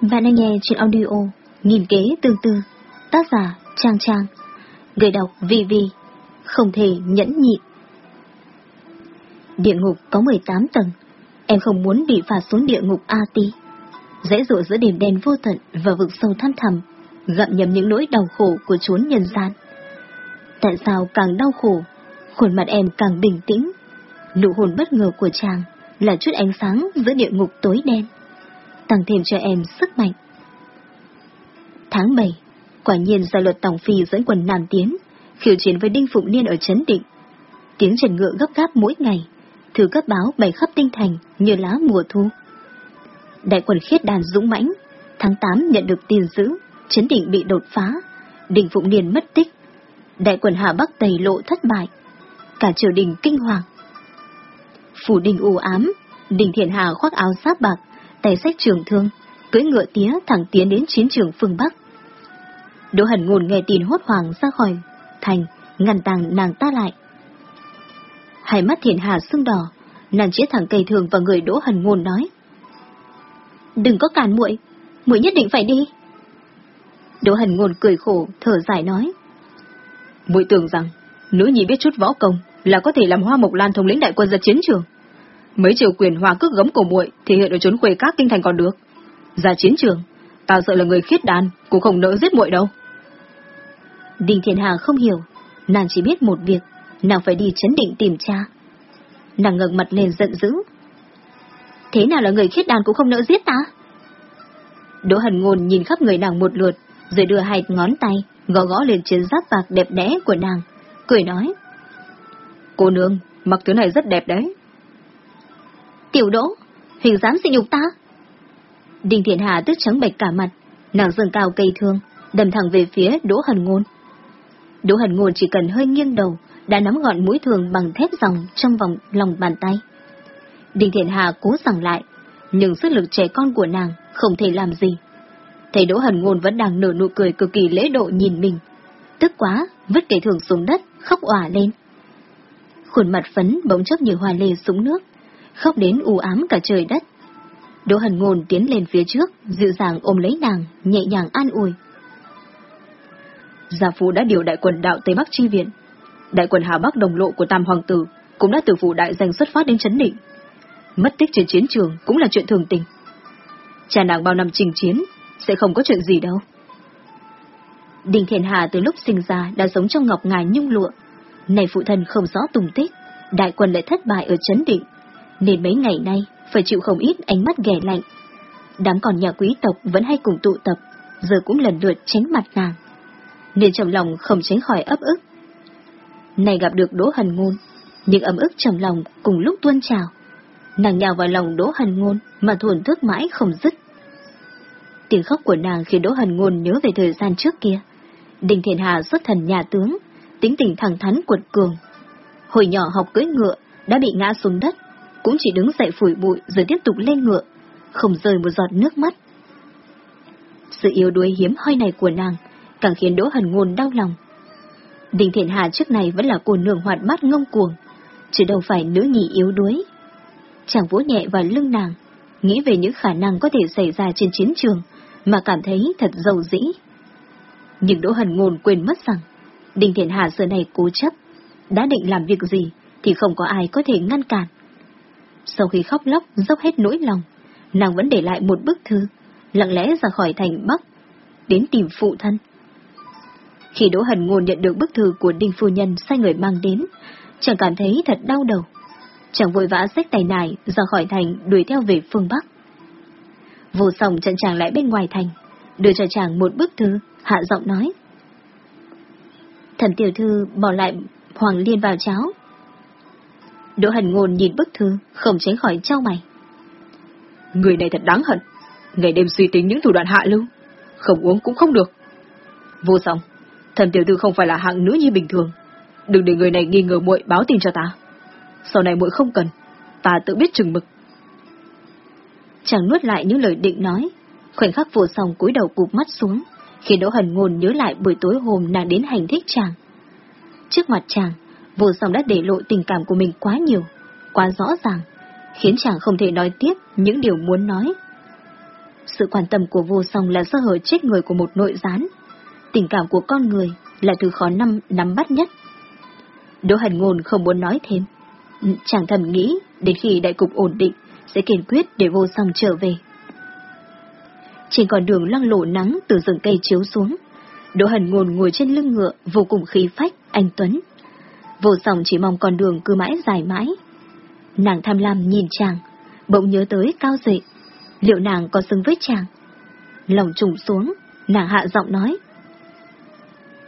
Bạn đang nghe trên audio, Nghìn kế tương tư, Tác giả Trang Trang, Người đọc Vi Vi Không thể nhẫn nhịn. Địa ngục có 18 tầng, Em không muốn bị phạt xuống địa ngục A Ti. Dễ dụ giữa đêm đen vô tận Và vực sâu thăm thầm Gặm nhầm những nỗi đau khổ của chốn nhân gian. Tại sao càng đau khổ, Khuôn mặt em càng bình tĩnh? Nụ hôn bất ngờ của chàng Là chút ánh sáng giữa địa ngục tối đen. Tăng thêm cho em sức mạnh. Tháng 7 Quả nhiên gia luật Tổng Phi dẫn quần Nam Tiến, Khiêu chiến với Đinh Phụng Niên ở Trấn Định. Tiếng trần ngựa gấp gáp mỗi ngày thử cấp báo bày khắp tinh thành Như lá mùa thu. Đại quần khiết đàn dũng mãnh, Tháng 8 nhận được tin dữ Trấn Định bị đột phá, Đinh Phụng Niên mất tích. Đại quần Hà Bắc Tây lộ thất bại, Cả triều đình kinh hoàng. Phủ đình u ám Đình Thiện Hà khoác áo giáp bạc Tay sách trường thương Cưỡi ngựa tía thẳng tiến đến chiến trường phương Bắc Đỗ Hẳn Ngôn nghe tin hốt hoảng ra khỏi thành, ngăn tàng nàng ta lại. Hai mắt thiền hà sưng đỏ, nàng chĩa thẳng cây thường vào người Đỗ Hẳn Ngôn nói. Đừng có cản muội, muội nhất định phải đi. Đỗ Hẳn Ngôn cười khổ, thở dài nói. Muội tưởng rằng, nữ nhi biết chút võ công là có thể làm hoa mộc lan thống lĩnh đại quân ra chiến trường. Mấy triều quyền hòa cước gấm của muội thì hiện ở trốn khuê các kinh thành còn được. Ra chiến trường, ta sợ là người khiết đàn, cũng không nỡ giết muội đâu. Đinh Thiên Hà không hiểu, nàng chỉ biết một việc, nàng phải đi chấn định tìm cha. Nàng ngẩng mặt lên giận dữ. Thế nào là người khiết đàn cũng không nỡ giết ta? Đỗ Hần Ngôn nhìn khắp người nàng một lượt, rồi đưa hai ngón tay, gõ gõ lên trên giáp bạc đẹp đẽ của nàng, cười nói. Cô nương, mặc thứ này rất đẹp đấy. Tiểu Đỗ, hình dám xin nhục ta. Đinh Thiện Hà tức trắng bệch cả mặt, nàng dâng cao cây thương, đâm thẳng về phía Đỗ Hần Ngôn. Đỗ Hần Ngôn chỉ cần hơi nghiêng đầu, đã nắm gọn mũi thường bằng thép dòng trong vòng lòng bàn tay. Đinh Thiện Hà cố rằng lại, nhưng sức lực trẻ con của nàng không thể làm gì. Thấy Đỗ Hần Ngôn vẫn đang nở nụ cười cực kỳ lễ độ nhìn mình. Tức quá, vứt cây thường xuống đất, khóc òa lên. Khuôn mặt phấn bỗng chốc như hoa lê súng nước, khóc đến u ám cả trời đất. Đỗ Hần Ngôn tiến lên phía trước, dịu dàng ôm lấy nàng, nhẹ nhàng an ủi. Gia Phú đã điều đại quân đạo Tây Bắc chi viện. Đại quân Hà Bắc đồng lộ của Tam Hoàng Tử cũng đã từ phủ đại danh xuất phát đến chấn định. Mất tích trên chiến trường cũng là chuyện thường tình. Cha nàng bao năm trình chiến, sẽ không có chuyện gì đâu. Đình Thiền Hà từ lúc sinh ra đã sống trong ngọc ngài nhung lụa. Này phụ thân không rõ tùng tích, đại quân lại thất bại ở chấn định, nên mấy ngày nay phải chịu không ít ánh mắt ghẻ lạnh. đám còn nhà quý tộc vẫn hay cùng tụ tập, giờ cũng lần lượt tránh mặt nàng nên trong lòng không tránh khỏi ấp ức. Này gặp được Đỗ Hần Ngôn, những ấm ức trong lòng cùng lúc tuôn trào. Nàng nhào vào lòng Đỗ Hần Ngôn mà thuần thức mãi không dứt. Tiếng khóc của nàng khiến Đỗ Hần Ngôn nhớ về thời gian trước kia. Đình Thiền Hà xuất thần nhà tướng, tính tình thẳng thắn cuột cường. Hồi nhỏ học cưỡi ngựa, đã bị ngã xuống đất, cũng chỉ đứng dậy phủi bụi rồi tiếp tục lên ngựa, không rơi một giọt nước mắt. Sự yếu đuối hiếm hoi này của nàng càng khiến Đỗ Hần Ngôn đau lòng. Đình Thiện Hà trước này vẫn là cô nương hoạt bát ngông cuồng, chứ đâu phải nữ nhị yếu đuối. Chàng vỗ nhẹ vào lưng nàng, nghĩ về những khả năng có thể xảy ra trên chiến trường, mà cảm thấy thật giàu dĩ. Nhưng Đỗ Hần Ngôn quên mất rằng, Đình Thiện Hà giờ này cố chấp, đã định làm việc gì thì không có ai có thể ngăn cản. Sau khi khóc lóc dốc hết nỗi lòng, nàng vẫn để lại một bức thư, lặng lẽ ra khỏi thành Bắc, đến tìm phụ thân. Khi Đỗ Hần Ngôn nhận được bức thư của Đinh Phu Nhân sai người mang đến, chàng cảm thấy thật đau đầu. Chàng vội vã xách tay nải ra khỏi thành đuổi theo về phương Bắc. Vô sòng chặn chàng lại bên ngoài thành, đưa cho chàng một bức thư, hạ giọng nói. Thần tiểu thư bỏ lại Hoàng Liên vào cháo. Đỗ Hần Ngôn nhìn bức thư, không tránh khỏi trao mày. Người này thật đáng hận, ngày đêm suy tính những thủ đoạn hạ lưu, không uống cũng không được. Vô song, Thần tiểu thư không phải là hạng nữ nhi bình thường. Đừng để người này nghi ngờ muội báo tin cho ta. Sau này muội không cần, ta tự biết chừng mực. Chàng nuốt lại những lời định nói, khoảnh khắc vô song cúi đầu cụp mắt xuống, khi Đỗ Hần Ngôn nhớ lại buổi tối hôm nàng đến hành thích chàng. Trước mặt chàng, vô song đã để lộ tình cảm của mình quá nhiều, quá rõ ràng, khiến chàng không thể nói tiếp những điều muốn nói. Sự quan tâm của vô song là sơ hở chết người của một nội gián. Tình cảm của con người là thứ khó năm nắm bắt nhất. Đỗ Hành Ngôn không muốn nói thêm. Chàng thầm nghĩ đến khi đại cục ổn định sẽ kiên quyết để vô song trở về. Trên con đường lăng lộ nắng từ rừng cây chiếu xuống, Đỗ Hần Ngôn ngồi trên lưng ngựa vô cùng khí phách, anh Tuấn. Vô song chỉ mong con đường cứ mãi dài mãi. Nàng tham lam nhìn chàng, bỗng nhớ tới cao dậy. Liệu nàng có xứng với chàng? Lòng trùng xuống, nàng hạ giọng nói.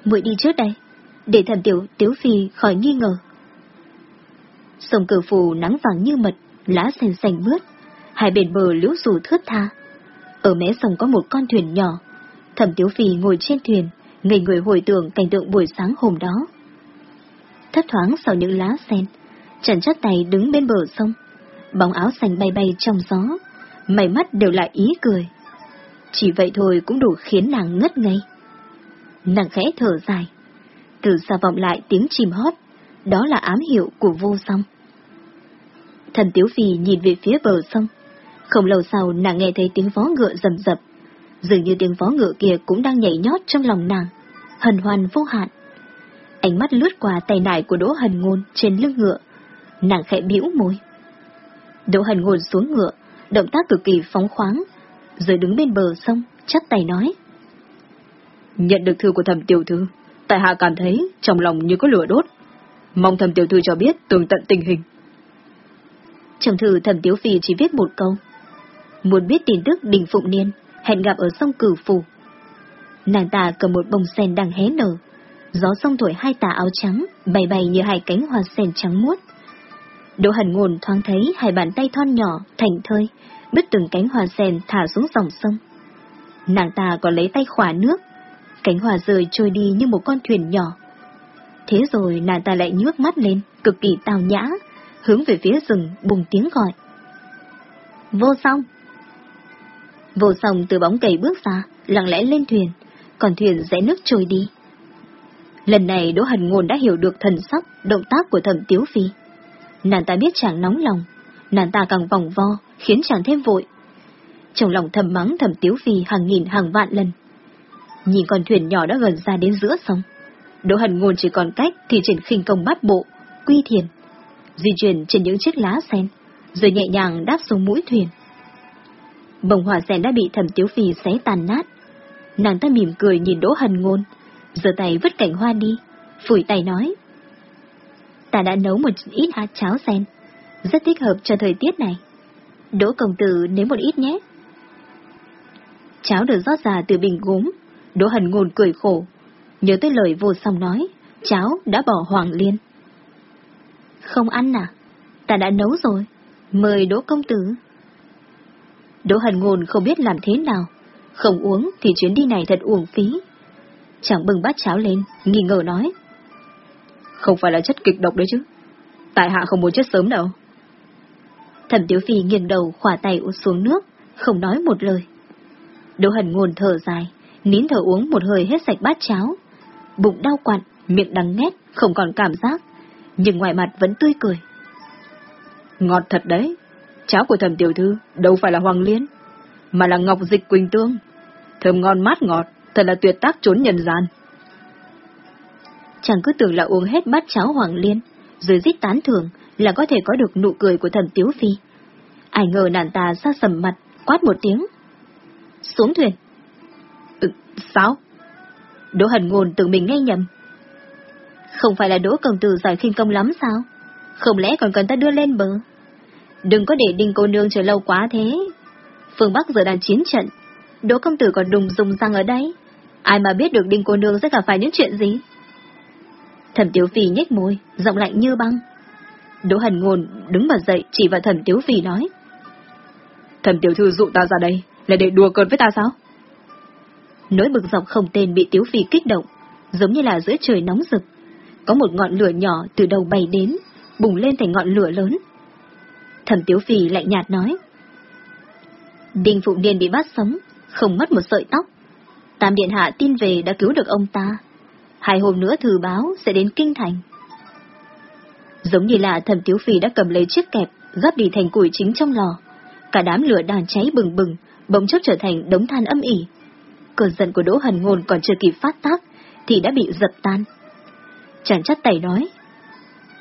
Muội đi trước đây, để thần tiểu tiếu phi khỏi nghi ngờ. Sông cử phù nắng vàng như mật, lá xanh xanh mướt, hai bên bờ liễu rủ thướt tha. Ở mé sông có một con thuyền nhỏ, thẩm tiếu phi ngồi trên thuyền, ngây người hồi tưởng cảnh tượng buổi sáng hôm đó thấp thoáng sau những lá sen, Trần chất tay đứng bên bờ sông, bóng áo xanh bay bay trong gió, mày mắt đều là ý cười. Chỉ vậy thôi cũng đủ khiến nàng ngất ngây. Nàng khẽ thở dài, từ xa vọng lại tiếng chim hót, đó là ám hiệu của vô song. Thần Tiếu Phi nhìn về phía bờ sông, không lâu sau nàng nghe thấy tiếng vó ngựa rầm rập, dường như tiếng vó ngựa kia cũng đang nhảy nhót trong lòng nàng, hần hoan vô hạn. Ánh mắt lướt qua tay nải của Đỗ Hần Ngôn trên lưng ngựa, nàng khẽ bĩu môi. Đỗ Hần Ngôn xuống ngựa, động tác cực kỳ phóng khoáng, rồi đứng bên bờ sông, chắp tay nói. Nhận được thư của thẩm tiểu thư, tại hạ cảm thấy trong lòng như có lửa đốt. Mong thẩm tiểu thư cho biết tường tận tình hình. Trong thư thẩm tiểu phi chỉ viết một câu. Muốn biết tin tức Đình Phụng Niên, hẹn gặp ở sông Cửu Phủ. Nàng ta cầm một bông sen đang hé nở. Gió sông thổi hai tà áo trắng, bay bay như hai cánh hoa sen trắng muốt. Đỗ hần ngôn thoáng thấy hai bàn tay thon nhỏ, thành thơi, bứt từng cánh hoa sen thả xuống dòng sông. Nàng ta còn lấy tay khỏa nước, cánh hoa rơi trôi đi như một con thuyền nhỏ. Thế rồi nàng ta lại nhước mắt lên, cực kỳ tào nhã, hướng về phía rừng bùng tiếng gọi. Vô song! Vô song từ bóng cầy bước ra, lặng lẽ lên thuyền, còn thuyền dãy nước trôi đi. Lần này Đỗ Hần Ngôn đã hiểu được thần sắc, động tác của thẩm Tiếu Phi. Nàng ta biết chàng nóng lòng, nàng ta càng vòng vo, khiến chàng thêm vội. Trong lòng thầm mắng thẩm Tiếu Phi hàng nghìn hàng vạn lần. Nhìn con thuyền nhỏ đã gần ra đến giữa sông. Đỗ Hần Ngôn chỉ còn cách thì triển khinh công bát bộ, quy thiền, di chuyển trên những chiếc lá sen, rồi nhẹ nhàng đáp xuống mũi thuyền. Bồng hỏa sen đã bị thẩm tiếu phi xé tàn nát. Nàng ta mỉm cười nhìn Đỗ Hần Ngôn, giơ tay vứt cảnh hoa đi, phủi tay nói. Ta đã nấu một ít hạt cháo sen, rất thích hợp cho thời tiết này. Đỗ công tử nếm một ít nhé. Cháo được rót ra từ bình gốm, Đỗ Hần Ngôn cười khổ, nhớ tới lời vô song nói, cháo đã bỏ hoàng liên. Không ăn à? Ta đã nấu rồi, mời Đỗ công tử. Đỗ Hần Ngôn không biết làm thế nào, không uống thì chuyến đi này thật uổng phí. Chàng bưng bát cháo lên, nghi ngờ nói. Không phải là chất kịch độc đấy chứ. Tại hạ không muốn chết sớm đâu. Thẩm Tiếu Phi nghiêng đầu khỏa tay uống xuống nước, không nói một lời. Đỗ Hần Ngôn thở dài, nín thở uống một hơi hết sạch bát cháo. Bụng đau quặn, miệng đắng nghét, không còn cảm giác, nhưng ngoài mặt vẫn tươi cười. Ngọt thật đấy, cháo của thẩm tiểu thư đâu phải là hoàng liên, mà là ngọc dịch quỳnh tương. Thơm ngon mát ngọt, thật là tuyệt tác trốn nhân gian. Chàng cứ tưởng là uống hết bát cháo hoàng liên, rồi giết tán thường là có thể có được nụ cười của thần tiếu phi. Ai ngờ nàng ta ra sầm mặt, quát một tiếng. Xuống thuyền. Ừ, sao? Đỗ hần ngôn tưởng mình nghe nhầm. Không phải là đỗ công tử giải khinh công lắm sao? Không lẽ còn cần ta đưa lên bờ? Đừng có để đinh cô nương chờ lâu quá thế. Phương Bắc giờ đang chiến trận. Đỗ công tử còn đùng dùng răng ở đây. Ai mà biết được đinh cô nương sẽ gặp phải những chuyện gì? Thẩm Tiếu Phi nhếch môi, giọng lạnh như băng. Đỗ Hần Ngôn đứng bật dậy chỉ vào Thẩm Tiếu Phi nói. Thẩm Tiểu Thư dụ ta ra đây là để đùa cợt với ta sao? Nỗi bực dọc không tên bị Tiếu Phi kích động, giống như là giữa trời nóng rực. Có một ngọn lửa nhỏ từ đầu bay đến, bùng lên thành ngọn lửa lớn. Thẩm Tiếu Phi lạnh nhạt nói. Đinh Phụ Niên bị bắt sống, không mất một sợi tóc. Tam Điện Hạ tin về đã cứu được ông ta. Hai hôm nữa thử báo sẽ đến Kinh Thành. Giống như là thẩm Tiếu Phi đã cầm lấy chiếc kẹp, gấp đi thành củi chính trong lò. Cả đám lửa đàn cháy bừng bừng, bỗng chốc trở thành đống than âm ỉ. Cơn giận của Đỗ Hần Ngôn còn chưa kịp phát tác, thì đã bị dập tan. Chàng chắt tay nói,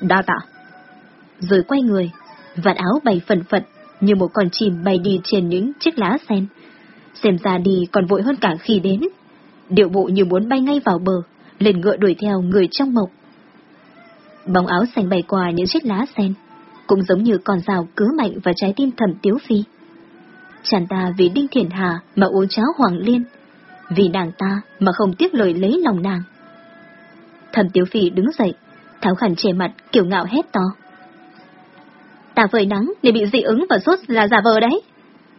đa tạ. Rồi quay người, vạt áo bay phần phật như một con chim bay đi trên những chiếc lá sen. Xem ra đi còn vội hơn cả khi đến. Điệu bộ như muốn bay ngay vào bờ, lên ngựa đuổi theo người trong mộc. Bóng áo xanh bay qua những chiếc lá sen, cũng giống như con rào cứa mạnh vào trái tim thẩm tiếu phi. Chàng ta vì Đinh Thiền Hà mà uống cháo Hoàng Liên, vì nàng ta mà không tiếc lời lấy lòng nàng. Thẩm tiếu phi đứng dậy, tháo khăn che mặt kiểu ngạo hét to. Ta vời nắng để bị dị ứng và sốt là giả vờ đấy.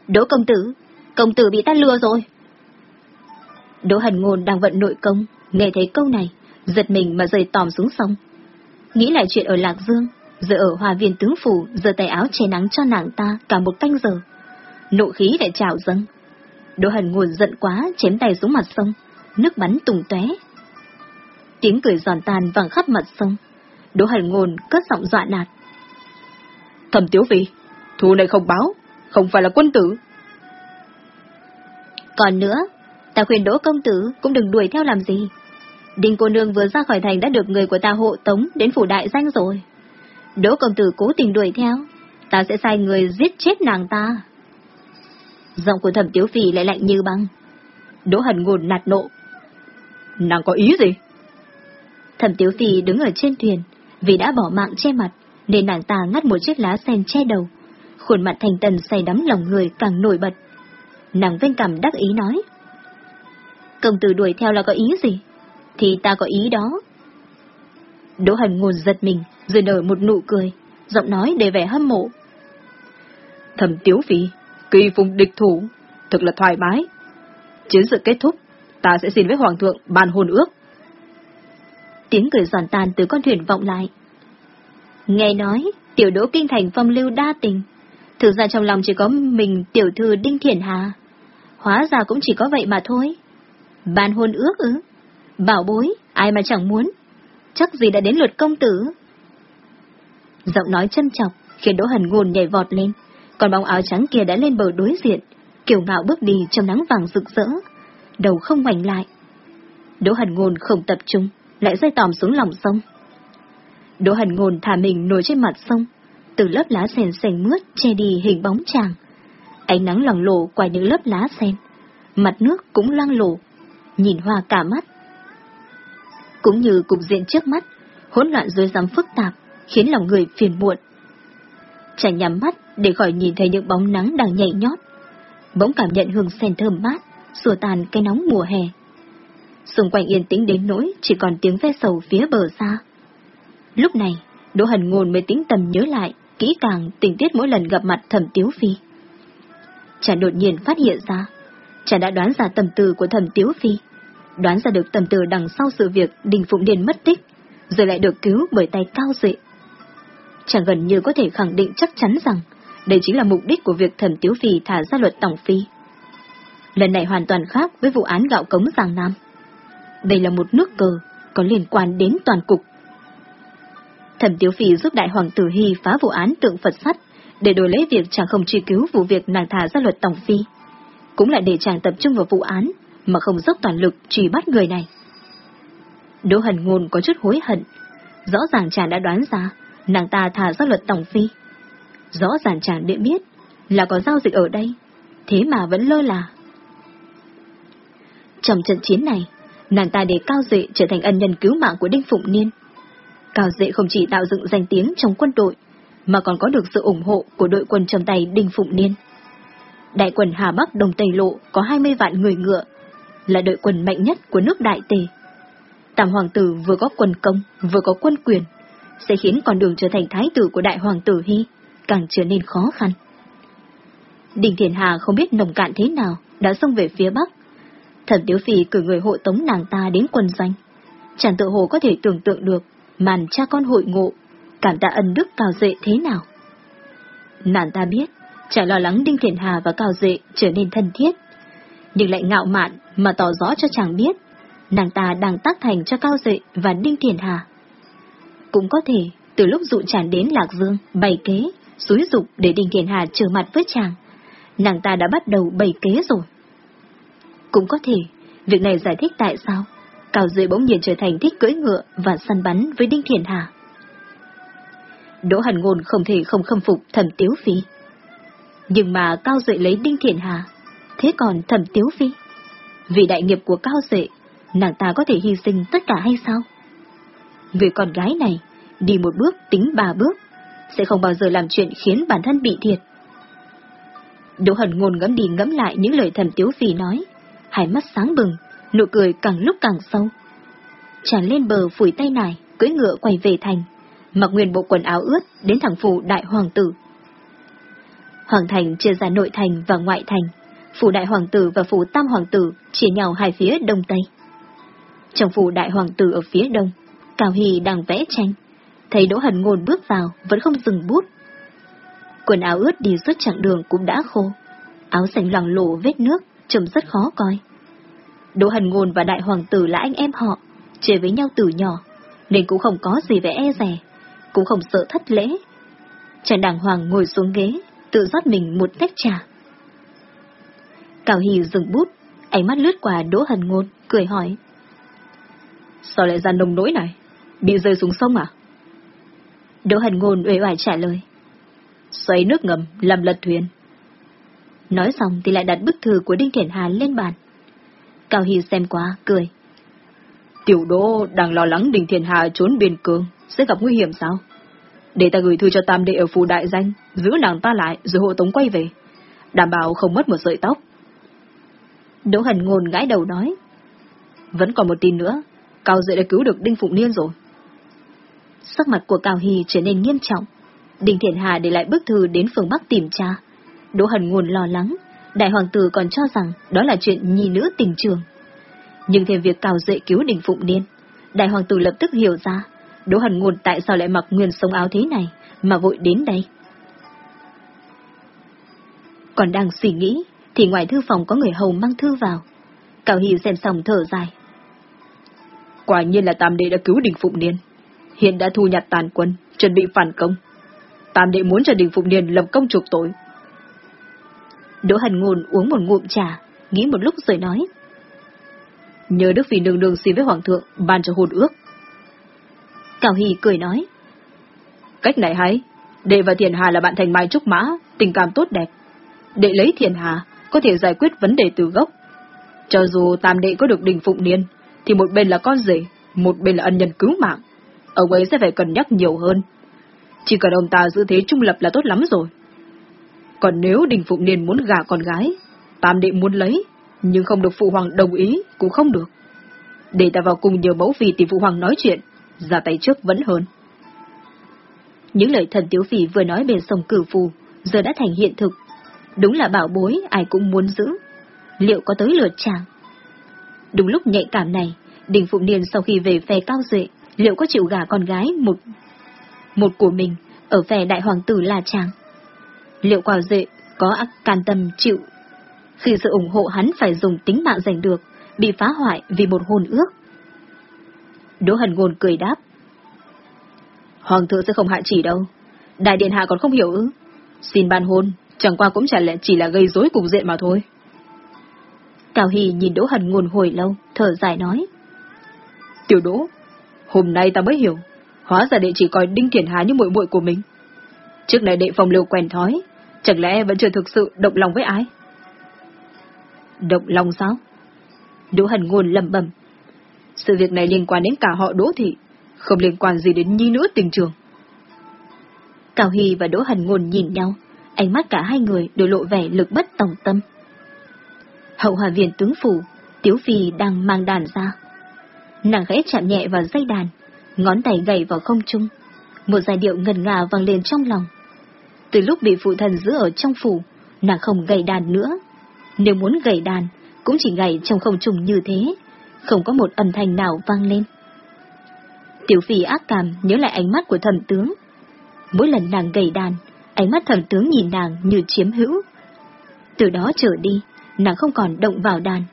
Đỗ công tử, công tử bị ta lừa rồi. Đỗ hần ngôn đang vận nội công, nghe thấy câu này, giật mình mà rơi tòm xuống sông. Nghĩ lại chuyện ở Lạc Dương, giờ ở hòa viên tướng phủ, giờ tay áo che nắng cho nàng ta cả một canh giờ. Nộ khí lại trào dâng. Đỗ hần ngôn giận quá, chém tay xuống mặt sông, nước bắn tùng tóe. Tiếng cười giòn tan vang khắp mặt sông. Đỗ hần ngôn cất giọng dọa nạt. Thầm tiếu vị, thù này không báo, không phải là quân tử. Còn nữa, ta khuyên Đỗ công tử cũng đừng đuổi theo làm gì. Đinh cô nương vừa ra khỏi thành đã được người của ta hộ tống đến phủ đại danh rồi. Đỗ công tử cố tình đuổi theo, ta sẽ sai người giết chết nàng ta. Giọng của thẩm tiếu phì lại lạnh như băng. Đỗ hần ngồn nạt nộ. Nàng có ý gì? Thẩm tiếu phì đứng ở trên thuyền, vì đã bỏ mạng che mặt, nên nàng ta ngắt một chiếc lá sen che đầu. Khuôn mặt thành tần say đắm lòng người càng nổi bật. Nàng vênh cầm đắc ý nói. Công tử đuổi theo là có ý gì? Thì ta có ý đó. Đỗ Hành ngồn giật mình, rồi nở một nụ cười, giọng nói để vẻ hâm mộ. Thẩm tiếu Phỉ kỳ phùng địch thủ, thật là thoải mái. Chiến sự kết thúc, ta sẽ xin với Hoàng thượng bàn hôn ước. Tiếng cười giòn tàn từ con thuyền vọng lại. Nghe nói, tiểu đỗ kinh thành phong lưu đa tình. Thực ra trong lòng chỉ có mình tiểu thư Đinh Thiển Hà. Hóa ra cũng chỉ có vậy mà thôi. Bàn hôn ước ư? Bảo bối, ai mà chẳng muốn. Chắc gì đã đến lượt công tử. Giọng nói châm chọc, khiến Đỗ Hần Ngôn nhảy vọt lên, còn bóng áo trắng kia đã lên bờ đối diện, kiểu ngạo bước đi trong nắng vàng rực rỡ, đầu không ngoảnh lại. Đỗ Hần Ngôn không tập trung, lại rơi tòm xuống lòng sông. Đỗ Hần Ngôn thả mình nổi trên mặt sông, từ lớp lá sền sền mướt che đi hình bóng chàng. Ánh nắng lỏng lộ qua những lớp lá sen, mặt nước cũng loang lộ, nhìn hoa cả mắt. Cũng như cục diện trước mắt, hỗn loạn rối rắm phức tạp, khiến lòng người phiền muộn. Chàng nhắm mắt để khỏi nhìn thấy những bóng nắng đang nhảy nhót, bỗng cảm nhận hương sen thơm mát, xua tàn cái nóng mùa hè. Xung quanh yên tĩnh đến nỗi chỉ còn tiếng ve sầu phía bờ xa. Lúc này, Đỗ Hần Ngôn mới tính tầm nhớ lại kỹ càng tình tiết mỗi lần gặp mặt Thẩm Tiếu Phi. Chàng đột nhiên phát hiện ra, chàng đã đoán ra tầm từ của Thẩm Tiếu Phi, đoán ra được tầm từ đằng sau sự việc Đình Phụng Điền mất tích, rồi lại được cứu bởi tay cao dệ. Chàng gần như có thể khẳng định chắc chắn rằng đây chính là mục đích của việc Thẩm Tiếu Phi thả ra luật Tổng Phi. Lần này hoàn toàn khác với vụ án gạo cống Giang Nam. Đây là một nước cờ, có liên quan đến toàn cục. Thẩm Tiếu Phi giúp Đại Hoàng Tử Hy phá vụ án tượng Phật sắt, để đổi lấy việc chàng không truy cứu vụ việc nàng thả ra luật Tổng Phi. Cũng là để chàng tập trung vào vụ án, mà không dốc toàn lực truy bắt người này. Đỗ Hần Ngôn có chút hối hận. Rõ ràng chàng đã đoán ra, nàng ta thả ra luật Tổng Phi. Rõ ràng chàng đã biết là có giao dịch ở đây, thế mà vẫn lơ là. Trong trận chiến này, nàng ta để Cao Dệ trở thành ân nhân cứu mạng của Đinh Phụng Niên. Cao Dệ không chỉ tạo dựng danh tiếng trong quân đội, mà còn có được sự ủng hộ của đội quân trong tay Đinh Phụng Niên. Đại quân Hà Bắc Đông Tây Lộ có 20 vạn người ngựa, là đội quân mạnh nhất của nước Đại Tề. Tam Hoàng tử vừa có quân công, vừa có quân quyền, sẽ khiến con đường trở thành thái tử của Đại Hoàng tử Hy càng trở nên khó khăn. Đình Thiền Hà không biết nồng cạn thế nào, đã xông về phía Bắc. Thần Tiếu Phi cử người hộ tống nàng ta đến quân doanh. Chẳng tự hồ có thể tưởng tượng được màn cha con hội ngộ, cảm tạ ân đức cao dệ thế nào. Nàng ta biết, chả lo lắng Đinh Thiền Hà và Cao Dệ trở nên thân thiết, nhưng lại ngạo mạn mà tỏ rõ cho chàng biết, nàng ta đang tác thành cho Cao Dệ và Đinh Thiền Hà. Cũng có thể, từ lúc dụ chàng đến Lạc Dương, bày kế, xúi dục để Đinh Thiền Hà trở mặt với chàng, nàng ta đã bắt đầu bày kế rồi. Cũng có thể, việc này giải thích tại sao Cao Duệ bỗng nhiên trở thành thích cưỡi ngựa và săn bắn với Đinh Thiền Hà. Đỗ Hành Ngôn không thể không khâm phục thẩm Tiếu Phi. Nhưng mà Cao Duệ lấy Đinh Thiền Hà, thế còn thẩm Tiếu Phi? Vì đại nghiệp của Cao Duệ, nàng ta có thể hy sinh tất cả hay sao? Người con gái này, đi một bước tính ba bước, sẽ không bao giờ làm chuyện khiến bản thân bị thiệt. Đỗ Hần Ngôn ngẫm đi ngẫm lại những lời thẩm Tiếu Phi nói, hai mắt sáng bừng, nụ cười càng lúc càng sâu. Tràn lên bờ phủi tay nải, cưỡi ngựa quay về thành, mặc nguyên bộ quần áo ướt đến thẳng phủ đại hoàng tử. Hoàng thành chia ra nội thành và ngoại thành, phủ đại hoàng tử và phủ tam hoàng tử chia nhau hai phía đông tây. Trong phủ đại hoàng tử ở phía đông, Cao Hy đang vẽ tranh, thấy Đỗ Hần Ngôn bước vào vẫn không dừng bút. Quần áo ướt đi suốt chặng đường cũng đã khô, áo xanh loằng lổ vết nước, trông rất khó coi. Đỗ Hần Ngôn và Đại Hoàng tử là anh em họ, chơi với nhau từ nhỏ, nên cũng không có gì vẻ e rè, cũng không sợ thất lễ. Trần Đàng Hoàng ngồi xuống ghế, tự rót mình một tách trà. Cao Hì dừng bút, ánh mắt lướt qua Đỗ Hần Ngôn, cười hỏi. Sao lại ra nông nỗi này? Bị rơi xuống sông à? Đỗ Hần Ngôn uể oải trả lời. Xoay nước ngầm, làm lật thuyền. Nói xong thì lại đặt bức thư của Đinh Thiển Hà lên bàn. Cao Hì xem qua, cười. Tiểu Đỗ đang lo lắng Đinh Thiển Hà trốn biên cương, sẽ gặp nguy hiểm sao? Để ta gửi thư cho tam đệ ở phù đại danh, giữ nàng ta lại rồi hộ tống quay về. Đảm bảo không mất một sợi tóc. Đỗ Hần Ngôn gãi đầu nói. Vẫn còn một tin nữa, Cao Duệ đã cứu được Đinh Phụng Niên rồi. Sắc mặt của Cao Hy trở nên nghiêm trọng. Đinh Thiện Hà để lại bức thư đến phường Bắc tìm cha. Đỗ Hần Ngôn lo lắng, đại hoàng tử còn cho rằng đó là chuyện nhi nữ tình trường. Nhưng thêm việc Cao dậy cứu đình phụng niên, đại hoàng tử lập tức hiểu ra, Đỗ Hần Ngôn tại sao lại mặc nguyên sống áo thế này, mà vội đến đây. Còn đang suy nghĩ, thì ngoài thư phòng có người hầu mang thư vào. Cao Hỷ xem xong thở dài. Quả nhiên là Tam Đệ đã cứu Đình Phụng Niên. Hiện đã thu nhặt tàn quân, chuẩn bị phản công. Tam Đệ muốn cho Đình Phụng Niên lập công chuộc tội, Đỗ Hần Ngôn uống một ngụm trà, nghĩ một lúc rồi nói. Nhớ Đức Phi nương nương xin với Hoàng thượng, ban cho hôn ước. Cao Hy cười nói. Cách này hay, đệ và Thiền Hà là bạn thành mai trúc mã, tình cảm tốt đẹp. Đệ lấy Thiền Hà, có thể giải quyết vấn đề từ gốc. Cho dù tam đệ có được đình phụng niên, thì một bên là con rể, một bên là ân nhân cứu mạng. Ông ấy sẽ phải cân nhắc nhiều hơn. Chỉ cần ông ta giữ thế trung lập là tốt lắm rồi. Còn nếu Đình Phụng Niên muốn gả con gái, Tam Đệ muốn lấy, nhưng không được Phụ Hoàng đồng ý, cũng không được. Để ta vào cùng nhờ mẫu vì tìm Phụ Hoàng nói chuyện, ra tay trước vẫn hơn. Những lời thần Tiếu phỉ vừa nói bên sông cửu phù, giờ đã thành hiện thực. Đúng là bảo bối ai cũng muốn giữ. Liệu có tới lượt chàng? Đúng lúc nhạy cảm này, Đình Phụng Niên sau khi về phe cao duệ, liệu có chịu gả con gái một một của mình ở phe đại hoàng tử là chàng? liệu quả dệ có can tâm chịu khi sự ủng hộ hắn phải dùng tính mạng giành được, bị phá hoại vì một hôn ước. Đỗ Hần Ngôn cười đáp. Hoàng thượng sẽ không hại chỉ đâu. Đại điện hạ còn không hiểu ư. Xin ban hôn, chẳng qua cũng chả lẽ chỉ là gây rối cục diện mà thôi. Cao Hy nhìn Đỗ Hần Ngôn hồi lâu, thở dài nói. Tiểu Đỗ, hôm nay ta mới hiểu, hóa ra đệ chỉ coi Đinh Thiển Hà như muội muội của mình. Trước này đệ phòng liều quen thói, Chẳng lẽ vẫn chưa thực sự động lòng với ai? Động lòng sao? Đỗ Hần Ngôn lầm bầm. Sự việc này liên quan đến cả họ Đỗ Thị, không liên quan gì đến nhi nữ tình trường. Cao Hy và Đỗ Hần Ngôn nhìn nhau, ánh mắt cả hai người đều lộ vẻ lực bất tòng tâm. Hậu hòa viên tướng phủ, Tiếu Phi đang mang đàn ra. Nàng khẽ chạm nhẹ vào dây đàn, ngón tay gầy vào không trung. Một giai điệu ngần ngà vang lên trong lòng. Từ lúc bị phụ thần giữ ở trong phủ, nàng không gầy đàn nữa. Nếu muốn gầy đàn, cũng chỉ gầy trong không trung như thế, không có một âm thanh nào vang lên. Tiểu phi ác cảm nhớ lại ánh mắt của thần tướng. Mỗi lần nàng gầy đàn, ánh mắt thần tướng nhìn nàng như chiếm hữu. Từ đó trở đi, nàng không còn động vào đàn.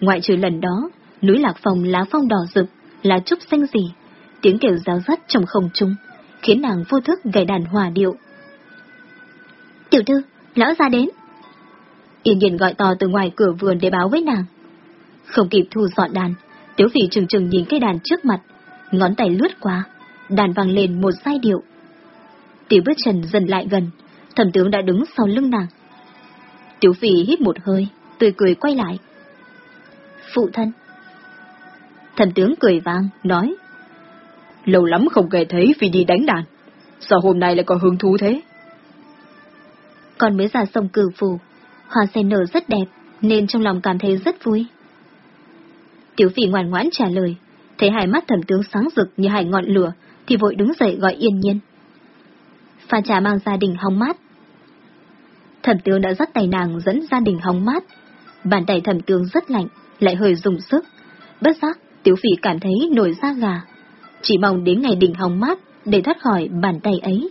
Ngoại trừ lần đó, núi Lạc Phong lá phong đỏ rực, lá trúc xanh gì, tiếng kêu giáo rắt trong không trung, khiến nàng vô thức gầy đàn hòa điệu. Tiểu thư, lão ra đến. Yên nhiên gọi to từ ngoài cửa vườn để báo với nàng. Không kịp thu dọn đàn, Tiếu Phỉ trừng trừng nhìn cái đàn trước mặt, ngón tay lướt qua, đàn vang lên một giai điệu. Tiểu bước chân dần lại gần, thẩm tướng đã đứng sau lưng nàng. Tiểu Phỉ hít một hơi, tươi cười quay lại. Phụ thân. Thần tướng cười vang, nói. Lâu lắm không kể thấy Phi đi đánh đàn. Sao hôm nay lại có hứng thú thế? Con mới ra sông cử phù, hoa sen nở rất đẹp, nên trong lòng cảm thấy rất vui. Tiểu phỉ ngoan ngoãn trả lời, thấy hai mắt thẩm tướng sáng rực như hai ngọn lửa, thì vội đứng dậy gọi yên nhiên. Pha trà mang gia đình hóng mát. Thẩm tướng đã dắt tay nàng dẫn gia đình hóng mát. Bàn tay thẩm tướng rất lạnh, lại hơi dùng sức. Bất giác, tiểu phỉ cảm thấy nổi da gà. Chỉ mong đến ngày đỉnh hóng mát để thoát khỏi bàn tay ấy.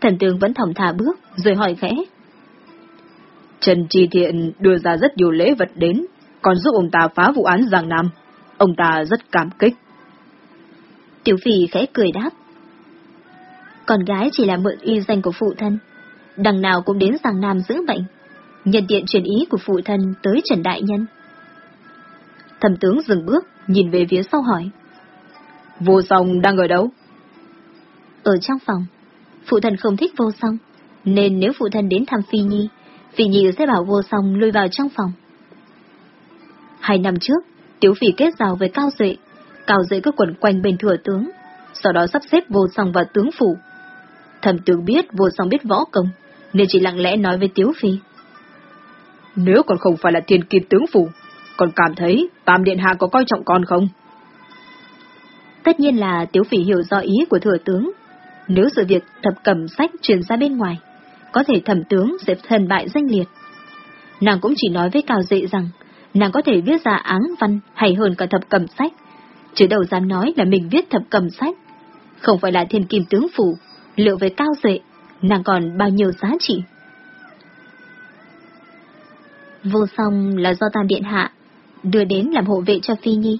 Thần tướng vẫn thỏng thả bước, rồi hỏi khẽ. Trần Tri Thiện đưa ra rất nhiều lễ vật đến, còn giúp ông ta phá vụ án Giang Nam. Ông ta rất cảm kích. Tiểu phỉ khẽ cười đáp. Con gái chỉ là mượn uy danh của phụ thân. Đằng nào cũng đến Giang Nam giữ bệnh. Nhân tiện truyền ý của phụ thân tới Trần Đại Nhân. Thẩm tướng dừng bước, nhìn về phía sau hỏi. Vô song đang ở đâu? Ở trong phòng. Phụ thân không thích vô song, nên nếu phụ thân đến thăm Phi Nhi, Phi Nhi sẽ bảo vô song lui vào trong phòng. Hai năm trước, Tiếu Phi kết giao với Cao Duệ, Cao Duệ cứ quẩn quanh bên thừa tướng, sau đó sắp xếp vô song vào tướng phủ. Thẩm tướng biết vô song biết võ công, nên chỉ lặng lẽ nói với Tiếu Phi. Nếu còn không phải là thiên kim tướng phủ, còn cảm thấy Tam Điện Hạ có coi trọng con không? Tất nhiên là Tiếu Phỉ hiểu rõ ý của thừa tướng. Nếu sự việc thập cầm sách truyền ra bên ngoài, có thể thẩm tướng sẽ thần bại danh liệt. Nàng cũng chỉ nói với Cao Dệ rằng, nàng có thể viết ra áng văn hay hơn cả thập cầm sách, chứ đầu dám nói là mình viết thập cầm sách. Không phải là thiên kim tướng phủ, liệu về Cao Dệ, nàng còn bao nhiêu giá trị? Vô song là do Tam Điện Hạ đưa đến làm hộ vệ cho Phi Nhi.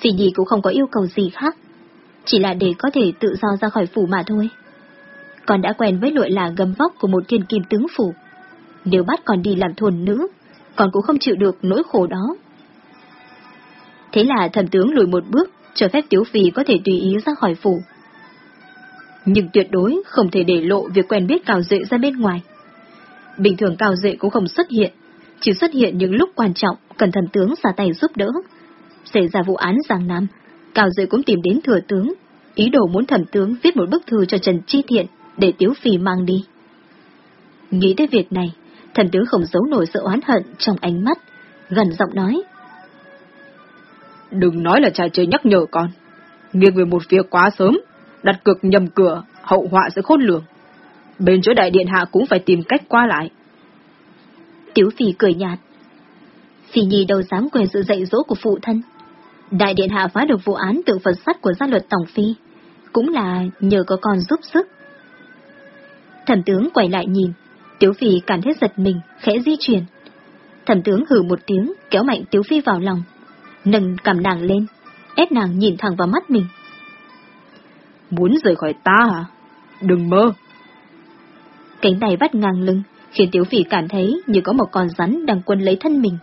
Phi Nhi cũng không có yêu cầu gì khác, chỉ là để có thể tự do ra khỏi phủ mà thôi. Còn đã quen với lội là gầm vóc của một thiên kim tướng phủ. Nếu bắt còn đi làm thuần nữ, còn cũng không chịu được nỗi khổ đó. Thế là thẩm tướng lùi một bước, cho phép Tiếu Phi có thể tùy ý ra khỏi phủ. Nhưng tuyệt đối không thể để lộ việc quen biết Cao Duệ ra bên ngoài. Bình thường Cao Duệ cũng không xuất hiện, chỉ xuất hiện những lúc quan trọng cần thần tướng ra tay giúp đỡ. Xảy ra vụ án Giang Nam, Cao Duệ cũng tìm đến thừa tướng, ý đồ muốn thần tướng viết một bức thư cho Trần Chi Thiện để Tiếu Phi mang đi. Nghĩ tới việc này, thần tướng không giấu nổi sự oán hận trong ánh mắt, gần giọng nói. Đừng nói là cha chơi nhắc nhở con. Nghiêng về một việc quá sớm, đặt cược nhầm cửa, hậu họa sẽ khôn lường. Bên chỗ đại điện hạ cũng phải tìm cách qua lại. Tiếu Phi cười nhạt. Phi Nhi đâu dám quên sự dạy dỗ của phụ thân. Đại điện hạ phá được vụ án tự phật sắt của gia luật Tổng Phi, cũng là nhờ có con giúp sức. Thẩm tướng quay lại nhìn, Tiếu Phi cảm thấy giật mình, khẽ di chuyển. Thẩm tướng hử một tiếng, kéo mạnh Tiếu Phi vào lòng, nâng cầm nàng lên, ép nàng nhìn thẳng vào mắt mình. Muốn rời khỏi ta hả? Đừng mơ! Cánh tay vắt ngang lưng, khiến Tiếu Phi cảm thấy như có một con rắn đang quân lấy thân mình.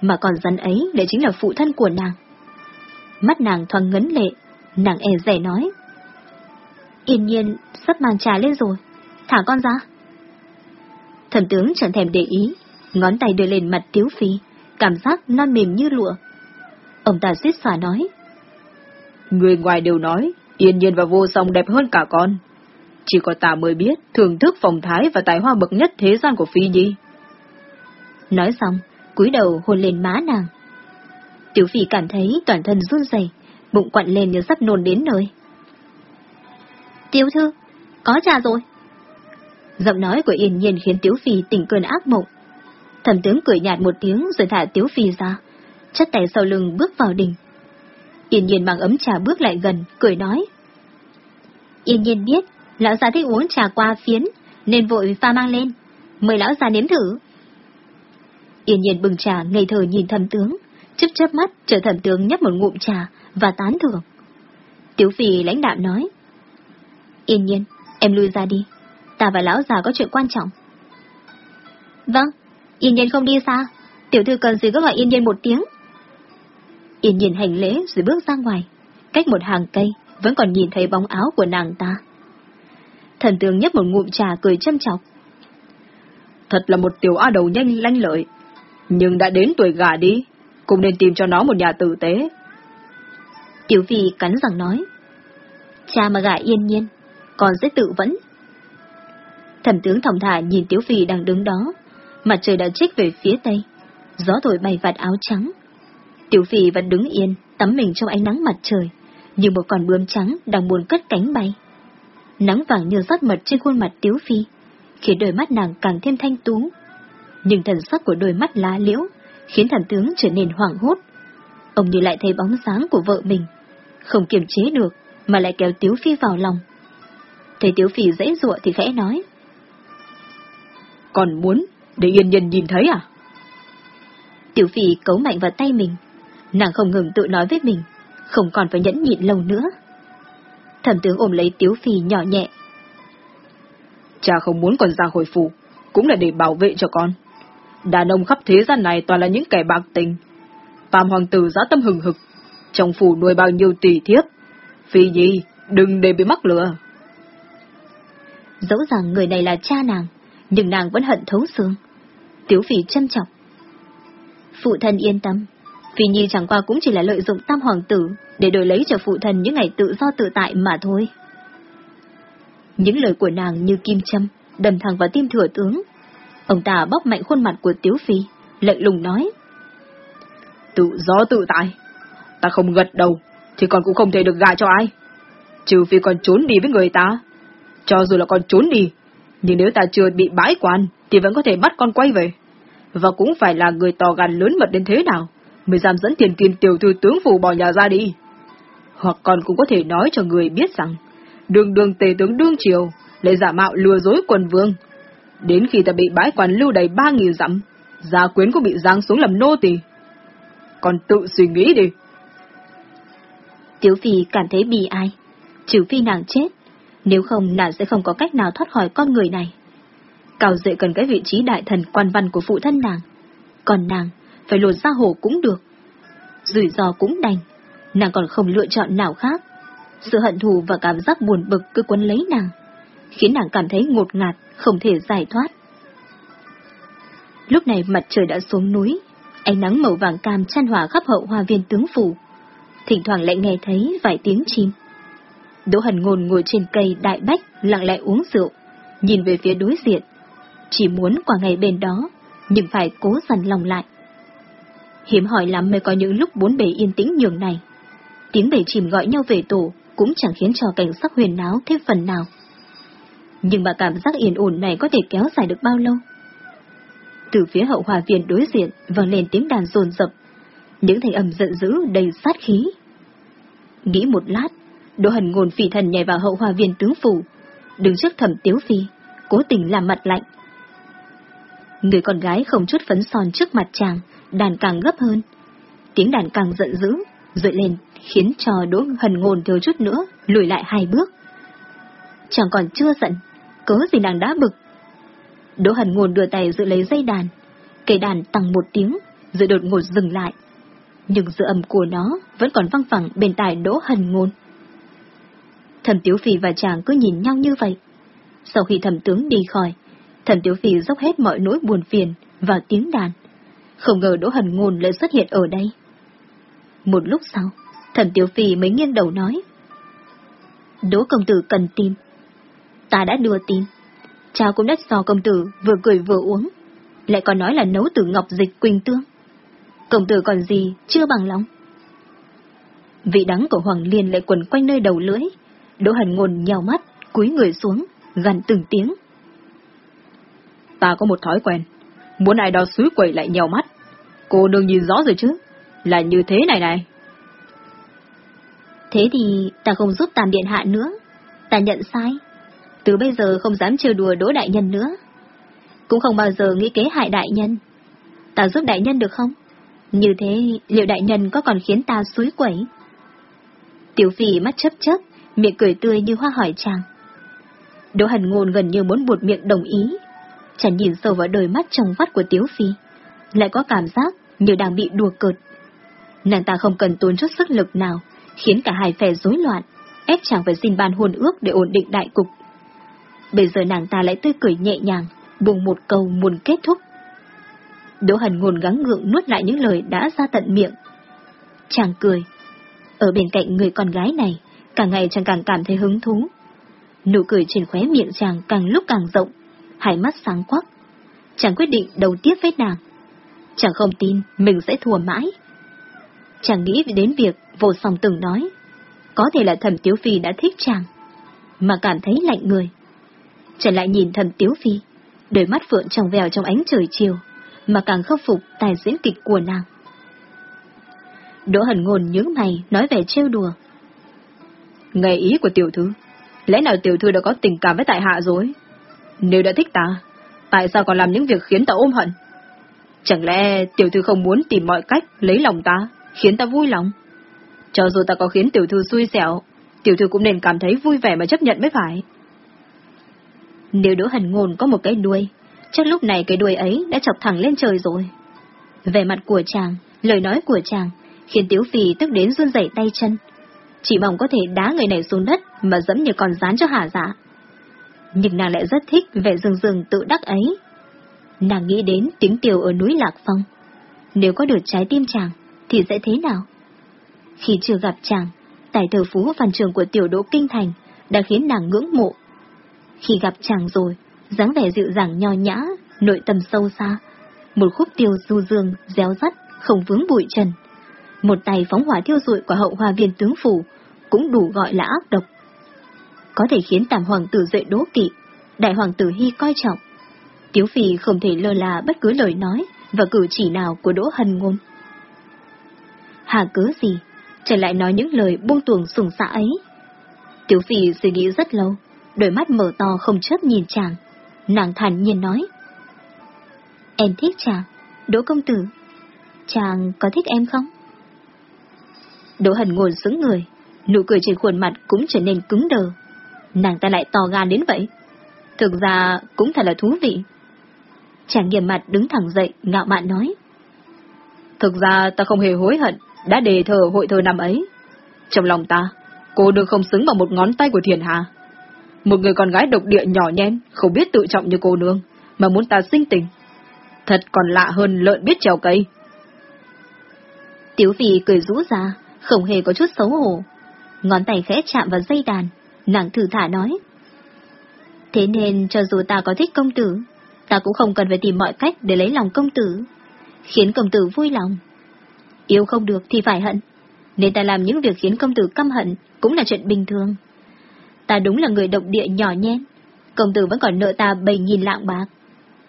Mà con rắn ấy lại chính là phụ thân của nàng. Mắt nàng thoáng ngấn lệ, nàng e rẻ nói. Yên nhiên, sắp mang trà lên rồi, thả con ra. Thần tướng chẳng thèm để ý, ngón tay đưa lên mặt Tiếu Phi, cảm giác non mềm như lụa. Ông ta suýt xòa nói. Người ngoài đều nói, yên nhiên và vô song đẹp hơn cả con. Chỉ có ta mới biết thưởng thức phong thái và tài hoa bậc nhất thế gian của Phi Nhi. Nói xong, cúi đầu hôn lên má nàng. Tiểu Phi cảm thấy toàn thân run rẩy, bụng quặn lên như sắp nôn đến nơi. Tiểu thư, có trà rồi. Giọng nói của Yên Nhiên khiến Tiếu Phi tỉnh cơn ác mộng. Thẩm tướng cười nhạt một tiếng rồi thả Tiếu Phi ra, chất tay sau lưng bước vào đình. Yên Nhiên mang ấm trà bước lại gần, cười nói. Yên Nhiên biết, lão già thích uống trà qua phiến, nên vội pha mang lên. Mời lão già nếm thử. Yên Nhiên bừng trà ngây thờ nhìn thẩm tướng, chớp chớp mắt chờ thẩm tướng nhấp một ngụm trà và tán thưởng. Tiếu Phi lãnh đạm nói. Yên Nhiên, em lui ra đi. Ta và lão già có chuyện quan trọng. Vâng, Yên nhiên không đi xa, Tiểu thư cần gì cứ gọi yên nhiên một tiếng. Yên nhiên hành lễ rồi bước ra ngoài. Cách một hàng cây, vẫn còn nhìn thấy bóng áo của nàng ta. Thần tướng nhấp một ngụm trà cười châm chọc. Thật là một tiểu a đầu nhanh lanh lợi. Nhưng đã đến tuổi gà đi, cũng nên tìm cho nó một nhà tử tế. Tiểu vị cắn răng nói. Cha mà gả yên nhiên, còn sẽ tự vẫn. Thẩm tướng thòng thả nhìn Tiểu Phi đang đứng đó, mặt trời đã chích về phía tây, gió thổi bay vạt áo trắng. Tiểu Phi vẫn đứng yên, tắm mình trong ánh nắng mặt trời, như một con bướm trắng đang buồn cất cánh bay. Nắng vàng như rót mật trên khuôn mặt Tiểu Phi, khiến đôi mắt nàng càng thêm thanh tú. Nhưng thần sắc của đôi mắt lá liễu khiến thần tướng trở nên hoảng hốt. Ông như lại thấy bóng dáng của vợ mình, không kiềm chế được mà lại kéo Tiếu Phi vào lòng. Thấy Tiếu Phi dễ dụa thì khẽ nói. Còn muốn để yên nhân nhìn thấy à? Tiểu Phi cấu mạnh vào tay mình, nàng không ngừng tự nói với mình, không còn phải nhẫn nhịn lâu nữa. Thẩm tướng ôm lấy Tiếu Phi nhỏ nhẹ. Cha không muốn con ra hồi phủ, cũng là để bảo vệ cho con. Đàn ông khắp thế gian này toàn là những kẻ bạc tình. Tam hoàng tử giá tâm hừng hực, trong phủ nuôi bao nhiêu tỷ thiếp. Phi gì, đừng để bị mắc lừa. Dẫu rằng người này là cha nàng, nhưng nàng vẫn hận thấu xương. Tiếu phỉ châm chọc. Phụ thân yên tâm, Phi Nhi chẳng qua cũng chỉ là lợi dụng tam hoàng tử để đổi lấy cho phụ thân những ngày tự do tự tại mà thôi. Những lời của nàng như kim châm, đâm thẳng vào tim thừa tướng. Ông ta bóp mạnh khuôn mặt của Tiếu Phi, lạnh lùng nói. Tự do tự tại, ta không gật đầu, thì còn cũng không thể được gả cho ai. Trừ phi còn trốn đi với người ta. Cho dù là còn trốn đi, nhưng nếu ta chưa bị bãi quan, thì vẫn có thể bắt con quay về. Và cũng phải là người to gan lớn mật đến thế nào, mới dám dẫn tiền kim tiểu thư tướng phủ bỏ nhà ra đi. Hoặc còn cũng có thể nói cho người biết rằng, đường đường tề tướng đương triều, lại giả mạo lừa dối quần vương. Đến khi ta bị bãi quan lưu đầy ba nghìn dặm, gia quyến cũng bị giáng xuống làm nô tỳ. Còn tự suy nghĩ đi. Tiểu Phi cảm thấy bị ai, trừ phi nàng chết, nếu không nàng sẽ không có cách nào thoát khỏi con người này. Cao dệ cần cái vị trí đại thần quan văn của phụ thân nàng. Còn nàng, phải lột ra hồ cũng được. Rủi ro cũng đành, nàng còn không lựa chọn nào khác. Sự hận thù và cảm giác buồn bực cứ quấn lấy nàng, khiến nàng cảm thấy ngột ngạt, không thể giải thoát. Lúc này mặt trời đã xuống núi, ánh nắng màu vàng cam chan hòa khắp hậu hoa viên tướng phủ. Thỉnh thoảng lại nghe thấy vài tiếng chim. Đỗ Hần Ngôn ngồi trên cây đại bách lặng lẽ uống rượu, nhìn về phía đối diện. Chỉ muốn qua ngày bên đó, nhưng phải cố dằn lòng lại. Hiếm hỏi lắm mới có những lúc bốn bề yên tĩnh nhường này. Tiếng bể chìm gọi nhau về tổ cũng chẳng khiến cho cảnh sắc huyền náo thêm phần nào. Nhưng mà cảm giác yên ổn này có thể kéo dài được bao lâu? Từ phía hậu hòa viện đối diện vang lên tiếng đàn rồn rập, những thanh âm giận dữ đầy sát khí. Nghĩ một lát, Đỗ Hần ngôn phỉ thần nhảy vào hậu hòa viên tướng phủ, đứng trước thẩm tiếu phi, cố tình làm mặt lạnh. Người con gái không chút phấn son trước mặt chàng, đàn càng gấp hơn. Tiếng đàn càng giận dữ, dội lên, khiến cho Đỗ Hần ngôn thiếu chút nữa, lùi lại hai bước. Chàng còn chưa giận, cớ gì nàng đã bực. Đỗ Hần ngôn đưa tay giữ lấy dây đàn, cây đàn tăng một tiếng, rồi đột ngột dừng lại. Nhưng dư âm của nó vẫn còn văng phẳng bên tai Đỗ Hần ngôn. Thẩm tiểu Phi và chàng cứ nhìn nhau như vậy. Sau khi thẩm tướng đi khỏi, thẩm tiểu Phi dốc hết mọi nỗi buồn phiền vào tiếng đàn. Không ngờ Đỗ Hần Ngôn lại xuất hiện ở đây. Một lúc sau, thẩm tiểu Phi mới nghiêng đầu nói. Đỗ công tử cần tim. Ta đã đưa tim. Cha cũng đất so công tử vừa cười vừa uống. Lại còn nói là nấu từ ngọc dịch quỳnh tương. Công tử còn gì chưa bằng lòng. Vị đắng của Hoàng Liên lại quần quanh nơi đầu lưỡi, Đỗ Hần Ngôn nhào mắt, cúi người xuống, gần từng tiếng. Ta có một thói quen, muốn ai đó suối quẩy lại nhào mắt. Cô đừng nhìn rõ rồi chứ, là như thế này này. Thế thì ta không giúp Tam Điện Hạ nữa, ta nhận sai. Từ bây giờ không dám trêu đùa Đỗ Đại Nhân nữa. Cũng không bao giờ nghĩ kế hại Đại Nhân. Ta giúp Đại Nhân được không? Như thế, liệu Đại Nhân có còn khiến ta suối quẩy? Tiểu phỉ mắt chấp chấp, miệng cười tươi như hoa hỏi chàng. Đỗ Hần Ngôn gần như muốn buột miệng đồng ý. Chàng nhìn sâu vào đôi mắt trong vắt của Tiếu Phi, lại có cảm giác như đang bị đùa cợt. Nàng ta không cần tốn chút sức lực nào, khiến cả hai phe rối loạn, ép chàng phải xin ban hôn ước để ổn định đại cục. Bây giờ nàng ta lại tươi cười nhẹ nhàng, buông một câu muốn kết thúc. Đỗ Hần Ngôn gắng ngượng nuốt lại những lời đã ra tận miệng. Chàng cười. Ở bên cạnh người con gái này, càng ngày chàng càng cảm thấy hứng thú. Nụ cười trên khóe miệng chàng càng lúc càng rộng, hai mắt sáng quắc. Chàng quyết định đầu tiếp với nàng. Chàng không tin mình sẽ thua mãi. Chàng nghĩ đến việc vô song từng nói, có thể là thẩm Tiếu Phi đã thích chàng, mà cảm thấy lạnh người. Chàng lại nhìn thẩm Tiếu Phi, đôi mắt phượng trong vèo trong ánh trời chiều, mà càng khắc phục tài diễn kịch của nàng. Đỗ hần ngôn nhướng mày nói về trêu đùa. Nghe ý của tiểu thư, lẽ nào tiểu thư đã có tình cảm với tại hạ rồi? Nếu đã thích ta, tại sao còn làm những việc khiến ta ôm hận? Chẳng lẽ tiểu thư không muốn tìm mọi cách lấy lòng ta, khiến ta vui lòng? Cho dù ta có khiến tiểu thư xui xẻo, tiểu thư cũng nên cảm thấy vui vẻ mà chấp nhận mới phải. Nếu Đỗ Hần Ngôn có một cái đuôi, chắc lúc này cái đuôi ấy đã chọc thẳng lên trời rồi. Về mặt của chàng, lời nói của chàng, khiến Tiếu Phi tức đến run rẩy tay chân. Chỉ mong có thể đá người này xuống đất mà dẫm như con rán cho hả dạ. Nhưng nàng lại rất thích vẻ rừng rừng tự đắc ấy. Nàng nghĩ đến tiếng tiểu ở núi Lạc Phong. Nếu có được trái tim chàng, thì sẽ thế nào? Khi chưa gặp chàng, tài thờ phú văn trường của tiểu đỗ kinh thành đã khiến nàng ngưỡng mộ. Khi gặp chàng rồi, dáng vẻ dịu dàng nho nhã, nội tâm sâu xa, một khúc tiêu du dương, réo rắt, không vướng bụi trần. Một tay phóng hỏa thiêu rụi của hậu hoa viên tướng phủ, cũng đủ gọi là ác độc. Có thể khiến tam hoàng tử dậy đố kỵ, đại hoàng tử hy coi trọng. Tiếu phi không thể lơ là bất cứ lời nói và cử chỉ nào của Đỗ Hân Ngôn. Hà cớ gì, trở lại nói những lời buông tuồng sùng xã ấy. Tiểu phi suy nghĩ rất lâu, đôi mắt mở to không chớp nhìn chàng. Nàng thản nhiên nói. Em thích chàng, Đỗ công tử. Chàng có thích em không? Đỗ hần ngồi sững người, nụ cười trên khuôn mặt cũng trở nên cứng đờ. Nàng ta lại to gan đến vậy. Thực ra cũng thật là thú vị. Chàng nghiêm mặt đứng thẳng dậy, ngạo mạn nói. Thực ra ta không hề hối hận đã đề thờ hội thơ năm ấy. Trong lòng ta, cô đương không xứng bằng một ngón tay của thiền hà. Một người con gái độc địa nhỏ nhen, không biết tự trọng như cô nương, mà muốn ta sinh tình. Thật còn lạ hơn lợn biết trèo cây. Tiếu Phi cười rũ ra, không hề có chút xấu hổ. Ngón tay khẽ chạm vào dây đàn, nàng thử thả nói. Thế nên cho dù ta có thích công tử, ta cũng không cần phải tìm mọi cách để lấy lòng công tử, khiến công tử vui lòng. Yêu không được thì phải hận, nên ta làm những việc khiến công tử căm hận cũng là chuyện bình thường. Ta đúng là người độc địa nhỏ nhen, công tử vẫn còn nợ ta bảy nghìn lạng bạc.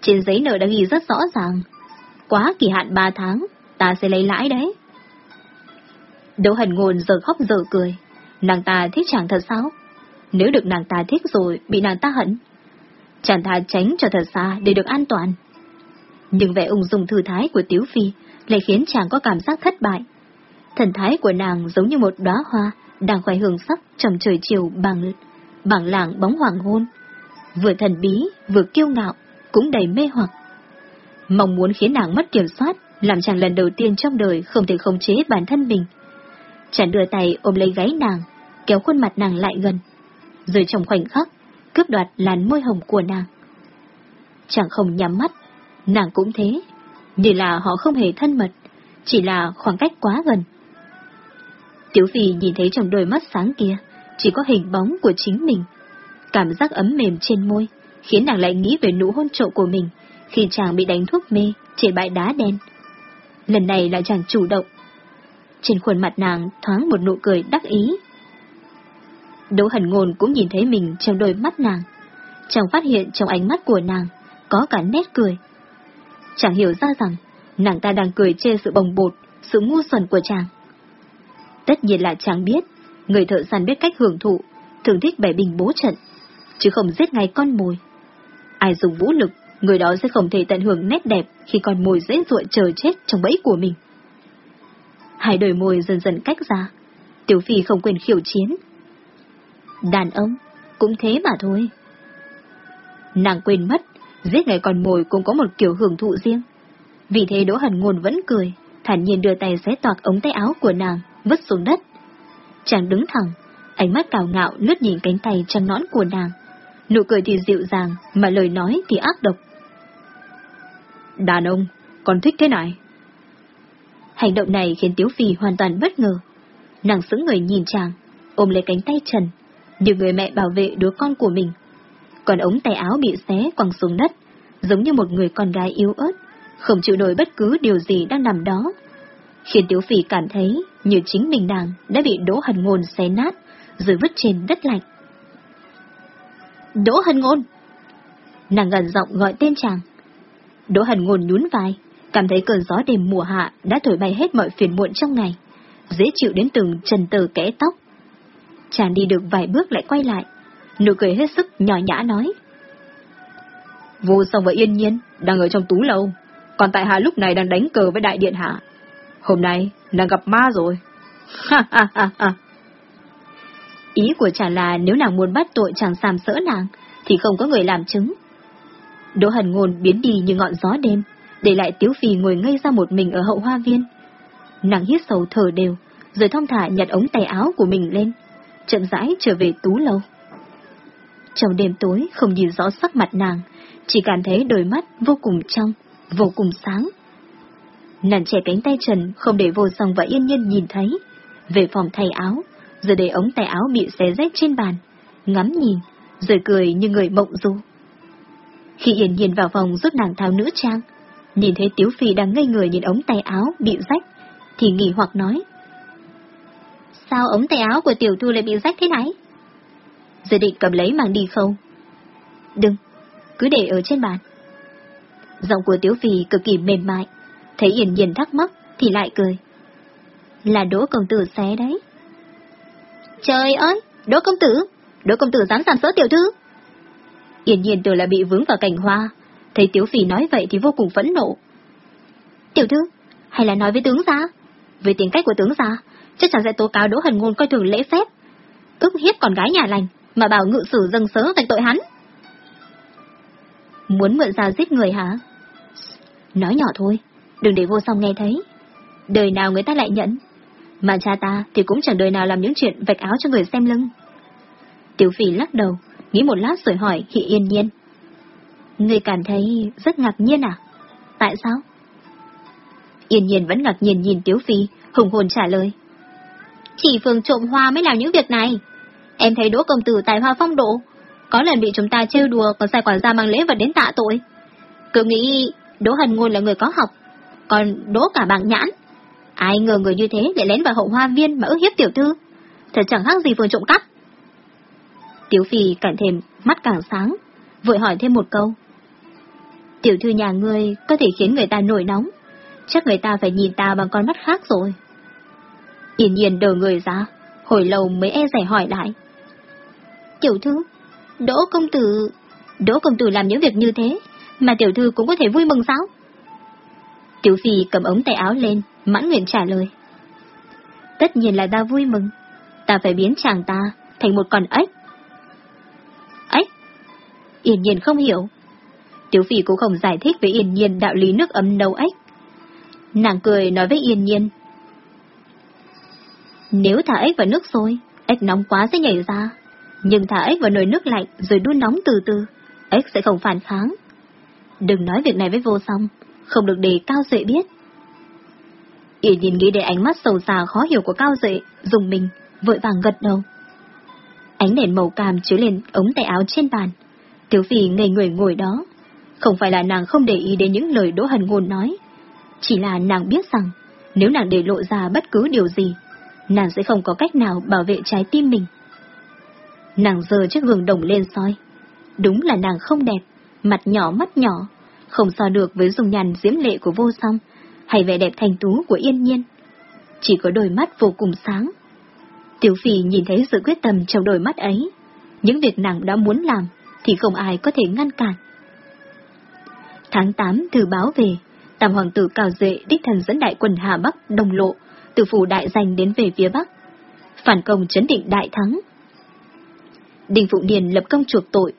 Trên giấy nợ đã ghi rất rõ ràng, quá kỳ hạn ba tháng, ta sẽ lấy lãi đấy. Đỗ Hành ngôn giờ khóc giờ cười, nàng ta thích chàng thật sao? Nếu được nàng ta thích rồi, bị nàng ta hận. Chàng ta tránh cho thật xa để được an toàn. Nhưng vẻ ung dung thư thái của Tiếu Phi lại khiến chàng có cảm giác thất bại. Thần thái của nàng giống như một đóa hoa đang khoe hương sắc trong trời chiều bằng bằng làng bóng hoàng hôn. Vừa thần bí, vừa kiêu ngạo, cũng đầy mê hoặc. Mong muốn khiến nàng mất kiểm soát, làm chàng lần đầu tiên trong đời không thể khống chế bản thân mình. Chàng đưa tay ôm lấy gáy nàng, kéo khuôn mặt nàng lại gần. Rồi trong khoảnh khắc, cướp đoạt làn môi hồng của nàng. Chàng không nhắm mắt, nàng cũng thế, như là họ không hề thân mật, chỉ là khoảng cách quá gần. Tiểu Phi nhìn thấy trong đôi mắt sáng kia, chỉ có hình bóng của chính mình. Cảm giác ấm mềm trên môi, khiến nàng lại nghĩ về nụ hôn trộm của mình, khi chàng bị đánh thuốc mê trên bãi đá đen. Lần này là chàng chủ động. Trên khuôn mặt nàng thoáng một nụ cười đắc ý. Đỗ hần ngôn cũng nhìn thấy mình trong đôi mắt nàng. Chàng phát hiện trong ánh mắt của nàng có cả nét cười chẳng hiểu ra rằng nàng ta đang cười chê sự bồng bột, sự ngu xuẩn của chàng. Tất nhiên là chàng biết, người thợ săn biết cách hưởng thụ, thường thích bẻ bình bố trận, chứ không giết ngay con mồi. Ai dùng vũ lực, người đó sẽ không thể tận hưởng nét đẹp khi con mồi dễ dụa chờ chết trong bẫy của mình. Hai đôi môi dần dần cách ra, Tiểu Phi không quên khiêu chiến. Đàn ông, cũng thế mà thôi. Nàng quên mất, Giết người còn mồi cũng có một kiểu hưởng thụ riêng. Vì thế Đỗ hẳn Ngôn vẫn cười, thản nhiên đưa tay xé toạc ống tay áo của nàng, vứt xuống đất. Chàng đứng thẳng, ánh mắt cào ngạo lướt nhìn cánh tay trăng nõn của nàng. Nụ cười thì dịu dàng, mà lời nói thì ác độc. Đàn ông, còn thích thế này? Hành động này khiến Tiếu Phi hoàn toàn bất ngờ. Nàng sững người nhìn chàng, ôm lấy cánh tay Trần, như người mẹ bảo vệ đứa con của mình. Còn ống tay áo bị xé quăng xuống đất, giống như một người con gái yếu ớt, không chịu nổi bất cứ điều gì đang nằm đó. Khiến Tiếu Phi cảm thấy như chính mình nàng đã bị Đỗ Hần Ngôn xé nát, rồi vứt trên đất lạnh. Đỗ Hần Ngôn! Nàng gần giọng gọi tên chàng. Đỗ Hần Ngôn nhún vai, cảm thấy cơn gió đêm mùa hạ đã thổi bay hết mọi phiền muộn trong ngày, dễ chịu đến từng trần tờ kẽ tóc. Chàng đi được vài bước lại quay lại, nụ cười hết sức nhỏ nhã nói. Vô song và yên nhiên, đang ở trong tú lâu, còn tại hạ lúc này đang đánh cờ với đại điện hạ. Hôm nay, nàng gặp ma rồi. Ha ha ha ha. Ý của chàng là nếu nàng muốn bắt tội chàng sàm sỡ nàng, thì không có người làm chứng. Đỗ hần ngôn biến đi như ngọn gió đêm, để lại Tiếu Phi ngồi ngây ra một mình ở hậu hoa viên. Nàng hít sầu thở đều, rồi thong thả nhặt ống tay áo của mình lên, chậm rãi trở về tú lâu. Trong đêm tối không nhìn rõ sắc mặt nàng, chỉ cảm thấy đôi mắt vô cùng trong, vô cùng sáng. Nàng trẻ cánh tay trần không để vô song và yên nhiên nhìn thấy, về phòng thay áo, rồi để ống tay áo bị xé rách trên bàn, ngắm nhìn, rồi cười như người mộng du. Khi yên nhiên vào phòng giúp nàng tháo nữ trang, nhìn thấy Tiếu Phi đang ngây người nhìn ống tay áo bị rách, thì nghỉ hoặc nói. Sao ống tay áo của tiểu thư lại bị rách thế này? Giờ định cầm lấy mang đi không? Đừng, cứ để ở trên bàn. Giọng của Tiếu Phi cực kỳ mềm mại, thấy Yên Nhiên thắc mắc thì lại cười. Là Đỗ Công Tử xé đấy. Trời ơi, Đỗ Công Tử, Đỗ Công Tử dám sàm sỡ tiểu thư. Yên Nhiên tưởng là bị vướng vào cành hoa, thấy tiểu Phi nói vậy thì vô cùng phẫn nộ. Tiểu thư, hay là nói với tướng gia? Với tính cách của tướng gia, chắc chắn sẽ tố cáo Đỗ Hần Ngôn coi thường lễ phép. Ước hiếp con gái nhà lành, mà bảo ngự sử dâng sớ thành tội hắn. Muốn mượn ra giết người hả? Nói nhỏ thôi, đừng để vô song nghe thấy. Đời nào người ta lại nhận. Mà cha ta thì cũng chẳng đời nào làm những chuyện vạch áo cho người xem lưng. Tiểu phỉ lắc đầu, nghĩ một lát rồi hỏi Hị Yên Nhiên. Người cảm thấy rất ngạc nhiên à? Tại sao? Yên Nhiên vẫn ngạc nhiên nhìn Tiếu Phi, hùng hồn trả lời. Chỉ phường trộm hoa mới làm những việc này. Em thấy Đỗ Công Tử tài hoa phong độ, có lần bị chúng ta trêu đùa còn sai quản gia mang lễ vật đến tạ tội. Cứ nghĩ Đỗ Hần Ngôn là người có học, còn Đỗ cả bảng nhãn. Ai ngờ người như thế lại lén vào hậu hoa viên mà ước hiếp tiểu thư. Thật chẳng khác gì phường trộm cắp. Tiểu Phi càng thêm mắt càng sáng, vội hỏi thêm một câu. Tiểu thư nhà ngươi có thể khiến người ta nổi nóng, chắc người ta phải nhìn ta bằng con mắt khác rồi. Yên nhiên đờ người ra, hồi lâu mới e rẻ hỏi lại. Tiểu thư, Đỗ công tử... Đỗ công tử làm những việc như thế, mà tiểu thư cũng có thể vui mừng sao? Tiểu phi cầm ống tay áo lên, mãn nguyện trả lời. Tất nhiên là ta vui mừng, ta phải biến chàng ta thành một con ếch. Ếch? Yên nhiên không hiểu. Tiểu phi cũng không giải thích với Yên nhiên đạo lý nước ấm nấu ếch. Nàng cười nói với Yên nhiên. Nếu thả ếch vào nước sôi, ếch nóng quá sẽ nhảy ra, nhưng thả ếch vào nồi nước lạnh rồi đun nóng từ từ, ếch sẽ không phản kháng. Đừng nói việc này với vô song, không được để Cao Duệ biết. Yên nhìn nghĩ đến ánh mắt sầu xa khó hiểu của Cao Duệ, dùng mình, vội vàng gật đầu. Ánh đèn màu cam chiếu lên ống tay áo trên bàn. Tiểu Phi ngây người ngồi đó. Không phải là nàng không để ý đến những lời Đỗ Hần Ngôn nói. Chỉ là nàng biết rằng, nếu nàng để lộ ra bất cứ điều gì, nàng sẽ không có cách nào bảo vệ trái tim mình. Nàng giơ chiếc gương đồng lên soi. Đúng là nàng không đẹp, mặt nhỏ mắt nhỏ, không so được với dung nhàn diễm lệ của vô song, hay vẻ đẹp thành tú của yên nhiên. Chỉ có đôi mắt vô cùng sáng. Tiểu phì nhìn thấy sự quyết tâm trong đôi mắt ấy. Những việc nàng đã muốn làm, thì không ai có thể ngăn cản. Tháng 8 thư báo về, Tam Hoàng tử Cào Duệ đích thần dẫn đại quân Hà Bắc, Đông Lộ, từ phủ đại danh đến về phía Bắc. Phản công chấn định đại thắng, đình Phụ điền lập công chuộc tội,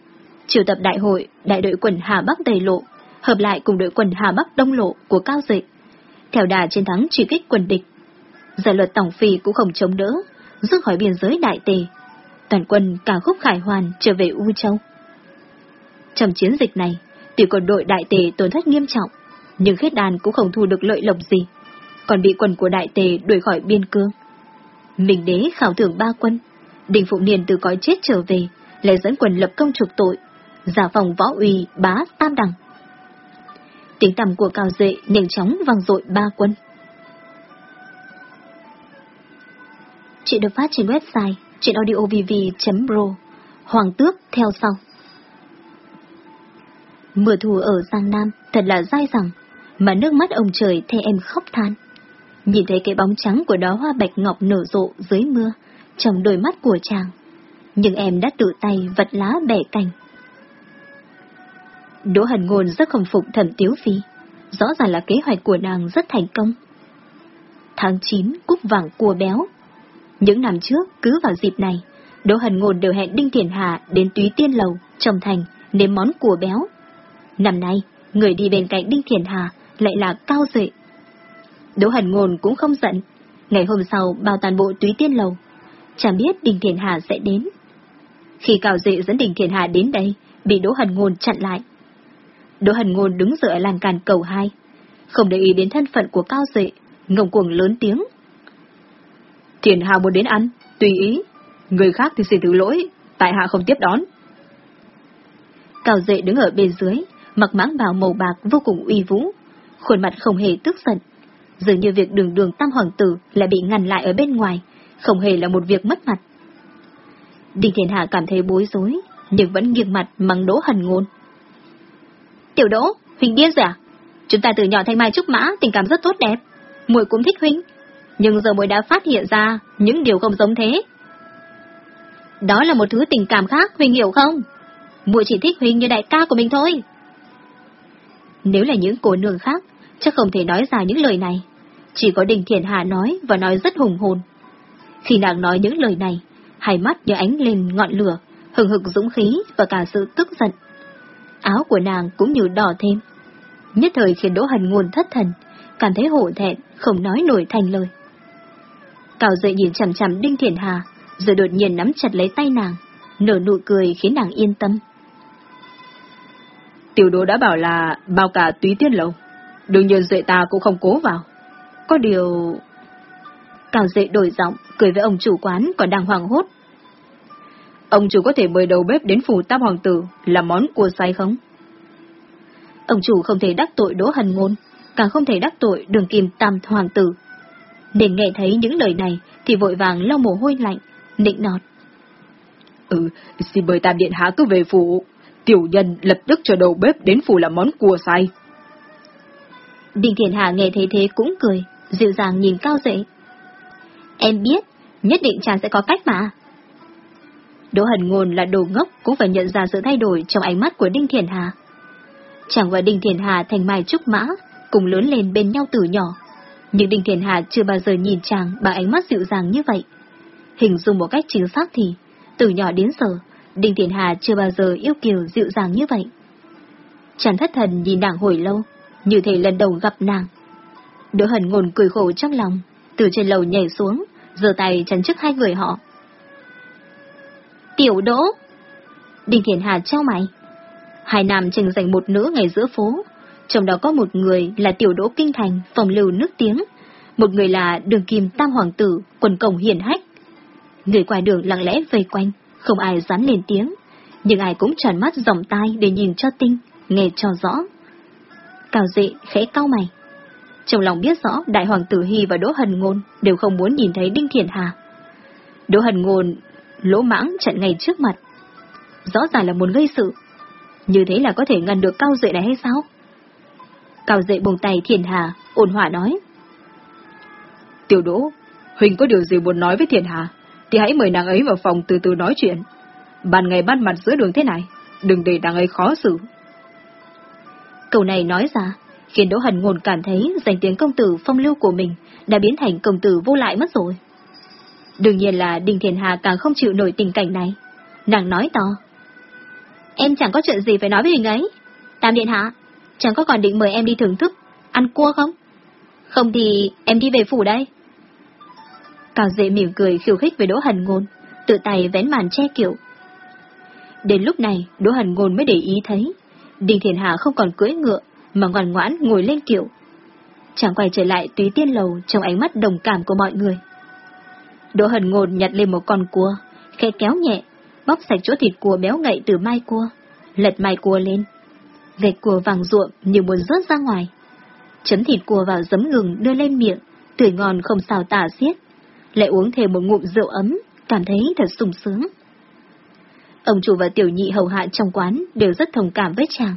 triệu tập đại hội, đại đội quân Hà Bắc Tây Lộ, hợp lại cùng đội quân Hà Bắc Đông Lộ của Cao Dệ. Theo đà chiến thắng truy kích quân địch. Giải luật Tổng Phi cũng không chống đỡ, rước khỏi biên giới đại tề. Toàn quân cả khúc khải hoàn trở về U Châu. Trong chiến dịch này, tuy quân đội đại tề tổn thất nghiêm trọng, nhưng khiết đàn cũng không thu được lợi lộc gì, còn bị quân của đại tề đuổi khỏi biên cương. Mình đế khảo thưởng ba quân, Đình Phụ Niên từ cõi chết trở về, lại dẫn quân lập công trục tội, giả phòng võ uy bá tam đẳng. Tiếng tầm của Cao Dệ nhanh chóng vang dội ba quân. Chuyện được phát trên website chuyenaudiovv.pro Hoàng tước theo sau Mưa thu ở Giang Nam thật là dai dẳng, mà nước mắt ông trời thay em khóc than. Nhìn thấy cái bóng trắng của đó hoa bạch ngọc nở rộ dưới mưa, trong đôi mắt của chàng. Nhưng em đã tự tay vật lá bẻ cành. Đỗ Hần Ngôn rất không phục thẩm tiếu phi, rõ ràng là kế hoạch của nàng rất thành công. Tháng 9, cúc vàng cua béo. Những năm trước, cứ vào dịp này, Đỗ Hần Ngôn đều hẹn Đinh Thiền Hà đến túy tiên lầu, Trầm thành, nếm món cua béo. Năm nay, người đi bên cạnh Đinh Thiền Hà lại là Cao Duệ. Đỗ Hẳn Ngôn cũng không giận, ngày hôm sau bao toàn bộ túy tiên lầu. Chẳng biết Đinh Thiền Hà sẽ đến. Khi Cao Duệ dẫn Đinh Thiền Hà đến đây, bị Đỗ Hẳn Ngôn chặn lại. Đỗ Hẳn Ngôn đứng dựa làng càn cầu hai, không để ý đến thân phận của Cao Duệ, ngông cuồng lớn tiếng. Thiền Hà muốn đến ăn, tùy ý. Người khác thì xin thứ lỗi, tại hạ không tiếp đón. Cao Duệ đứng ở bên dưới, mặc mãng bào màu bạc vô cùng uy vũ, khuôn mặt không hề tức giận. Dường như việc đường đường tam hoàng tử lại bị ngăn lại ở bên ngoài, không hề là một việc mất mặt. Đinh Thiên Hạ cảm thấy bối rối, nhưng vẫn nghiêng mặt mắng đỗ hần ngôn. Tiểu đỗ, Huynh điên rồi à? Chúng ta từ nhỏ thanh mai trúc mã, tình cảm rất tốt đẹp. muội cũng thích Huynh. Nhưng giờ muội đã phát hiện ra những điều không giống thế. Đó là một thứ tình cảm khác, Huynh hiểu không? muội chỉ thích Huynh như đại ca của mình thôi. Nếu là những cô nương khác, chắc không thể nói ra những lời này. Chỉ có Đình Thiền Hà nói và nói rất hùng hồn. Khi nàng nói những lời này, hai mắt như ánh lên ngọn lửa, hừng hực dũng khí và cả sự tức giận. Áo của nàng cũng như đỏ thêm. Nhất thời khiến Đỗ Hần nguồn thất thần, cảm thấy hổ thẹn, không nói nổi thành lời. cào dậy nhìn chằm chằm Đinh Thiền Hà, rồi đột nhiên nắm chặt lấy tay nàng, nở nụ cười khiến nàng yên tâm. Tiểu đố đã bảo là bao cả túy tiên lầu. Đương nhiên dệ ta cũng không cố vào. Có điều... Cao dệ đổi giọng, cười với ông chủ quán còn đang hoàng hốt. Ông chủ có thể mời đầu bếp đến phủ tam hoàng tử làm món cua say không? Ông chủ không thể đắc tội đỗ hần ngôn, càng không thể đắc tội đường kim tam hoàng tử. Nên nghe thấy những lời này thì vội vàng lau mồ hôi lạnh, nịnh nọt. Ừ, xin mời tam điện hạ cứ về phủ. Tiểu nhân lập tức cho đầu bếp đến phủ làm món cua say. Đinh Thiền Hà nghe thấy thế cũng cười, dịu dàng nhìn Cao dậy. Em biết, nhất định chàng sẽ có cách mà. Đỗ Hần Ngôn là đồ ngốc cũng phải nhận ra sự thay đổi trong ánh mắt của Đinh Thiền Hà. Chàng và Đinh Thiền Hà thành mai trúc mã, cùng lớn lên bên nhau từ nhỏ. Nhưng Đinh Thiền Hà chưa bao giờ nhìn chàng bằng ánh mắt dịu dàng như vậy. Hình dung một cách chính xác thì, từ nhỏ đến giờ, Đinh Thiền Hà chưa bao giờ yêu kiều dịu dàng như vậy. Chàng thất thần nhìn nàng hồi lâu, như thể lần đầu gặp nàng. Đỗ hần ngồn cười khổ trong lòng, từ trên lầu nhảy xuống, giơ tay chắn trước hai người họ. Tiểu Đỗ! Đinh Thiền Hà trao mày. Hai nam tranh giành một nữ ngày giữa phố, trong đó có một người là Tiểu Đỗ Kinh Thành, phòng lưu nước tiếng, một người là đường kim tam hoàng tử, quần cổng hiền hách. Người qua đường lặng lẽ vây quanh, không ai dám lên tiếng, nhưng ai cũng tròn mắt dòng tai để nhìn cho tinh, nghe cho rõ. Cao dị khẽ cau mày. Trong lòng biết rõ Đại Hoàng Tử Hy và Đỗ Hần Ngôn đều không muốn nhìn thấy Đinh Thiền Hà. Đỗ Hần Ngôn lỗ mãng chặn ngay trước mặt. Rõ ràng là muốn gây sự. Như thế là có thể ngăn được Cao Dệ này hay sao? Cao Dệ buông tay Thiền Hà, ổn hỏa nói. Tiểu Đỗ, Huỳnh có điều gì muốn nói với Thiền Hà? Thì hãy mời nàng ấy vào phòng từ từ nói chuyện. Ban ngày ban mặt giữa đường thế này, đừng để nàng ấy khó xử. Câu này nói ra, khiến Đỗ Hần Ngôn cảm thấy danh tiếng công tử phong lưu của mình đã biến thành công tử vô lại mất rồi. Đương nhiên là Đinh Thiền Hà càng không chịu nổi tình cảnh này. Nàng nói to. Em chẳng có chuyện gì phải nói với Huỳnh ấy. Tam Điện Hạ, chẳng có còn định mời em đi thưởng thức, ăn cua không? Không thì em đi về phủ đây. Cao dễ mỉm cười khiêu khích với Đỗ Hần Ngôn, tự tay vén màn che kiểu. Đến lúc này, Đỗ Hần Ngôn mới để ý thấy, Đinh Thiền Hà không còn cưỡi ngựa, mà ngoan ngoãn ngồi lên kiểu. Chàng quay trở lại túy tiên lầu trong ánh mắt đồng cảm của mọi người. Đỗ Hần Ngôn nhặt lên một con cua, khe kéo nhẹ, bóc sạch chỗ thịt cua béo ngậy từ mai cua, lật mai cua lên. Gạch cua vàng ruộm như muốn rớt ra ngoài. Chấm thịt cua vào giấm gừng đưa lên miệng, tươi ngon không sao tả xiết. Lại uống thêm một ngụm rượu ấm, cảm thấy thật sung sướng. Ông chủ và tiểu nhị hầu hạ trong quán đều rất thông cảm với chàng.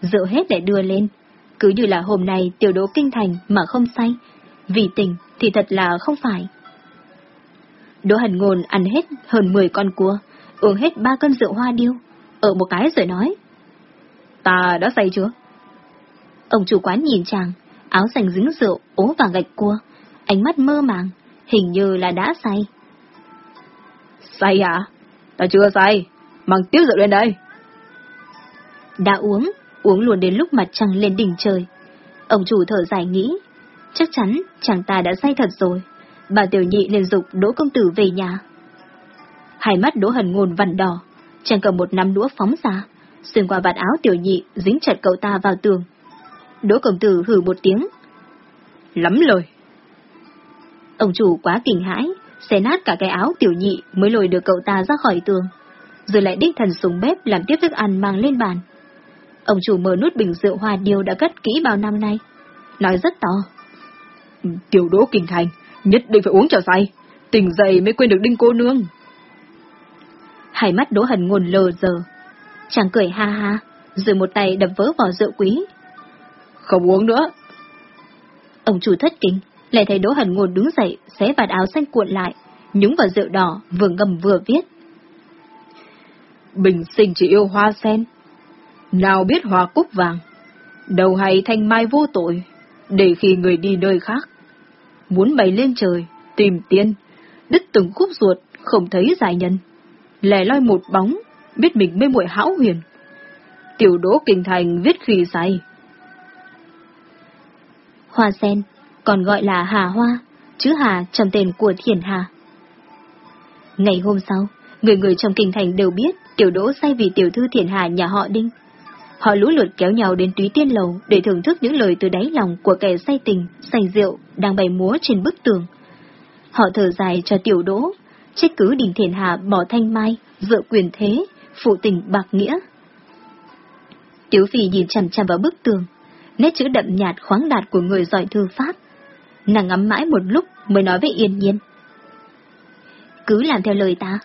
Rượu hết lại đưa lên, cứ như là hôm nay tiểu đỗ kinh thành mà không say, vì tình thì thật là không phải. Đỗ Hần Ngôn ăn hết hơn 10 con cua, uống hết ba cân rượu hoa điêu, ở một cái rồi nói. Ta đã say chưa? Ông chủ quán nhìn chàng, áo xanh dính rượu, ố và gạch cua, ánh mắt mơ màng, hình như là đã say. Say à? Ta chưa say, mang tiếp rượu lên đây. Đã uống, uống luôn đến lúc mặt trăng lên đỉnh trời. Ông chủ thở dài nghĩ, chắc chắn chàng ta đã say thật rồi. Bà tiểu nhị liền dục đỗ công tử về nhà. Hai mắt đỗ hần ngôn vằn đỏ, chàng cầm một nắm đũa phóng ra, xuyên qua vạt áo tiểu nhị dính chặt cậu ta vào tường. Đỗ công tử hử một tiếng. Lắm lời. Ông chủ quá kinh hãi, xé nát cả cái áo tiểu nhị mới lôi được cậu ta ra khỏi tường, rồi lại đích thần súng bếp làm tiếp thức ăn mang lên bàn. Ông chủ mở nút bình rượu hoa điêu đã cất kỹ bao năm nay, nói rất to. Tiểu đỗ kinh thành, nhất định phải uống trà say, tỉnh dậy mới quên được đinh cô nương. Hai mắt đỗ hần ngôn lờ giờ, chàng cười ha ha, rồi một tay đập vỡ vỏ rượu quý. Không uống nữa. Ông chủ thất kinh, lại thấy đỗ hần ngôn đứng dậy, xé vạt áo xanh cuộn lại, nhúng vào rượu đỏ, vừa ngầm vừa viết. Bình sinh chỉ yêu hoa sen, nào biết hoa cúc vàng, đầu hay thanh mai vô tội, để khi người đi nơi khác. Muốn bay lên trời, tìm tiên, đứt từng khúc ruột, không thấy giải nhân. Lẻ loi một bóng, biết mình mê muội hão huyền. Tiểu đỗ kinh thành viết khi say. Hoa sen, còn gọi là hà hoa, chữ hà trong tên của thiền hà. Ngày hôm sau, người người trong kinh thành đều biết tiểu đỗ say vì tiểu thư thiền hà nhà họ đinh. Họ lũ lượt kéo nhau đến túy tiên lầu để thưởng thức những lời từ đáy lòng của kẻ say tình, say rượu đang bày múa trên bức tường. Họ thở dài cho tiểu đỗ, trách cứ đình thiền hà bỏ thanh mai, dựa quyền thế, phụ tình bạc nghĩa. Tiểu phi nhìn chằm chằm vào bức tường, nét chữ đậm nhạt khoáng đạt của người giỏi thư pháp. Nàng ngắm mãi một lúc mới nói với yên nhiên. Cứ làm theo lời ta.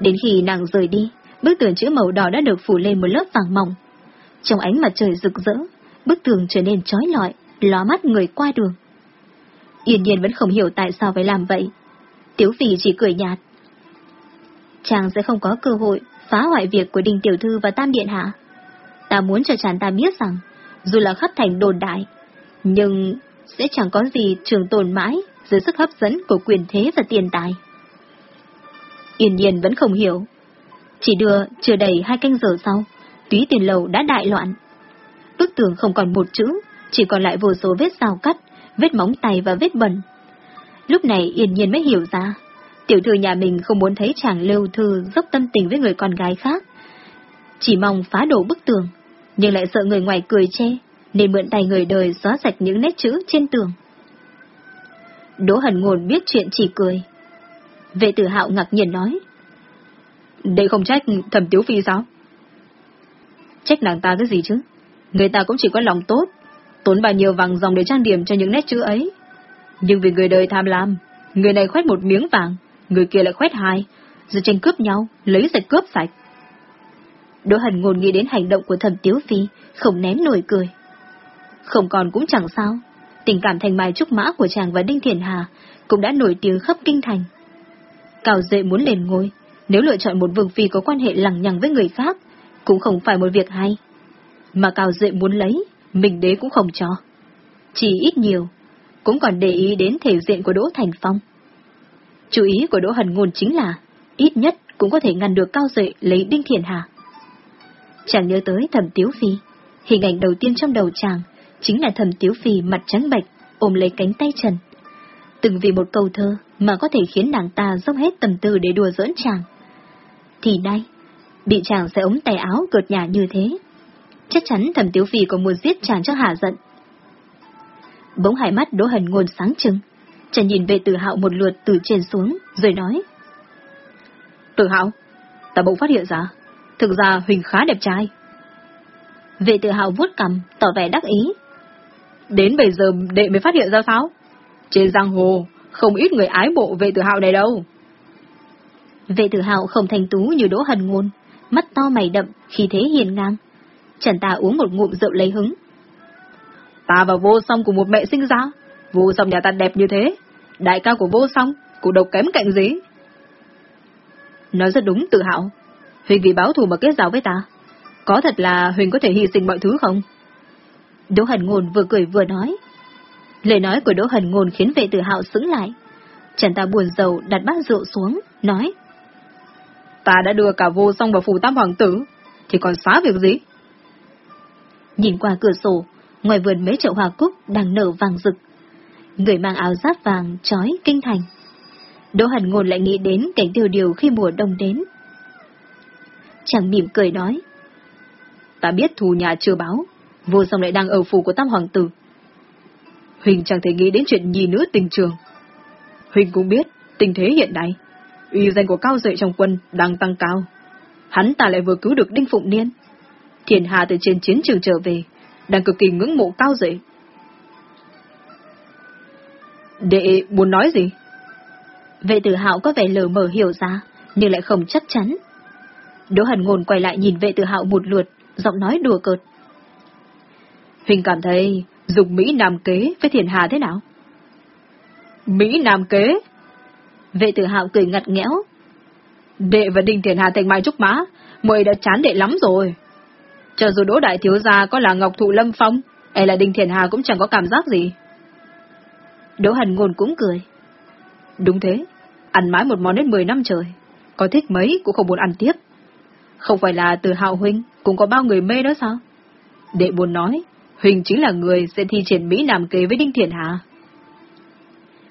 Đến khi nàng rời đi, bức tường chữ màu đỏ đã được phủ lên một lớp vàng mỏng. Trong ánh mặt trời rực rỡ, bức tường trở nên trói lọi, ló mắt người qua đường. Yên nhiên vẫn không hiểu tại sao phải làm vậy. Tiếu phì chỉ cười nhạt. Chàng sẽ không có cơ hội phá hoại việc của Đinh Tiểu Thư và Tam Điện Hạ. Ta muốn cho chàng ta biết rằng, dù là khắp thành đồn đại, nhưng sẽ chẳng có gì trường tồn mãi dưới sức hấp dẫn của quyền thế và tiền tài. Yên nhiên vẫn không hiểu. Chỉ đưa chưa đầy hai canh giờ sau, túy tiền lầu đã đại loạn. Bức tường không còn một chữ, chỉ còn lại vô số vết rào cắt, vết móng tay và vết bẩn. Lúc này Yên nhiên mới hiểu ra, tiểu thư nhà mình không muốn thấy chàng lưu thư dốc tâm tình với người con gái khác. Chỉ mong phá đổ bức tường, nhưng lại sợ người ngoài cười chê, nên mượn tay người đời xóa sạch những nét chữ trên tường. Đỗ Hần Ngôn biết chuyện chỉ cười. Vệ tử hạo ngạc nhiên nói. Đây không trách thẩm tiếu phi sao? Trách nàng ta cái gì chứ? Người ta cũng chỉ có lòng tốt, tốn bao nhiêu vàng dòng để trang điểm cho những nét chữ ấy. Nhưng vì người đời tham lam, người này khoét một miếng vàng, người kia lại khoét hai, rồi tranh cướp nhau, lấy sạch cướp sạch. Đỗ Hần Ngôn nghĩ đến hành động của thẩm tiếu phi, không nén nổi cười. Không còn cũng chẳng sao, tình cảm thành mai trúc mã của chàng và Đinh Thiền Hà cũng đã nổi tiếng khắp kinh thành. Cao Dệ muốn lên ngôi, nếu lựa chọn một vương phi có quan hệ lằng nhằng với người khác, cũng không phải một việc hay. Mà Cao Dệ muốn lấy, mình đế cũng không cho. Chỉ ít nhiều, cũng còn để ý đến thể diện của Đỗ Thành Phong. Chú ý của Đỗ Hần Ngôn chính là, ít nhất cũng có thể ngăn được Cao Dệ lấy Đinh Thiền Hà. Chàng nhớ tới thẩm tiếu phi. Hình ảnh đầu tiên trong đầu chàng chính là thẩm tiếu phi mặt trắng bệch, ôm lấy cánh tay trần. Từng vì một câu thơ mà có thể khiến nàng ta dốc hết tầm tư để đùa giỡn chàng. Thì nay, bị chàng sẽ ống tay áo cợt nhả như thế. Chắc chắn thẩm tiếu phi có muốn giết chàng cho hạ giận. Bỗng hai mắt đỗ hần ngôn sáng trưng. Chàng nhìn về tử hạo một lượt từ trên xuống, rồi nói. Tử hạo, ta bỗng phát hiện ra, thực ra Huỳnh khá đẹp trai. Vệ tự hào vuốt cầm, tỏ vẻ đắc ý. Đến bây giờ đệ mới phát hiện ra sao? Trên giang hồ, không ít người ái bộ vệ tự hào này đâu. Vệ tự hào không thành tú như đỗ hần ngôn, mắt to mày đậm, khi thế hiền ngang. Trần ta uống một ngụm rượu lấy hứng. Ta và vô song của một mẹ sinh ra, vô song nhà ta đẹp như thế, đại ca của vô song, của độc kém cạnh gì? Nói rất đúng tự hào, Huỳnh vì báo thù mà kết giao với ta. Có thật là Huỳnh có thể hy sinh mọi thứ không? Đỗ Hần Ngôn vừa cười vừa nói. Lời nói của Đỗ Hần Ngôn khiến vệ tử hạo sững lại. Trần ta buồn rầu đặt bát rượu xuống, nói. Ta đã đưa cả vô song vào phủ tam hoàng tử, thì còn xá việc gì? Nhìn qua cửa sổ, ngoài vườn mấy chậu hoa cúc đang nở vàng rực. Người mang áo giáp vàng trói kinh thành. Đỗ Hần Ngôn lại nghĩ đến cảnh điều điều khi mùa đông đến. Chàng mỉm cười nói. Ta biết thù nhà chưa báo, vô song lại đang ở phủ của tam hoàng tử. Huỳnh chẳng thể nghĩ đến chuyện gì nữa tình trường. Huỳnh cũng biết, tình thế hiện nay, uy danh của cao dậy trong quân đang tăng cao. Hắn ta lại vừa cứu được Đinh Phụng Niên. Thiền Hà từ trên chiến trường trở về, đang cực kỳ ngưỡng mộ cao dậy. Đệ muốn nói gì? Vệ tử hạo có vẻ lờ mờ hiểu ra, nhưng lại không chắc chắn. Đỗ hẳn Ngôn quay lại nhìn vệ tử hạo một lượt, giọng nói đùa cợt. Huynh cảm thấy dùng Mỹ Nam kế với thiền hà thế nào? Mỹ Nam kế? Vệ tử hạo cười ngặt nghẽo. Đệ và Đinh Thiền Hà thành mai trúc mã, mười đã chán đệ lắm rồi. Cho dù Đỗ Đại Thiếu Gia có là Ngọc Thụ Lâm Phong, hay là Đinh Thiền Hà cũng chẳng có cảm giác gì. Đỗ Hần Ngôn cũng cười. Đúng thế, ăn mãi một món đến mười năm trời, có thích mấy cũng không muốn ăn tiếp. Không phải là từ Hạo Huynh cũng có bao người mê đó sao? Đệ buồn nói, Huỳnh chính là người sẽ thi triển Mỹ Nam kế với Đinh Thiền Hà.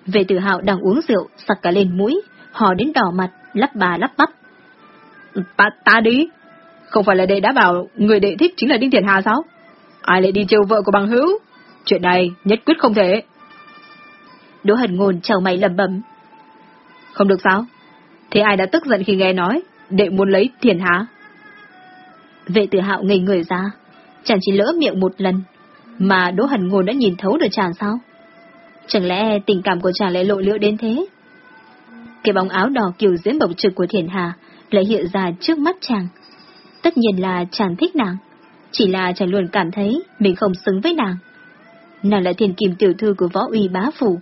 Vệ tử hạo đang uống rượu, sặc cả lên mũi, hò đến đỏ mặt, lắp bà lắp bắp. Ta, ta đi! Không phải là đệ đã bảo người đệ thích chính là Đinh Thiền Hà sao? Ai lại đi trêu vợ của bằng hữu? Chuyện này nhất quyết không thể. Đỗ Hần Ngôn chào mày lầm bầm. Không được sao? Thế ai đã tức giận khi nghe nói, đệ muốn lấy Thiền Hà? Vệ tử hạo ngây người ra, chẳng chỉ lỡ miệng một lần, mà Đỗ Hẳn Ngôn đã nhìn thấu được chàng sao? Chẳng lẽ tình cảm của chàng lại lộ liễu đến thế? Cái bóng áo đỏ kiều diễm bộc trực của Thiền Hà lại hiện ra trước mắt chàng. Tất nhiên là chàng thích nàng, chỉ là chàng luôn cảm thấy mình không xứng với nàng. Nàng là thiền kim tiểu thư của võ uy bá phủ,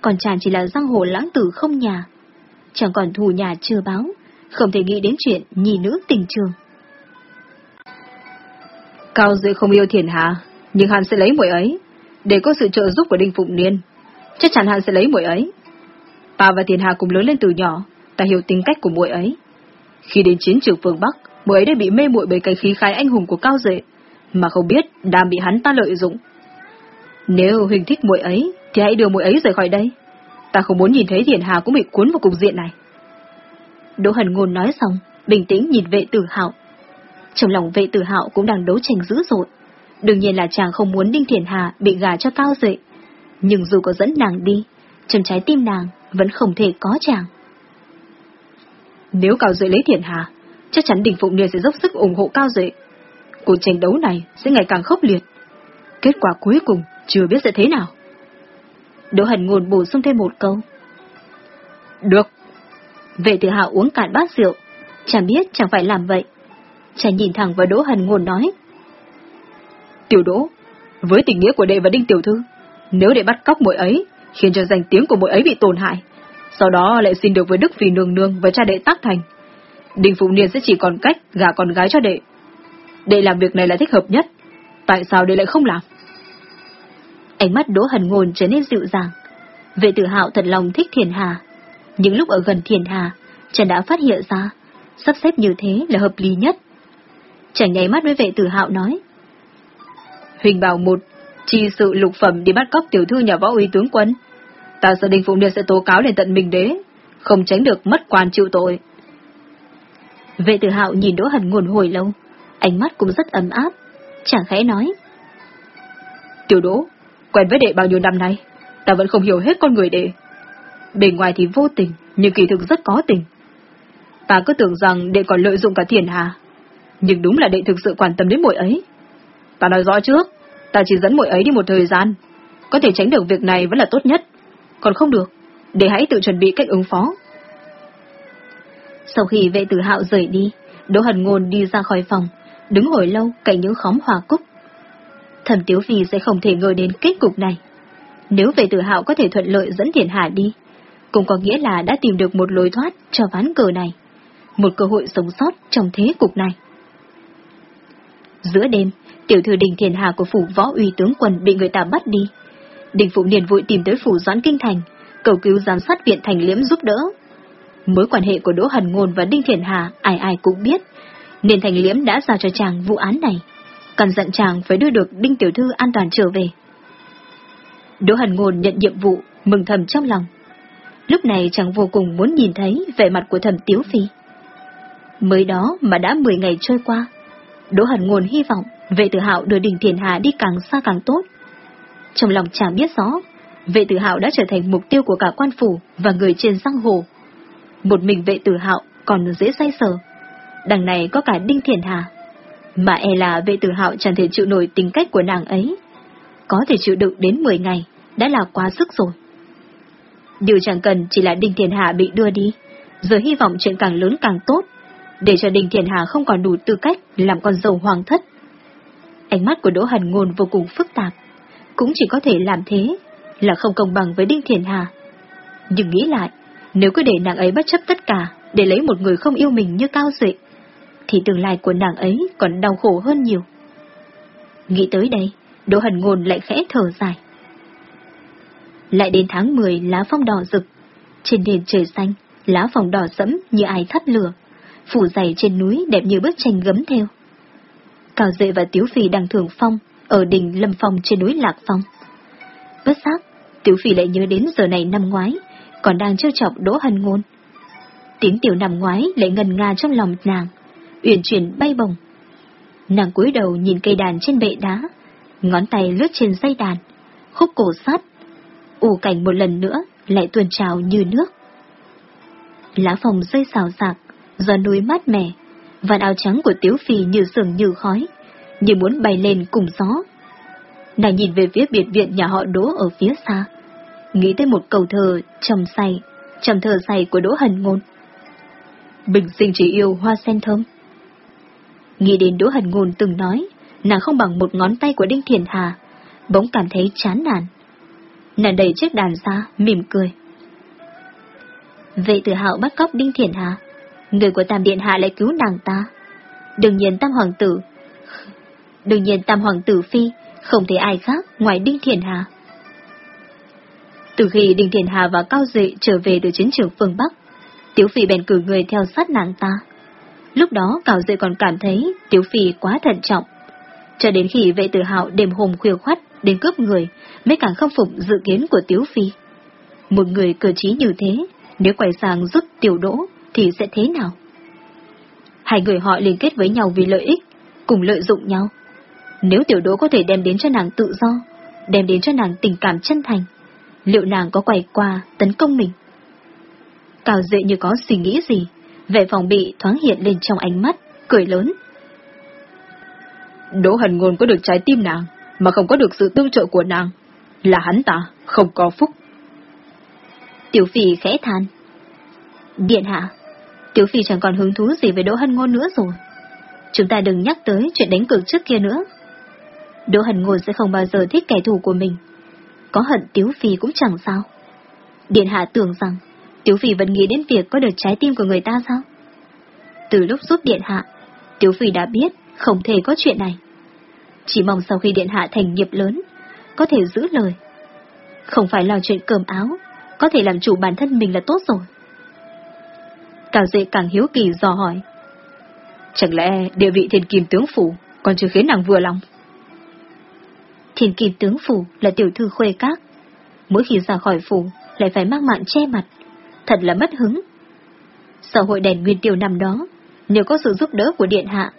còn chàng chỉ là giang hồ lãng tử không nhà. Chàng còn thù nhà chưa báo, không thể nghĩ đến chuyện nhì nữ tình trường. Cao Duy không yêu Thiền Hà, nhưng hắn sẽ lấy muội ấy, để có sự trợ giúp của Đinh Phụng Niên. Chắc chắn hắn sẽ lấy muội ấy. Ta và Thiền Hà cùng lớn lên từ nhỏ, ta hiểu tính cách của muội ấy. Khi đến chiến trường phương Bắc, muội ấy đã bị mê muội bởi cái khí khái anh hùng của Cao Dệ, mà không biết đang bị hắn ta lợi dụng. Nếu Huỳnh thích muội ấy, thì hãy đưa muội ấy rời khỏi đây. Ta không muốn nhìn thấy Thiền Hà cũng bị cuốn vào cục diện này. Đỗ Hần Ngôn nói xong, bình tĩnh nhìn vệ tử hạo. Trong lòng vệ tử hạo cũng đang đấu tranh dữ dội. Đương nhiên là chàng không muốn Đinh thiển Hà bị gà cho cao dậy. Nhưng dù có dẫn nàng đi, trong trái tim nàng vẫn không thể có chàng. Nếu cao dậy lấy thiển Hà, chắc chắn Đình Phụng Niên sẽ dốc sức ủng hộ cao dậy. Cuộc tranh đấu này sẽ ngày càng khốc liệt. Kết quả cuối cùng chưa biết sẽ thế nào. Đỗ Hẳn Ngôn bổ sung thêm một câu. Được. Vệ tử hạo uống cạn bát rượu, chẳng biết chẳng phải làm vậy. Chàng nhìn thẳng vào Đỗ Hẳn Ngôn nói. Tiểu Đỗ, với tình nghĩa của đệ và Đinh Tiểu Thư, nếu đệ bắt cóc muội ấy, khiến cho danh tiếng của muội ấy bị tổn hại, sau đó lại xin được với Đức Phi Nương Nương và cha đệ tác thành, Đinh Phụ Niên sẽ chỉ còn cách gả con gái cho đệ. Đệ làm việc này là thích hợp nhất, tại sao đệ lại không làm? Ánh mắt Đỗ Hần Ngôn trở nên dịu dàng. Vệ tử hạo thật lòng thích Thiền Hà. Những lúc ở gần Thiền Hà, chàng đã phát hiện ra, sắp xếp như thế là hợp lý nhất. Chàng nháy mắt với vệ tử hạo nói hình bảo một, chi sự lục phẩm đi bắt cóc tiểu thư nhà võ uy tướng quân. Ta sợ đình phụ niên sẽ tố cáo lên tận mình đế, không tránh được mất quan chịu tội. Vệ tử hạo nhìn Đỗ Hần nguồn hồi lâu, ánh mắt cũng rất ấm áp, chẳng khẽ nói. Tiểu Đỗ, quen với đệ bao nhiêu năm nay, ta vẫn không hiểu hết con người đệ. Bề ngoài thì vô tình, nhưng kỳ thực rất có tình. Ta cứ tưởng rằng đệ còn lợi dụng cả thiền hà, nhưng đúng là đệ thực sự quan tâm đến muội ấy. Ta nói rõ trước, ta chỉ dẫn muội ấy đi một thời gian, có thể tránh được việc này vẫn là tốt nhất, còn không được, để hãy tự chuẩn bị cách ứng phó. Sau khi vệ tử hạo rời đi, Đỗ Hần Ngôn đi ra khỏi phòng, đứng hồi lâu cạnh những khóm hòa cúc. Thẩm Tiếu Phi sẽ không thể ngờ đến kết cục này. Nếu vệ tử hạo có thể thuận lợi dẫn Thiền Hà đi, cũng có nghĩa là đã tìm được một lối thoát cho ván cờ này, một cơ hội sống sót trong thế cục này. Giữa đêm, tiểu thư đình Thiền Hà của phủ võ uy tướng quân bị người ta bắt đi. Đình Phụ Niên vội tìm tới phủ Doãn Kinh Thành, cầu cứu giám sát viện Thành Liễm giúp đỡ. Mối quan hệ của Đỗ Hần Ngôn và Đinh Thiền Hà ai ai cũng biết, nên Thành Liễm đã giao cho chàng vụ án này, cần dặn chàng phải đưa được Đinh Tiểu Thư an toàn trở về. Đỗ Hần Ngôn nhận nhiệm vụ, mừng thầm trong lòng. Lúc này chàng vô cùng muốn nhìn thấy vẻ mặt của thầm Tiếu Phi. Mới đó mà đã 10 ngày trôi qua, Đỗ Hần Ngôn hy vọng vệ tử hạo đưa Đinh Thiền Hà đi càng xa càng tốt. Trong lòng chàng biết rõ, vệ tử hạo đã trở thành mục tiêu của cả quan phủ và người trên giang hồ. Một mình vệ tử hạo còn dễ say sờ. Đằng này có cả Đinh Thiền Hà. Mà e là vệ tử hạo chẳng thể chịu nổi tính cách của nàng ấy. Có thể chịu đựng đến 10 ngày, đã là quá sức rồi. Điều chẳng cần chỉ là Đinh Thiền Hà bị đưa đi, rồi hy vọng chuyện càng lớn càng tốt, để cho Đinh Thiền Hà không còn đủ tư cách làm con dâu hoàng thất. Ánh mắt của Đỗ Hành Ngôn vô cùng phức tạp, cũng chỉ có thể làm thế, là không công bằng với Đinh Thiền Hà. Nhưng nghĩ lại, nếu cứ để nàng ấy bất chấp tất cả để lấy một người không yêu mình như Cao Duệ, thì tương lai của nàng ấy còn đau khổ hơn nhiều. Nghĩ tới đây, Đỗ Hần Ngôn lại khẽ thở dài. Lại đến tháng 10 lá phong đỏ rực, trên nền trời xanh, lá phong đỏ sẫm như ai thắp lửa, phủ dày trên núi đẹp như bức tranh gấm theo. Cao Dệ và Tiếu Phi đang thường phong, ở đỉnh Lâm Phong trên núi Lạc Phong. Bất giác, Tiếu Phi lại nhớ đến giờ này năm ngoái, còn đang trêu chọc Đỗ Hân Ngôn. Tiếng tiểu năm ngoái lại ngần nga trong lòng nàng, uyển chuyển bay bồng. Nàng cúi đầu nhìn cây đàn trên bệ đá, ngón tay lướt trên dây đàn, khúc cổ sát, ủ cảnh một lần nữa lại tuôn trào như nước. Lá phòng rơi xào xạc, gió núi mát mẻ, và áo trắng của Tiếu Phi như sương như khói, như muốn bay lên cùng gió. Nàng nhìn về phía biệt viện nhà họ Đỗ ở phía xa, nghĩ tới một câu thơ trầm say, trầm thơ say của Đỗ Hần Ngôn. Bình sinh chỉ yêu hoa sen thơm. Nghĩ đến Đỗ Hần Ngôn từng nói, nàng không bằng một ngón tay của Đinh Thiền Hà, bỗng cảm thấy chán nản. Nàng đẩy chiếc đàn ra, mỉm cười. Vệ tử hạo bắt cóc Đinh Thiền Hà, người của Tam Điện Hạ lại cứu nàng ta. Đương nhiên Tam Hoàng tử Đương nhiên Tam Hoàng tử Phi không thể ai khác ngoài Đinh Thiền Hà. Từ khi Đinh Thiền Hà và Cao Duệ trở về từ chiến trường phương Bắc, tiểu Phi bèn cử người theo sát nàng ta. Lúc đó Cao Duệ còn cảm thấy tiểu Phi quá thận trọng. Cho đến khi vệ tử hạo đêm hôm khuya khoắt đến cướp người, mới càng không phục dự kiến của tiểu Phi. Một người cờ trí như thế, nếu quay sang giúp tiểu đỗ, thì sẽ thế nào? Hai người họ liên kết với nhau vì lợi ích, cùng lợi dụng nhau. Nếu tiểu đỗ có thể đem đến cho nàng tự do, đem đến cho nàng tình cảm chân thành, liệu nàng có quay qua tấn công mình? Cao dệ như có suy nghĩ gì, vẻ phòng bị thoáng hiện lên trong ánh mắt, cười lớn. Đỗ hần ngôn có được trái tim nàng, mà không có được sự tương trợ của nàng. Là hắn ta, không có phúc. Tiểu phỉ khẽ than. Điện hạ, Tiểu Phi chẳng còn hứng thú gì với Đỗ Hân Ngôn nữa rồi. Chúng ta đừng nhắc tới chuyện đánh cược trước kia nữa. Đỗ Hân Ngôn sẽ không bao giờ thích kẻ thù của mình. Có hận Tiếu Phi cũng chẳng sao. Điện hạ tưởng rằng Tiếu Phi vẫn nghĩ đến việc có được trái tim của người ta sao? Từ lúc giúp Điện hạ, Tiếu Phi đã biết không thể có chuyện này. Chỉ mong sau khi Điện hạ thành nghiệp lớn, có thể giữ lời. Không phải lo chuyện cơm áo, có thể làm chủ bản thân mình là tốt rồi. Càng dễ càng hiếu kỳ dò hỏi. Chẳng lẽ địa vị thiên kim tướng phủ còn chưa khiến nàng vừa lòng? Thiên kim tướng phủ là tiểu thư khuê các. Mỗi khi ra khỏi phủ lại phải mang mạng che mặt. Thật là mất hứng. sau hội đèn nguyên tiêu năm đó, nếu có sự giúp đỡ của Điện Hạ,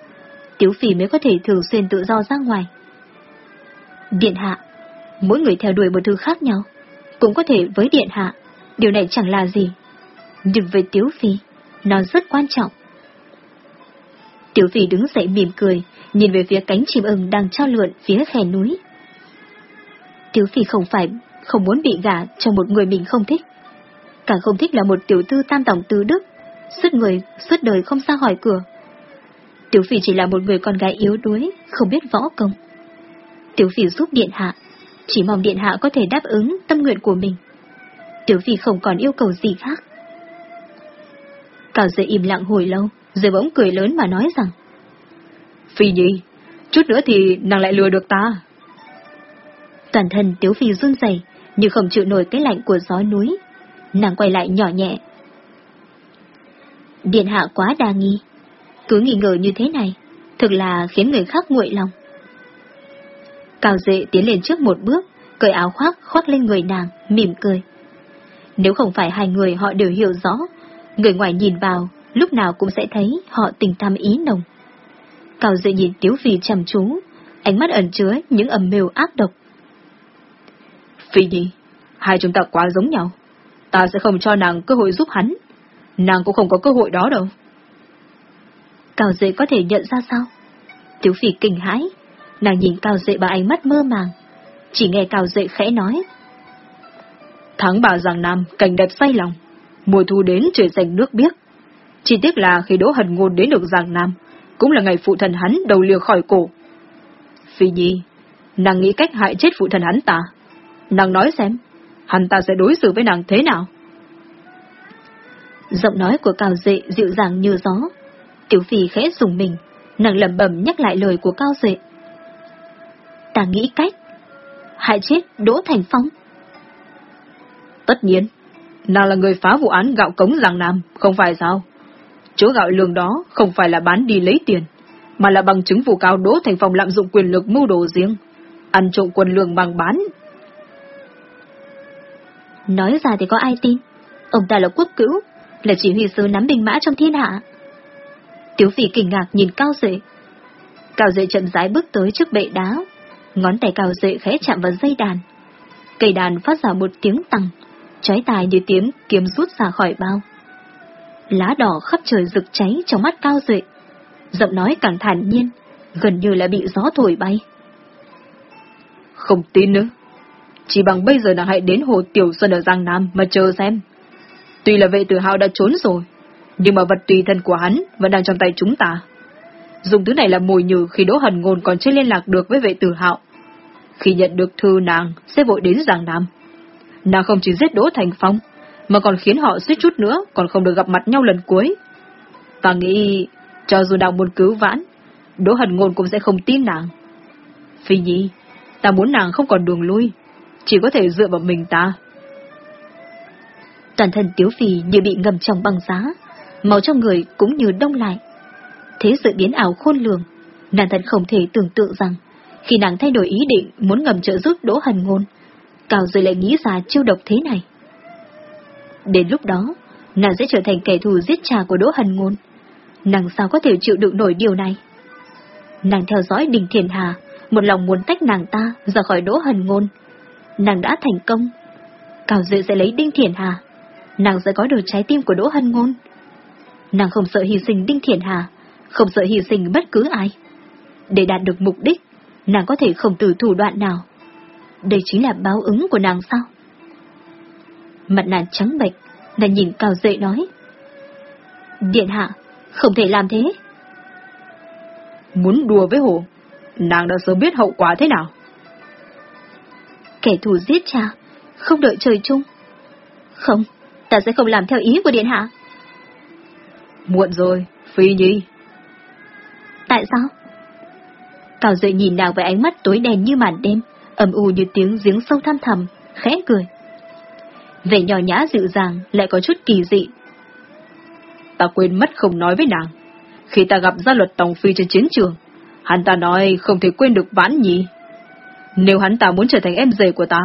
tiểu Phỉ mới có thể thường xuyên tự do ra ngoài. Điện Hạ, mỗi người theo đuổi một thứ khác nhau, cũng có thể với Điện Hạ, điều này chẳng là gì. Nhưng với tiểu Phi, nó rất quan trọng. Tiểu vị đứng dậy mỉm cười, nhìn về phía cánh chim ưng đang trao lượn phía khe núi. Tiểu vị không phải không muốn bị gả cho một người mình không thích. Càng không thích là một tiểu thư tam tổng tứ đức, suốt người, suốt đời không ra hỏi cửa. Tiểu Phi chỉ là một người con gái yếu đuối, không biết võ công. Tiểu Phi giúp Điện Hạ, chỉ mong Điện Hạ có thể đáp ứng tâm nguyện của mình. Tiểu Phi không còn yêu cầu gì khác. Cao dậy im lặng hồi lâu, rồi bỗng cười lớn mà nói rằng Phi nhi, chút nữa thì nàng lại lừa được ta. Toàn thân Tiếu Phi run rẩy nhưng không chịu nổi cái lạnh của gió núi. Nàng quay lại nhỏ nhẹ. Điện hạ quá đa nghi. Cứ nghi ngờ như thế này, thực là khiến người khác nguội lòng. Cao dệ tiến lên trước một bước, cởi áo khoác khoác lên người nàng, mỉm cười. Nếu không phải hai người họ đều hiểu rõ, người ngoài nhìn vào, lúc nào cũng sẽ thấy họ tình tham ý nồng. Cao dệ nhìn Tiếu Phi chăm chú, ánh mắt ẩn chứa những ầm mưu ác độc. Phi Nhi, hai chúng ta quá giống nhau. Ta sẽ không cho nàng cơ hội giúp hắn. Nàng cũng không có cơ hội đó đâu. Cao dệ có thể nhận ra sao? Tiếu Phi kinh hãi, nàng nhìn Cao dệ bằng ánh mắt mơ màng. Chỉ nghe Cao dệ khẽ nói. Tháng bà Giang Nam, cảnh đẹp say lòng. Mùa thu đến trời xanh nước biếc. Chỉ tiếc là khi Đỗ Hần Ngôn đến được Giang Nam, cũng là ngày phụ thần hắn đầu liều khỏi cổ. Phi Nhi, nàng nghĩ cách hại chết phụ thần hắn ta. Nàng nói xem, hắn ta sẽ đối xử với nàng thế nào? Giọng nói của Cao Dệ dịu dàng như gió. Tiểu Phi khẽ dùng mình, nàng lẩm bẩm nhắc lại lời của Cao Dệ. Ta nghĩ cách. Hại chết Đỗ Thành Phong. Tất nhiên, nàng là người phá vụ án gạo cống làng Nam, không phải sao? Chỗ gạo lương đó không phải là bán đi lấy tiền, mà là bằng chứng vụ cao Đỗ Thành Phong lạm dụng quyền lực mưu đồ riêng, ăn trộm quần lương bằng bán. Nói ra thì có ai tin? Ông ta là quốc cữu, là chỉ huy sứ nắm binh mã trong thiên hạ. Tiếu phỉ kinh ngạc nhìn Cao Dệ. Cao Dệ chậm rãi bước tới trước bệ đá, ngón tay Cao Dệ khẽ chạm vào dây đàn. Cây đàn phát ra một tiếng tăng, trái tài như tiếng kiếm rút ra khỏi bao. Lá đỏ khắp trời rực cháy trong mắt Cao Dệ. Giọng nói càng thản nhiên, gần như là bị gió thổi bay. Không tin nữa. Chỉ bằng bây giờ nàng hãy đến hồ Tiểu Xuân ở Giang Nam mà chờ xem. Tuy là vệ tử hào đã trốn rồi, nhưng mà vật tùy thân của hắn vẫn đang trong tay chúng ta. Dùng thứ này là mồi nhử khi Đỗ Hần Ngôn còn chưa liên lạc được với vệ tử hạo. Khi nhận được thư nàng, sẽ vội đến Giang Nam. Nàng không chỉ giết Đỗ Thành Phong, mà còn khiến họ suýt chút nữa còn không được gặp mặt nhau lần cuối. Ta nghĩ, cho dù nàng muốn cứu vãn, Đỗ Hần Ngôn cũng sẽ không tin nàng. Phi Nhi, ta muốn nàng không còn đường lui, chỉ có thể dựa vào mình ta. Toàn thân Tiếu Phi như bị ngầm trong băng giá, máu trong người cũng như đông lại. Thế sự biến ảo khôn lường, nàng thật không thể tưởng tượng rằng, khi nàng thay đổi ý định muốn ngầm trợ giúp Đỗ Hần Ngôn, Cao rồi lại nghĩ ra chiêu độc thế này. Đến lúc đó, nàng sẽ trở thành kẻ thù giết cha của Đỗ Hần Ngôn. Nàng sao có thể chịu đựng nổi điều này? Nàng theo dõi Đình Thiền Hà, một lòng muốn tách nàng ta ra khỏi Đỗ Hần Ngôn. Nàng đã thành công. Cao Dự sẽ lấy Đinh Thiền Hà. Nàng sẽ có được trái tim của Đỗ Hân Ngôn. Nàng không sợ hy sinh Đinh Thiền Hà, không sợ hy sinh bất cứ ai. Để đạt được mục đích, nàng có thể không từ thủ đoạn nào. Đây chính là báo ứng của nàng sao? Mặt nàng trắng bệch, nàng nhìn Cao Dệ nói. Điện hạ, không thể làm thế. Muốn đùa với hồ, nàng đã sớm biết hậu quả thế nào. Kẻ thù giết cha, không đợi trời chung. Không, ta sẽ không làm theo ý của điện hạ. Muộn rồi, Phi Nhi. Tại sao? Cao Duệ nhìn nàng với ánh mắt tối đen như màn đêm, ầm u như tiếng giếng sâu thăm thầm, khẽ cười. Vẻ nhỏ nhã dịu dàng lại có chút kỳ dị. Ta quên mất không nói với nàng. Khi ta gặp gia luật tòng Phi trên chiến trường, hắn ta nói không thể quên được vãn nhị. Nếu hắn ta muốn trở thành em rể của ta,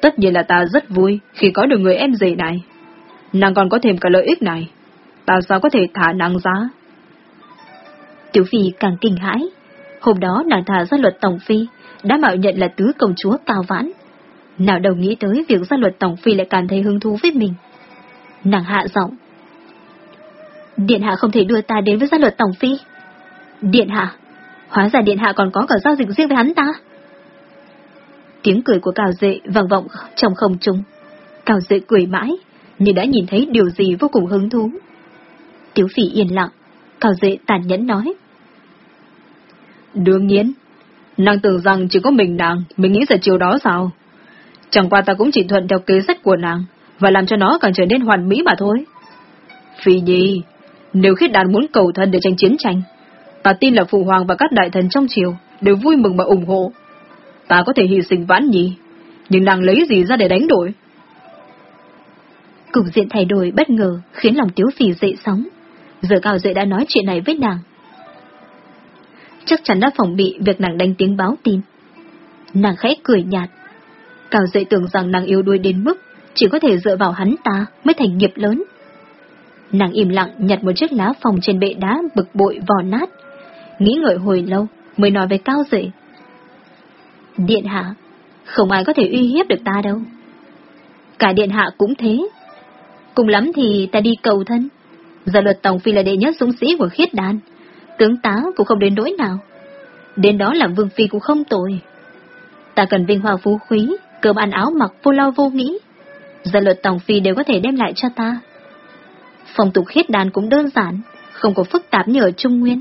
tất nhiên là ta rất vui khi có được người em rể này. Nàng còn có thêm cả lợi ích này. Ta sao có thể thả nàng ra? Tiểu Phi càng kinh hãi. Hôm đó nàng thả ra luật Tổng Phi, đã mạo nhận là tứ công chúa cao vãn. Nào đầu nghĩ tới việc ra luật Tổng Phi lại cảm thấy hứng thú với mình. Nàng hạ giọng. Điện hạ không thể đưa ta đến với gia luật Tổng Phi. Điện hạ, hóa ra điện hạ còn có cả giao dịch riêng với hắn ta. Tiếng cười của Cào Dệ vang vọng trong không trung. Cào Dệ cười mãi, như đã nhìn thấy điều gì vô cùng hứng thú. Tiếu phỉ yên lặng, Cào Dệ tàn nhẫn nói. Đương nhiên, nàng tưởng rằng chỉ có mình nàng mình nghĩ ra chiều đó sao? Chẳng qua ta cũng chỉ thuận theo kế sách của nàng, và làm cho nó càng trở nên hoàn mỹ mà thôi. Phi nhi, nếu khiết đàn muốn cầu thân để tranh chiến tranh, ta tin là phụ hoàng và các đại thần trong triều đều vui mừng mà ủng hộ. Ta có thể hy sinh vãn nhi, nhưng nàng lấy gì ra để đánh đổi? Cục diện thay đổi bất ngờ khiến lòng tiếu phì dậy sóng. Giờ cao dậy đã nói chuyện này với nàng. Chắc chắn đã phòng bị việc nàng đánh tiếng báo tin. Nàng khẽ cười nhạt. Cao dậy tưởng rằng nàng yếu đuối đến mức chỉ có thể dựa vào hắn ta mới thành nghiệp lớn. Nàng im lặng nhặt một chiếc lá phòng trên bệ đá bực bội vò nát. Nghĩ ngợi hồi lâu mới nói với Cao dậy. Điện hạ, không ai có thể uy hiếp được ta đâu. Cả điện hạ cũng thế. Cùng lắm thì ta đi cầu thân. Giờ luật Tổng Phi là đệ nhất dũng sĩ của khiết đàn. Tướng tá cũng không đến nỗi nào. Đến đó làm vương phi cũng không tội. Ta cần vinh hoa phú quý, cơm ăn áo mặc vô lo vô nghĩ. gia luật tòng Phi đều có thể đem lại cho ta. Phong tục khiết đàn cũng đơn giản, không có phức tạp như ở Trung Nguyên.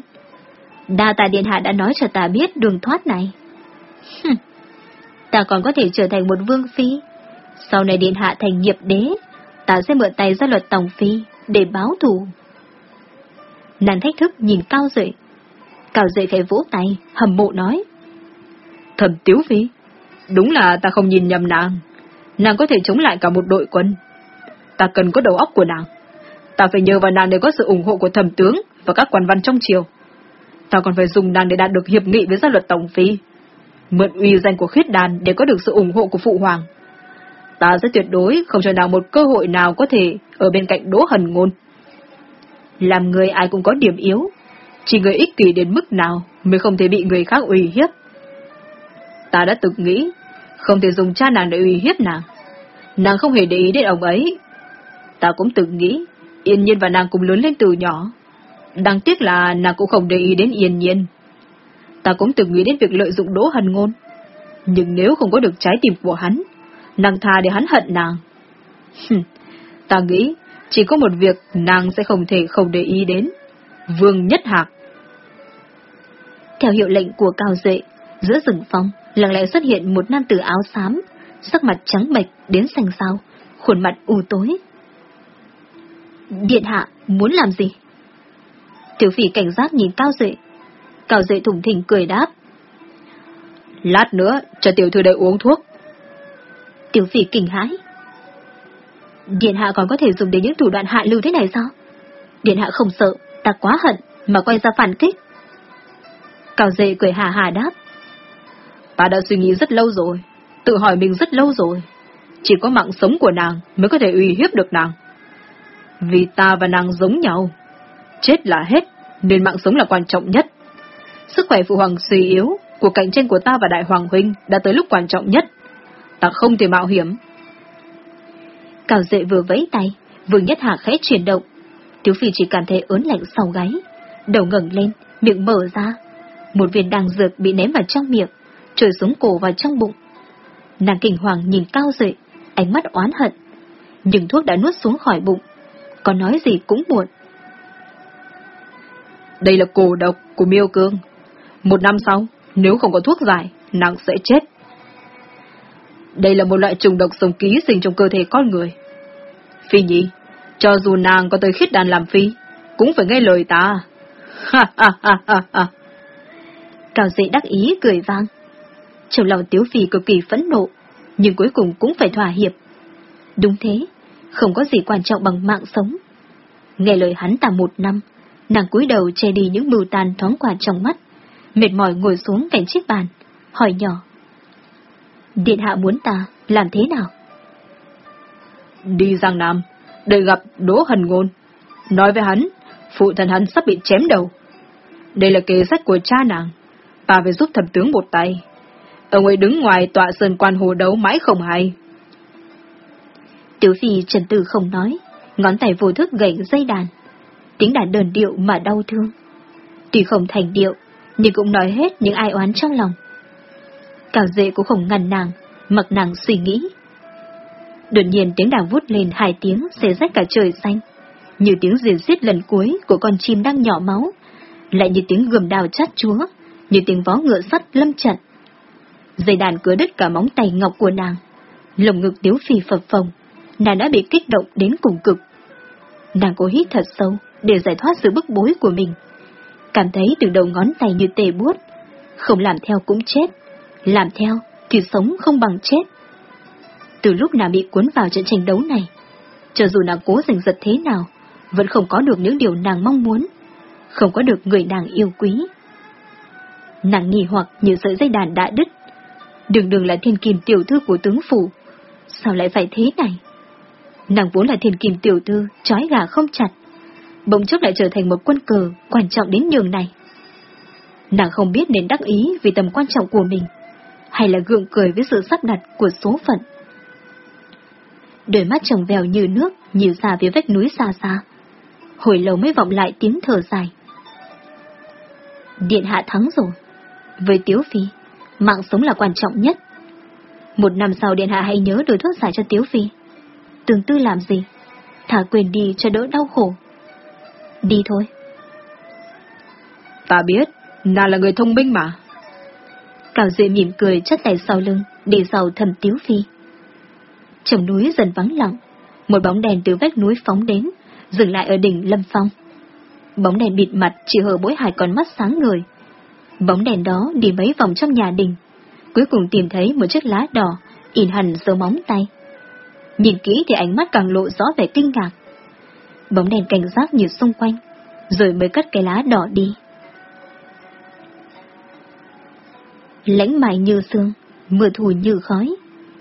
Đa tài điện hạ đã nói cho ta biết đường thoát này. ta còn có thể trở thành một vương phi. Sau này điện hạ thành nghiệp đế, ta sẽ mượn tay gia luật tòng phi để báo thù. Nàng thách thức nhìn cao dậy. Cao dậy phải vỗ tay, hầm mộ nói. Thầm tiếu phi, đúng là ta không nhìn nhầm nàng. Nàng có thể chống lại cả một đội quân. Ta cần có đầu óc của nàng. Ta phải nhờ vào nàng để có sự ủng hộ của thẩm tướng và các quan văn trong triều. Ta còn phải dùng nàng để đạt được hiệp nghị với gia luật tổng phi. Mượn uy danh của khiết đàn để có được sự ủng hộ của phụ hoàng. Ta sẽ tuyệt đối không cho nàng một cơ hội nào có thể ở bên cạnh đỗ hần ngôn. Làm người ai cũng có điểm yếu, chỉ người ích kỷ đến mức nào mới không thể bị người khác uy hiếp. Ta đã từng nghĩ, không thể dùng cha nàng để uy hiếp nàng. Nàng không hề để ý đến ông ấy. Ta cũng từng nghĩ, Yên Nhiên và nàng cùng lớn lên từ nhỏ. Đáng tiếc là nàng cũng không để ý đến Yên Nhiên. Ta cũng từng nghĩ đến việc lợi dụng Đỗ Hần Ngôn. Nhưng nếu không có được trái tim của hắn, nàng tha để hắn hận nàng. ta nghĩ, chỉ có một việc nàng sẽ không thể không để ý đến. Vương Nhất Hạc. Theo hiệu lệnh của Cao Duệ, giữa rừng phong, lặng lẽ xuất hiện một nam tử áo xám, sắc mặt trắng bệch đến xanh xao, khuôn mặt u tối. Điện hạ, muốn làm gì? Tiểu phỉ cảnh giác nhìn Cao Duệ. Cao Duệ thủng thỉnh cười đáp. Lát nữa, cho tiểu thư đây uống thuốc. Tiểu phỉ kinh hãi. Điện hạ còn có thể dùng đến những thủ đoạn hạ lưu thế này sao? Điện hạ không sợ, ta quá hận, mà quay ra phản kích. Cao dệ cười hà hà đáp. Ta đã suy nghĩ rất lâu rồi, tự hỏi mình rất lâu rồi. Chỉ có mạng sống của nàng mới có thể uy hiếp được nàng. Vì ta và nàng giống nhau. Chết là hết, nên mạng sống là quan trọng nhất. Sức khỏe phụ hoàng suy yếu, cuộc cạnh tranh của ta và đại hoàng huynh đã tới lúc quan trọng nhất. Ta không thể mạo hiểm. Cào dệ vừa vẫy tay, vương nhất hạ khẽ chuyển động. Tiếu phi chỉ cảm thấy ớn lạnh sau gáy. Đầu ngẩng lên, miệng mở ra. Một viên đàng dược bị ném vào trong miệng, trồi xuống cổ vào trong bụng. Nàng kinh hoàng nhìn cao dậy, ánh mắt oán hận. Nhưng thuốc đã nuốt xuống khỏi bụng, có nói gì cũng muộn. Đây là cổ độc của miêu cương. Một năm sau, nếu không có thuốc giải, nàng sẽ chết. Đây là một loại trùng độc sống ký sinh trong cơ thể con người. Phi nhỉ, cho dù nàng có tới khiết đàn làm phi, cũng phải nghe lời ta. Ha ha ha ha ha. Cao dậy đắc ý cười vang. Trong lòng tiếu phi cực kỳ phẫn nộ, nhưng cuối cùng cũng phải thỏa hiệp. Đúng thế, không có gì quan trọng bằng mạng sống. Nghe lời hắn ta một năm, Nàng cúi đầu che đi những bưu tàn thoáng qua trong mắt, mệt mỏi ngồi xuống cạnh chiếc bàn, hỏi nhỏ. Điện hạ muốn ta làm thế nào? Đi Giang Nam, để gặp Đỗ Hần Ngôn. Nói với hắn, phụ thần hắn sắp bị chém đầu. Đây là kế sách của cha nàng. Ta phải giúp thẩm tướng một tay. Ông ấy đứng ngoài tọa sơn quan hồ đấu mãi không hay. Tiểu phi trần tử không nói, ngón tay vô thức gậy dây đàn. Tiếng đàn đơn điệu mà đau thương. Tuy không thành điệu, nhưng cũng nói hết những ai oán trong lòng. Cào dệ cũng không ngăn nàng, mặc nàng suy nghĩ. Đột nhiên tiếng đàn vút lên hai tiếng xé rách cả trời xanh, như tiếng diệt giết lần cuối của con chim đang nhỏ máu, lại như tiếng gầm đào chát chúa, như tiếng vó ngựa sắt lâm trận. Dây đàn cứa đứt cả móng tay ngọc của nàng, lồng ngực tiếu phì phập phồng, nàng đã bị kích động đến cùng cực. Nàng cố hít thật sâu để giải thoát sự bức bối của mình, cảm thấy từ đầu ngón tay như tê buốt, không làm theo cũng chết, làm theo thì sống không bằng chết. Từ lúc nàng bị cuốn vào trận tranh đấu này, cho dù nàng cố giành giật thế nào, vẫn không có được những điều nàng mong muốn, không có được người nàng yêu quý. Nàng nghi hoặc như sợi dây đàn đã đứt, đường đường là thiên kim tiểu thư của tướng phủ, sao lại phải thế này? Nàng vốn là thiên kim tiểu thư, trói gà không chặt, bỗng chốc lại trở thành một quân cờ quan trọng đến nhường này. Nàng không biết nên đắc ý vì tầm quan trọng của mình, hay là gượng cười với sự sắp đặt của số phận. Đôi mắt trồng vèo như nước, nhìn xa phía vách núi xa xa. Hồi lâu mới vọng lại tiếng thở dài. Điện hạ thắng rồi. Với Tiếu Phi, mạng sống là quan trọng nhất. Một năm sau Điện hạ hãy nhớ đổi thuốc giải cho Tiếu Phi. Tương tư làm gì? Thả quyền đi cho đỡ đau khổ. Đi thôi. Ta biết, nàng là người thông minh mà. Cào Duệ mỉm cười chất tay sau lưng, đi sau thầm Tiếu Phi. Trầm núi dần vắng lặng, một bóng đèn từ vách núi phóng đến, dừng lại ở đỉnh Lâm Phong. Bóng đèn bịt mặt chỉ hở mỗi hai con mắt sáng người. Bóng đèn đó đi mấy vòng trong nhà đình, cuối cùng tìm thấy một chiếc lá đỏ, in hẳn dấu móng tay. Nhìn kỹ thì ánh mắt càng lộ rõ vẻ kinh ngạc. Bóng đèn cảnh giác nhìn xung quanh, rồi mới cất cái lá đỏ đi. Lãnh mại như sương, mưa thù như khói,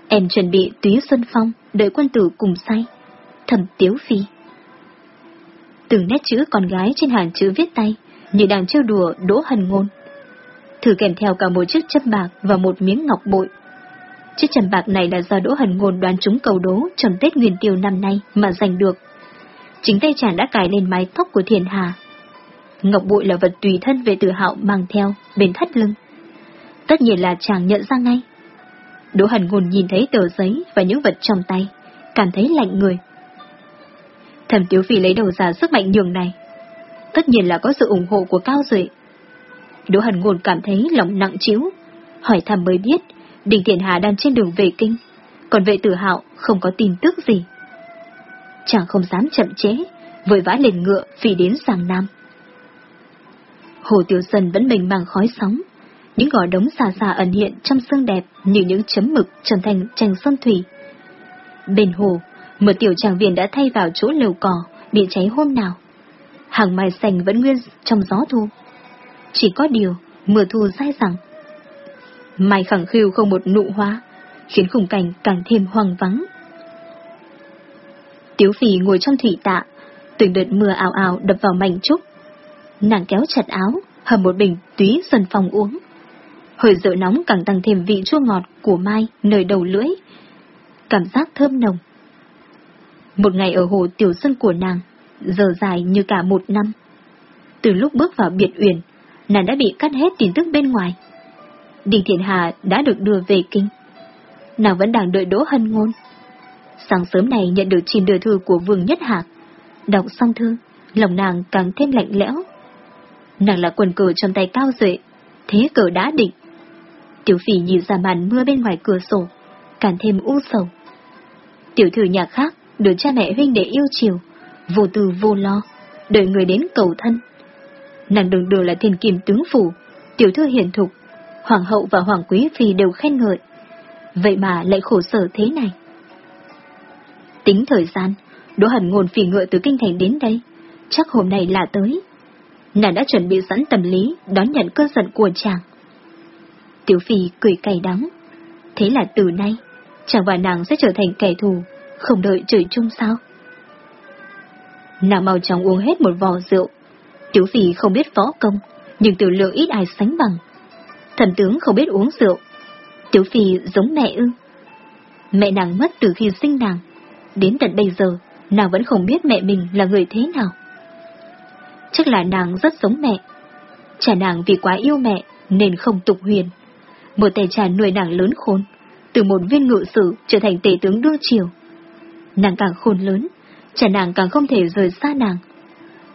Em chuẩn bị túy xuân phong, đợi quân tử cùng say. Thẩm tiếu phi. Từng nét chữ con gái trên hàng chữ viết tay, như đang trêu đùa đỗ hần ngôn. Thử kèm theo cả một chiếc châm bạc và một miếng ngọc bội. Chiếc châm bạc này là do đỗ hần ngôn đoán trúng cầu đố trong Tết Nguyên Tiêu năm nay mà giành được. Chính tay chàng đã cài lên mái tóc của thiền hà. Ngọc bội là vật tùy thân về tự hạo mang theo bên thắt lưng. Tất nhiên là chàng nhận ra ngay Đỗ Hẳn Ngôn nhìn thấy tờ giấy và những vật trong tay, cảm thấy lạnh người. Thẩm Tiếu Phi lấy đầu ra sức mạnh nhường này. Tất nhiên là có sự ủng hộ của Cao Duệ. Đỗ Hẳn Ngôn cảm thấy lòng nặng chiếu, hỏi thầm mới biết Đình Thiện Hà đang trên đường về kinh, còn vệ tử hạo không có tin tức gì. Chàng không dám chậm chế, vội vã lên ngựa phi đến Giang Nam. Hồ Tiểu Sân vẫn mình mang khói sóng, những gò đống xa xa ẩn hiện trong sương đẹp như những chấm mực trở thành tranh sơn thủy. Bên hồ, một tiểu tràng viện đã thay vào chỗ lều cỏ, bị cháy hôm nào. Hàng mai xanh vẫn nguyên trong gió thu. Chỉ có điều, mưa thu dai dẳng. Mai khẳng khiu không một nụ hoa, khiến khung cảnh càng thêm hoang vắng. Tiếu phì ngồi trong thủy tạ, từng đợt mưa ảo ảo đập vào mảnh trúc. Nàng kéo chặt áo, hầm một bình túy dần phòng uống. Hơi rượu nóng càng tăng thêm vị chua ngọt của mai nơi đầu lưỡi. Cảm giác thơm nồng. Một ngày ở hồ tiểu sân của nàng, giờ dài như cả một năm. Từ lúc bước vào biệt uyển, nàng đã bị cắt hết tin tức bên ngoài. Đình Thiện Hà đã được đưa về kinh. Nàng vẫn đang đợi đỗ hân ngôn. Sáng sớm này nhận được chìm đưa thư của Vương Nhất Hạc. Đọc xong thư, lòng nàng càng thêm lạnh lẽo. Nàng là quần cờ trong tay cao duệ, thế cờ đã định. Tiểu phỉ nhìn ra màn mưa bên ngoài cửa sổ, càng thêm u sầu. Tiểu thư nhà khác được cha mẹ huynh đệ yêu chiều, vô tư vô lo, đợi người đến cầu thân. Nàng đường đường là thiên kim tướng phủ, tiểu thư hiền thục, hoàng hậu và hoàng quý phi đều khen ngợi. Vậy mà lại khổ sở thế này. Tính thời gian, Đỗ hẳn Ngôn phỉ ngựa từ kinh thành đến đây, chắc hôm nay là tới. nàng đã chuẩn bị sẵn tâm lý đón nhận cơn giận của chàng. Tiểu Phi cười cay đắng. Thế là từ nay, chàng và nàng sẽ trở thành kẻ thù, không đợi trời chung sao? Nàng mau chóng uống hết một vò rượu. Tiểu Phi không biết võ công, nhưng tiểu lượng ít ai sánh bằng. Thần tướng không biết uống rượu. Tiểu Phi giống mẹ ư. Mẹ nàng mất từ khi sinh nàng. Đến tận bây giờ, nàng vẫn không biết mẹ mình là người thế nào. Chắc là nàng rất giống mẹ. Chả nàng vì quá yêu mẹ nên không tục huyền. Một tay trà nuôi nàng lớn khôn, từ một viên ngự sử trở thành tể tướng đương triều. Nàng càng khôn lớn, cha nàng càng không thể rời xa nàng.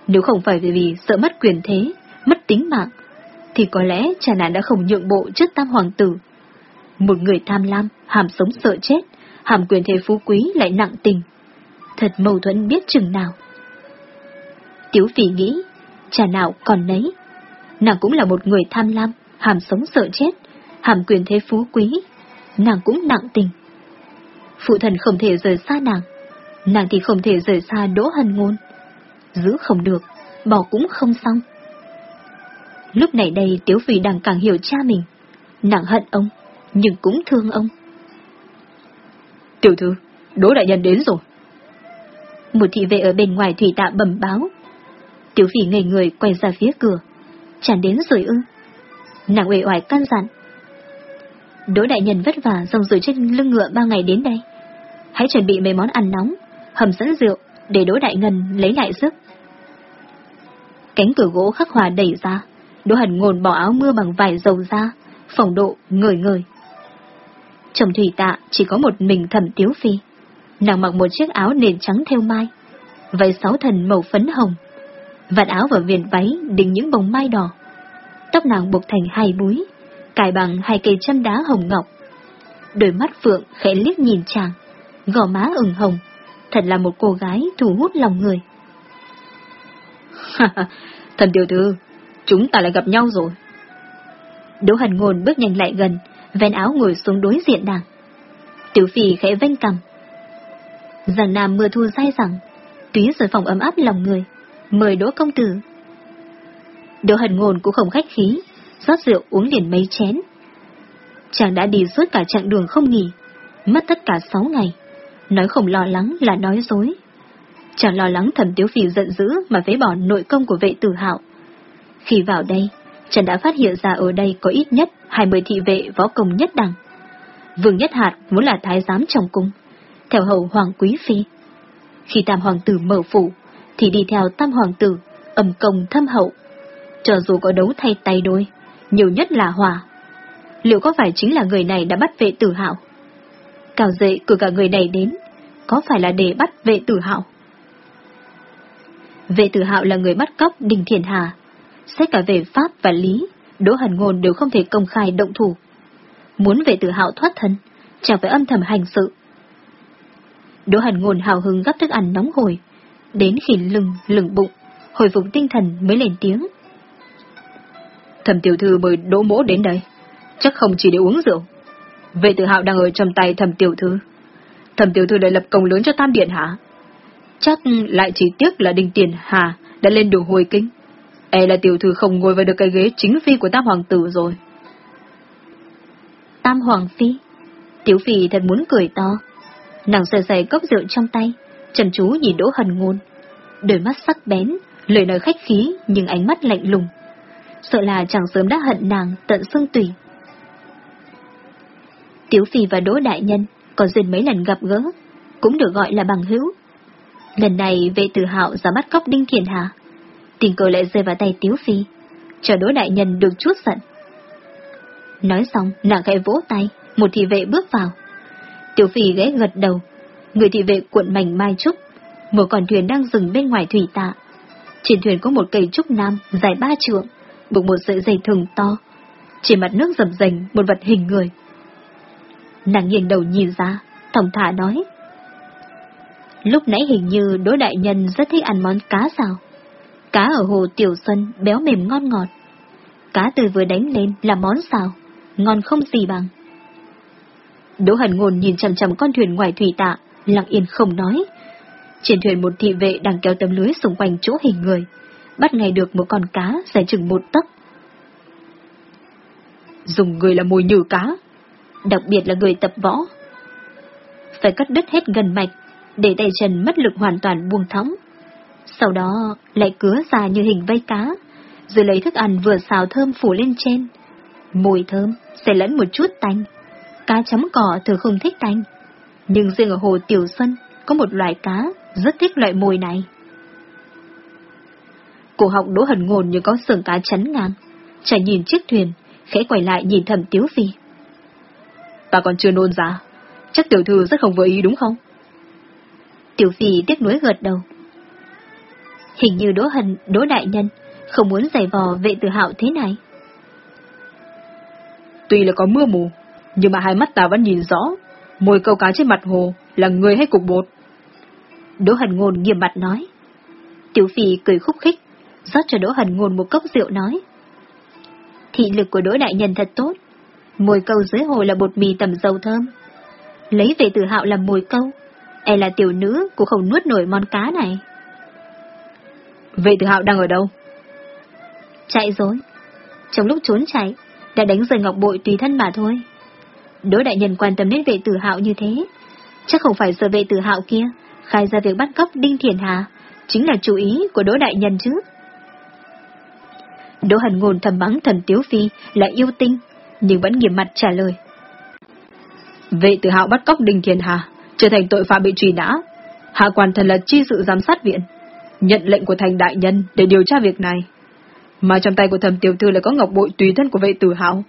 Nếu không phải vì sợ mất quyền thế, mất tính mạng, thì có lẽ cha nàng đã không nhượng bộ trước tam hoàng tử. Một người tham lam, hàm sống sợ chết, hàm quyền thế phú quý lại nặng tình. Thật mâu thuẫn biết chừng nào. Tiếu phỉ nghĩ, cha nào còn nấy. Nàng cũng là một người tham lam, hàm sống sợ chết, hàm quyền thế phú quý, nàng cũng nặng tình. Phụ thần không thể rời xa nàng, nàng thì không thể rời xa đỗ hân ngôn. Giữ không được, bỏ cũng không xong. Lúc này đây Tiếu Phi đang càng hiểu cha mình. Nàng hận ông, nhưng cũng thương ông. Tiểu thư, Đỗ Đại Nhân đến rồi. Một thị vệ ở bên ngoài thủy tạ bẩm báo. Tiểu Phi ngây người quay ra phía cửa. Chàng đến rồi ư. Nàng uể oải can dặn. Đỗ Đại Nhân vất vả rong rồi trên lưng ngựa bao ngày đến đây. Hãy chuẩn bị mấy món ăn nóng, hầm sẵn rượu, để Đỗ Đại Ngân lấy lại sức. Cánh cửa gỗ khắc hòa đẩy ra, Đỗ hẳn Ngôn bỏ áo mưa bằng vải dầu ra, phòng độ ngời ngời. Trong thủy tạ chỉ có một mình thẩm tiếu phi. Nàng mặc một chiếc áo nền trắng theo mai, váy sáu thần màu phấn hồng. Vạt áo và viền váy đính những bông mai đỏ. Tóc nàng buộc thành hai búi, cài bằng hai cây châm đá hồng ngọc. Đôi mắt phượng khẽ liếc nhìn chàng, gò má ửng hồng, thật là một cô gái thu hút lòng người. Thần tiểu thư, chúng ta lại gặp nhau rồi. Đỗ Hần Ngôn bước nhanh lại gần, ven áo ngồi xuống đối diện nàng. Tiểu Phi khẽ vênh cằm Giang Nam mưa thu dai rằng, túy rồi phòng ấm áp lòng người, mời Đỗ Công Tử. Đỗ Hần Ngôn cũng không khách khí, rót rượu uống liền mấy chén. Chàng đã đi suốt cả chặng đường không nghỉ, mất tất cả sáu ngày. Nói không lo lắng là nói dối. Chàng lo lắng thẩm tiếu phì giận dữ mà phế bỏ nội công của vệ tử hạo. Khi vào đây, chàng đã phát hiện ra ở đây có ít nhất 20 thị vệ võ công nhất đẳng. Vương Nhất Hạt muốn là thái giám trong cung, theo hầu Hoàng Quý Phi. Khi tam hoàng tử mở phủ, thì đi theo tam hoàng tử, ẩm công thâm hậu. Cho dù có đấu thay tay đôi, nhiều nhất là hòa. Liệu có phải chính là người này đã bắt vệ tử hạo? Cào dệ cử cả người này đến, có phải là để bắt vệ tử hạo? Vệ tử hạo là người bắt cóc đình Thiền Hà. Xét cả về pháp và lý, Đỗ Hần Ngôn đều không thể công khai động thủ. Muốn vệ tử hạo thoát thân, chẳng phải âm thầm hành sự. Đỗ Hần Ngôn hào hứng gấp thức ăn nóng hổi, đến khi lưng, lửng bụng, hồi phục tinh thần mới lên tiếng. Thẩm tiểu thư mời Đỗ Mỗ đến đây, chắc không chỉ để uống rượu. Vệ tử hạo đang ở trong tay thẩm tiểu thư. Thẩm tiểu thư đã lập công lớn cho Tam Điện hả? Chắc lại chỉ tiếc là đình Tiền Hà đã lên đường hồi kinh. E là tiểu thư không ngồi vào được cái ghế chính phi của Tam Hoàng tử rồi. Tam Hoàng Phi? Tiểu Phi thật muốn cười to. Nàng sờ sờ cốc rượu trong tay, trần chú nhìn Đỗ Hần Ngôn. Đôi mắt sắc bén, lời nói khách khí nhưng ánh mắt lạnh lùng. Sợ là chẳng sớm đã hận nàng tận xương tủy. Tiểu Phi và Đỗ Đại Nhân còn duyên mấy lần gặp gỡ, cũng được gọi là bằng hữu. Lần này vệ tử hạo ra bắt cóc Đinh Thiền Hà. Tình cờ lại rơi vào tay Tiếu Phi, cho Đỗ Đại Nhân được chút giận. Nói xong, nàng gãy vỗ tay, một thị vệ bước vào. Tiểu Phi ghé gật đầu, người thị vệ cuộn mảnh mai trúc, một con thuyền đang dừng bên ngoài thủy tạ. Trên thuyền có một cây trúc nam dài ba trượng, buộc một sợi dây thừng to. Trên mặt nước rầm rành một vật hình người. Nàng nghiêng đầu nhìn ra, thỏng thả nói. Lúc nãy hình như đối Đại Nhân rất thích ăn món cá sao. Cá ở hồ Tiểu Xuân béo mềm ngon ngọt. Cá tươi vừa đánh lên là món xào, ngon không gì bằng. Đỗ Hần Ngôn nhìn chằm chằm con thuyền ngoài thủy tạ, lặng yên không nói. Trên thuyền một thị vệ đang kéo tấm lưới xung quanh chỗ hình người, bắt ngay được một con cá dài chừng một tấc. Dùng người là mồi nhử cá. Đặc biệt là người tập võ. Phải cắt đứt hết gần mạch, để tay chân mất lực hoàn toàn buông thõng. Sau đó lại cứa ra như hình vây cá, rồi lấy thức ăn vừa xào thơm phủ lên trên. Mùi thơm sẽ lẫn một chút tanh. Cá chấm cỏ thường không thích tanh. Nhưng riêng ở hồ Tiểu Xuân có một loại cá rất thích loại mùi này. Cổ họng đỗ hần ngồn như có sườn cá chắn ngang. Chả nhìn chiếc thuyền, khẽ quay lại nhìn thầm Tiếu Phi. Ta còn chưa nôn ra. Chắc tiểu thư rất không vừa ý đúng không? Tiểu Phi tiếc nuối gật đầu. Hình như Đỗ Hần, Đỗ Đại Nhân không muốn giày vò vệ tử hạo thế này. Tuy là có mưa mù, nhưng mà hai mắt ta vẫn nhìn rõ, môi câu cá trên mặt hồ là người hay cục bột. Đỗ Hần Ngôn nghiêm mặt nói. Tiểu Phi cười khúc khích, rót cho Đỗ Hần Ngôn một cốc rượu nói. Thị lực của Đỗ Đại Nhân thật tốt, mồi câu dưới hồ là bột mì tầm dầu thơm. Lấy về tự hạo làm mồi câu, e là tiểu nữ cũng không nuốt nổi món cá này. Vệ tự hạo đang ở đâu? Chạy rồi. Trong lúc trốn chạy, đã đánh rơi ngọc bội tùy thân mà thôi. Đỗ đại nhân quan tâm đến vệ tử hạo như thế, chắc không phải giờ vệ tử hạo kia khai ra việc bắt cóc Đinh Thiền Hà, chính là chủ ý của Đỗ đại nhân chứ. Đỗ hần ngôn thầm mắng thần Tiếu Phi là yêu tinh, nhưng vẫn nghiêm mặt trả lời. Vệ tử hạo bắt cóc Đinh Thiền Hà, trở thành tội phạm bị truy nã. Hạ quan thần là chi sự giám sát viện, nhận lệnh của thành đại nhân để điều tra việc này. Mà trong tay của thầm tiểu thư lại có ngọc bội tùy thân của vệ tử hạo.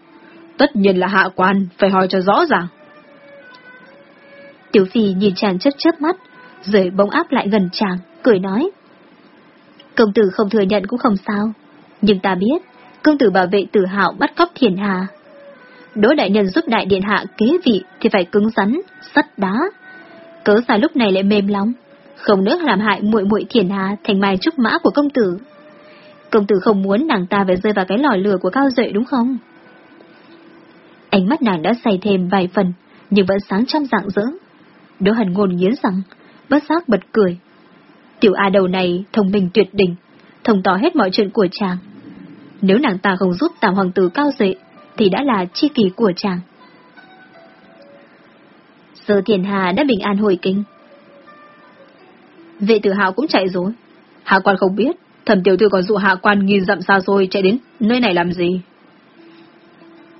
Tất nhiên là hạ quan, phải hỏi cho rõ ràng. Tiểu phi nhìn chàng chớp chớp mắt, rồi bỗng áp lại gần chàng, cười nói. Công tử không thừa nhận cũng không sao, nhưng ta biết, công tử bảo vệ tử hạo bắt cóc thiền hà. Đỗ đại nhân giúp đại điện hạ kế vị thì phải cứng rắn, sắt đá. Cớ sao lúc này lại mềm lòng, không nữa làm hại muội muội thiền hà thành mai trúc mã của công tử. Công tử không muốn nàng ta phải rơi vào cái lò lửa của cao dậy đúng không? Ánh mắt nàng đã say thêm vài phần, nhưng vẫn sáng trong dạng dỡ. Đỗ hần ngôn nghiến rằng, bất giác bật cười. Tiểu A đầu này thông minh tuyệt đỉnh, thông tỏ hết mọi chuyện của chàng. Nếu nàng ta không giúp tam hoàng tử cao dệ, thì đã là chi kỳ của chàng. Giờ thiền hà đã bình an hồi kinh. Vệ tử hạo cũng chạy rồi. Hạ quan không biết, thẩm tiểu thư còn dụ hạ quan nghìn dặm xa rồi chạy đến nơi này làm gì.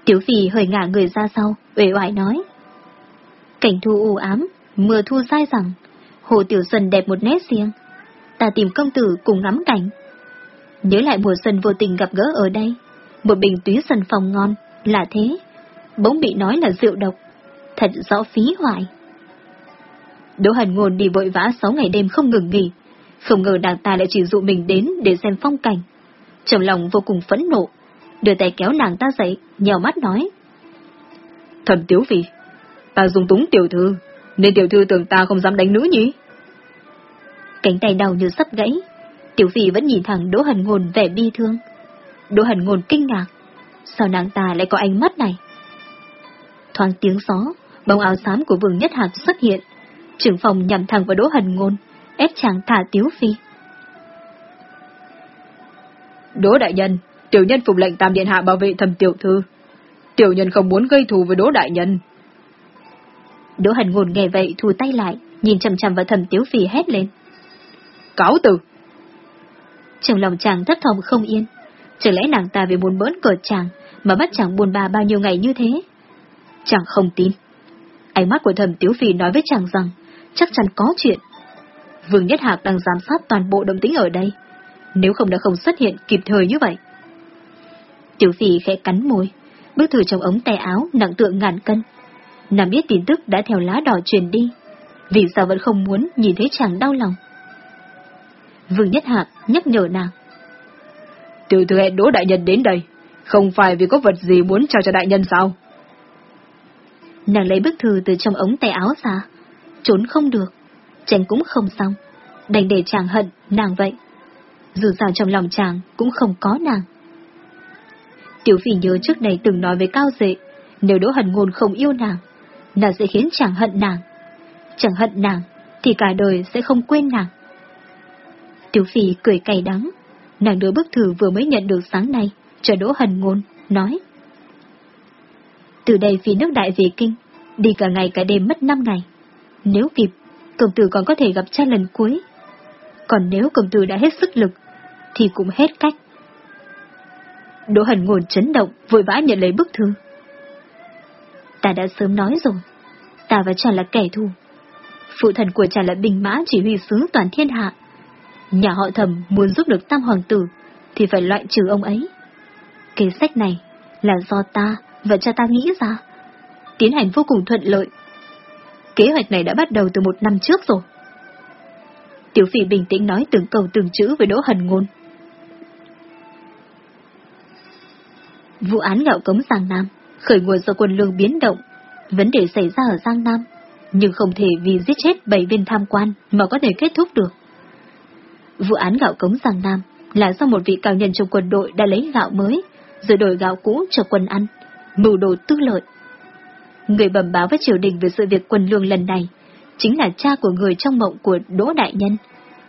Tiểu phì hơi ngả người ra sau, uể oải nói. Cảnh thu u ám, mưa thu dai rằng, hồ tiểu xuân đẹp một nét riêng. Ta tìm công tử cùng ngắm cảnh. Nhớ lại mùa xuân vô tình gặp gỡ ở đây, một bình túy sần phòng ngon, là thế. Bỗng bị nói là rượu độc, thật rõ phí hoại. Đỗ Hàn Ngôn đi vội vã sáu ngày đêm không ngừng nghỉ, không ngờ nàng ta lại chỉ dụ mình đến để xem phong cảnh. Trong lòng vô cùng phẫn nộ, đưa tay kéo nàng ta dậy, nhèo mắt nói. Thần Tiếu Phi, ta dùng túng tiểu thư, nên tiểu thư tưởng ta không dám đánh nữ nhỉ? Cánh tay đau như sắp gãy, tiểu phi vẫn nhìn thẳng Đỗ Hần Ngôn vẻ bi thương. Đỗ Hần Ngôn kinh ngạc, sao nàng ta lại có ánh mắt này? Thoáng tiếng gió, bóng áo xám của vương nhất hạc xuất hiện, trưởng phòng nhằm thẳng vào Đỗ Hần Ngôn, ép chàng thả Tiếu Phi. Đỗ Đại Nhân, tiểu nhân phục lệnh tam điện hạ bảo vệ thầm tiểu thư. Tiểu nhân không muốn gây thù với Đỗ Đại Nhân. Đỗ Hần Ngôn nghe vậy thu tay lại, nhìn chầm chầm vào thầm Tiếu Phi hét lên. Cáo từ! Trong lòng chàng thất thòng không yên, chẳng lẽ nàng ta vì muốn bỡn cợt chàng mà bắt chàng buồn bà bao nhiêu ngày như thế? Chàng không tin. Ánh mắt của thầm Tiếu Phi nói với chàng rằng chắc chắn có chuyện. Vương Nhất Hạc đang giám sát toàn bộ động tĩnh ở đây, nếu không đã không xuất hiện kịp thời như vậy. Tiểu Phi khẽ cắn môi, bước thử trong ống tay áo nặng tượng ngàn cân. Nàng biết tin tức đã theo lá đỏ truyền đi, vì sao vẫn không muốn nhìn thấy chàng đau lòng. Vương Nhất Hạc nhắc nhở nàng. Tiểu thư hẹn đỗ đại nhân đến đây, không phải vì có vật gì muốn trao cho đại nhân sao? Nàng lấy bức thư từ trong ống tay áo ra, trốn không được, tránh cũng không xong, đành để chàng hận nàng vậy. Dù sao trong lòng chàng cũng không có nàng. Tiểu phỉ nhớ trước này từng nói với Cao Dệ, nếu Đỗ Hần Ngôn không yêu nàng, nàng sẽ khiến chàng hận nàng. Chẳng hận nàng, thì cả đời sẽ không quên nàng. Tiểu phi cười cay đắng, Nàng đưa bức thư vừa mới nhận được sáng nay, cho Đỗ Hành Ngôn, nói. Từ đây phi nước đại về kinh, đi cả ngày cả đêm mất 5 ngày. Nếu kịp, công tử còn có thể gặp cha lần cuối. Còn nếu công tử đã hết sức lực, thì cũng hết cách. Đỗ Hành Ngôn chấn động, vội vã nhận lấy bức thư. Ta đã sớm nói rồi, ta và cha là kẻ thù. Phụ thần của cha là binh mã chỉ huy sứ toàn thiên hạ. Nhà họ thầm muốn giúp được tam hoàng tử, thì phải loại trừ ông ấy. Kế sách này là do ta và cha ta nghĩ ra. Tiến hành vô cùng thuận lợi. Kế hoạch này đã bắt đầu từ một năm trước rồi. Tiểu phỉ bình tĩnh nói từng câu từng chữ với Đỗ Hần Ngôn. Vụ án gạo cống Giang Nam khởi nguồn do quân lương biến động. Vấn đề xảy ra ở Giang Nam, nhưng không thể vì giết chết bảy viên tham quan mà có thể kết thúc được. Vụ án gạo cống Giang Nam là do một vị cao nhân trong quân đội đã lấy gạo mới, rồi đổi gạo cũ cho quân ăn, mưu đồ tư lợi. Người bẩm báo với triều đình về sự việc quân lương lần này, chính là cha của người trong mộng của Đỗ Đại Nhân,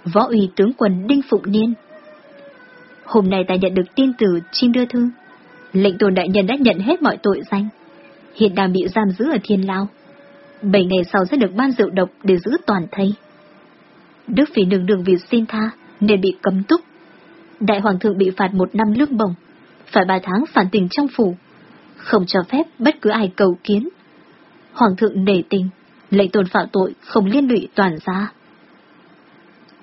võ uy tướng quân Đinh Phụng Niên. Hôm nay ta nhận được tin từ chim đưa thư. Lệnh tôn đại nhân đã nhận hết mọi tội danh. Hiện đang bị giam giữ ở thiên lao. Bảy ngày sau sẽ được ban rượu độc để giữ toàn thây. Đức phỉ nương đường vì xin tha nên bị cấm túc. Đại hoàng thượng bị phạt một năm lương bổng, phải ba tháng phản tình trong phủ, không cho phép bất cứ ai cầu kiến. Hoàng thượng nể tình, lệnh tôn phạm tội không liên lụy toàn gia.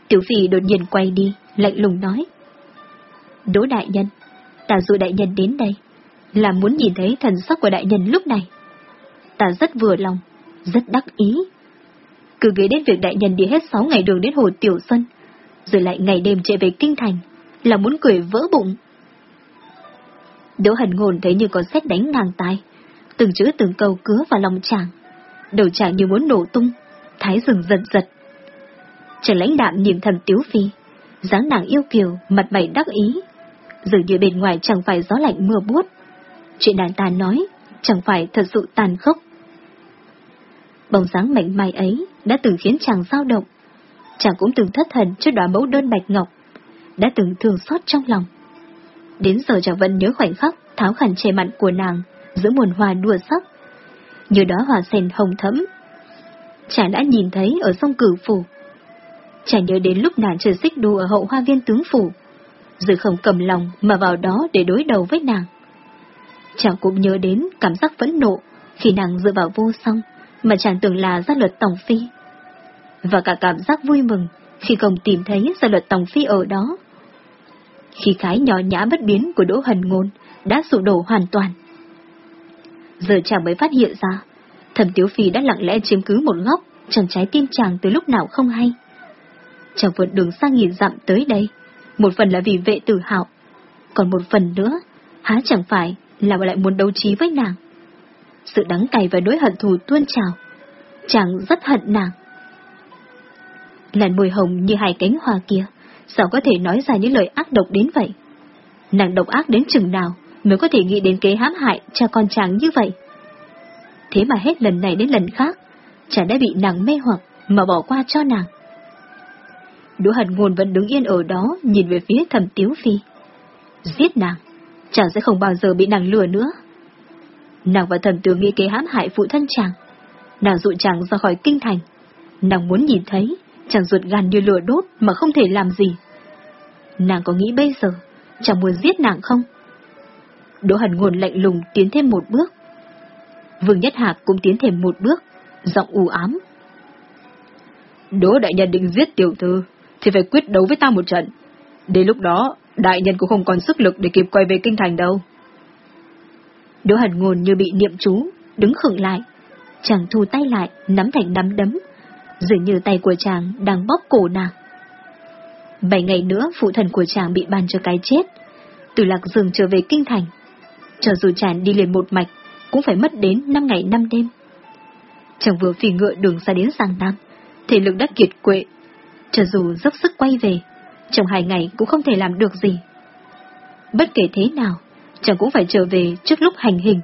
Tiểu phi đột nhiên quay đi, lạnh lùng nói. Đỗ đại nhân, ta dụ đại nhân đến đây, là muốn nhìn thấy thần sắc của đại nhân lúc này. Ta rất vừa lòng, rất đắc ý. Cứ nghĩ đến việc đại nhân đi hết sáu ngày đường đến hồ Tiểu Xuân, rồi lại ngày đêm chạy về Kinh Thành, là muốn cười vỡ bụng. Đỗ hần ngôn thấy như có xét đánh ngang tai, từng chữ từng câu cứa vào lòng chàng. Đầu chàng như muốn nổ tung, thái rừng giật giật. Trần lãnh đạm nhìn thầm tiếu phi, dáng nàng yêu kiều, mặt mày đắc ý. Dường như bên ngoài chẳng phải gió lạnh mưa buốt. Chuyện đàn ta nói, chẳng phải thật sự tàn khốc. Bóng dáng mảnh mai ấy đã từng khiến chàng dao động. Chàng cũng từng thất thần trước đóa mẫu đơn bạch ngọc, đã từng thường xót trong lòng. Đến giờ chàng vẫn nhớ khoảnh khắc tháo khăn che mặt của nàng giữa muôn hoa đua sắc. Như đó hòa sen hồng thẫm. Chàng đã nhìn thấy ở sông cửu phủ. Chàng nhớ đến lúc nàng chơi xích đu ở hậu hoa viên tướng phủ, rồi không cầm lòng mà vào đó để đối đầu với nàng. Chàng cũng nhớ đến cảm giác phẫn nộ khi nàng dựa vào vô song, mà chàng tưởng là gia luật tổng phi. Và cả cảm giác vui mừng khi không tìm thấy gia luật tòng phi ở đó. Khi khái nhỏ nhã bất biến của Đỗ Hần Ngôn đã sụp đổ hoàn toàn. Giờ chàng mới phát hiện ra, thẩm tiếu phi đã lặng lẽ chiếm cứ một góc trong trái tim chàng từ lúc nào không hay. Chàng vượt đường xa nghìn dặm tới đây, một phần là vì vệ tử hạo, còn một phần nữa, há chẳng phải là lại muốn đấu trí với nàng. Sự đắng cay và đối hận thù tuôn trào, chàng rất hận nàng. Làn môi hồng như hai cánh hoa kia, sao có thể nói ra những lời ác độc đến vậy? Nàng độc ác đến chừng nào mới có thể nghĩ đến kế hãm hại cha con chàng như vậy? Thế mà hết lần này đến lần khác, chàng đã bị nàng mê hoặc mà bỏ qua cho nàng. Đỗ hận ngôn vẫn đứng yên ở đó nhìn về phía thầm tiếu phi. Giết nàng, chàng sẽ không bao giờ bị nàng lừa nữa. Nàng và thầm tướng nghĩ kế hãm hại phụ thân chàng. Nàng dụ chàng ra khỏi kinh thành. Nàng muốn nhìn thấy, chàng ruột gan như lửa đốt mà không thể làm gì. Nàng có nghĩ bây giờ, chàng muốn giết nàng không? Đỗ hận ngôn lạnh lùng tiến thêm một bước. Vương Nhất Hạc cũng tiến thêm một bước, giọng u ám. Đỗ đại nhân định giết tiểu thư, thì phải quyết đấu với ta một trận. Đến lúc đó, đại nhân cũng không còn sức lực để kịp quay về kinh thành đâu. Đỗ hận ngôn như bị niệm chú, đứng khựng lại. Chàng thu tay lại, nắm thành nắm đấm, dường như tay của chàng đang bóp cổ nàng. Bảy ngày nữa phụ thần của chàng bị ban cho cái chết, từ lạc dương trở về kinh thành. Cho dù chàng đi liền một mạch, cũng phải mất đến năm ngày năm đêm. Chàng vừa phi ngựa đường xa đến Giang Nam, thể lực đã kiệt quệ. Cho dù dốc sức quay về, trong hai ngày cũng không thể làm được gì. Bất kể thế nào, chàng cũng phải trở về trước lúc hành hình.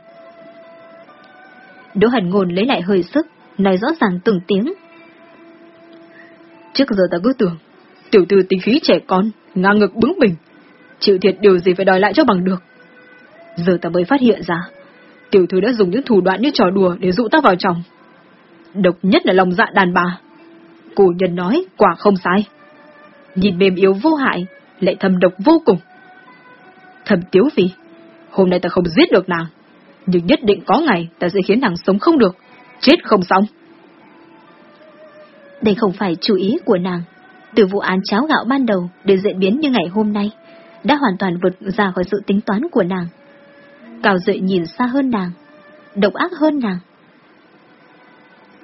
Đỗ Hẳn Ngôn lấy lại hơi sức, nói rõ ràng từng tiếng. Trước giờ ta cứ tưởng, tiểu thư tính khí trẻ con, ngang ngực bướng bỉnh, chịu thiệt điều gì phải đòi lại cho bằng được. Giờ ta mới phát hiện ra, tiểu thư đã dùng những thủ đoạn như trò đùa để dụ ta vào chồng. Độc nhất là lòng dạ đàn bà. Cổ nhân nói quả không sai. Nhìn mềm yếu vô hại, lại thầm độc vô cùng. Thầm tiếu vì, hôm nay ta không giết được nàng, nhưng nhất định có ngày ta sẽ khiến nàng sống không được, chết không xong. Đây không phải chú ý của nàng. Từ vụ án cháo gạo ban đầu đến diễn biến như ngày hôm nay, đã hoàn toàn vượt ra khỏi sự tính toán của nàng. Cao Duệ nhìn xa hơn nàng, độc ác hơn nàng.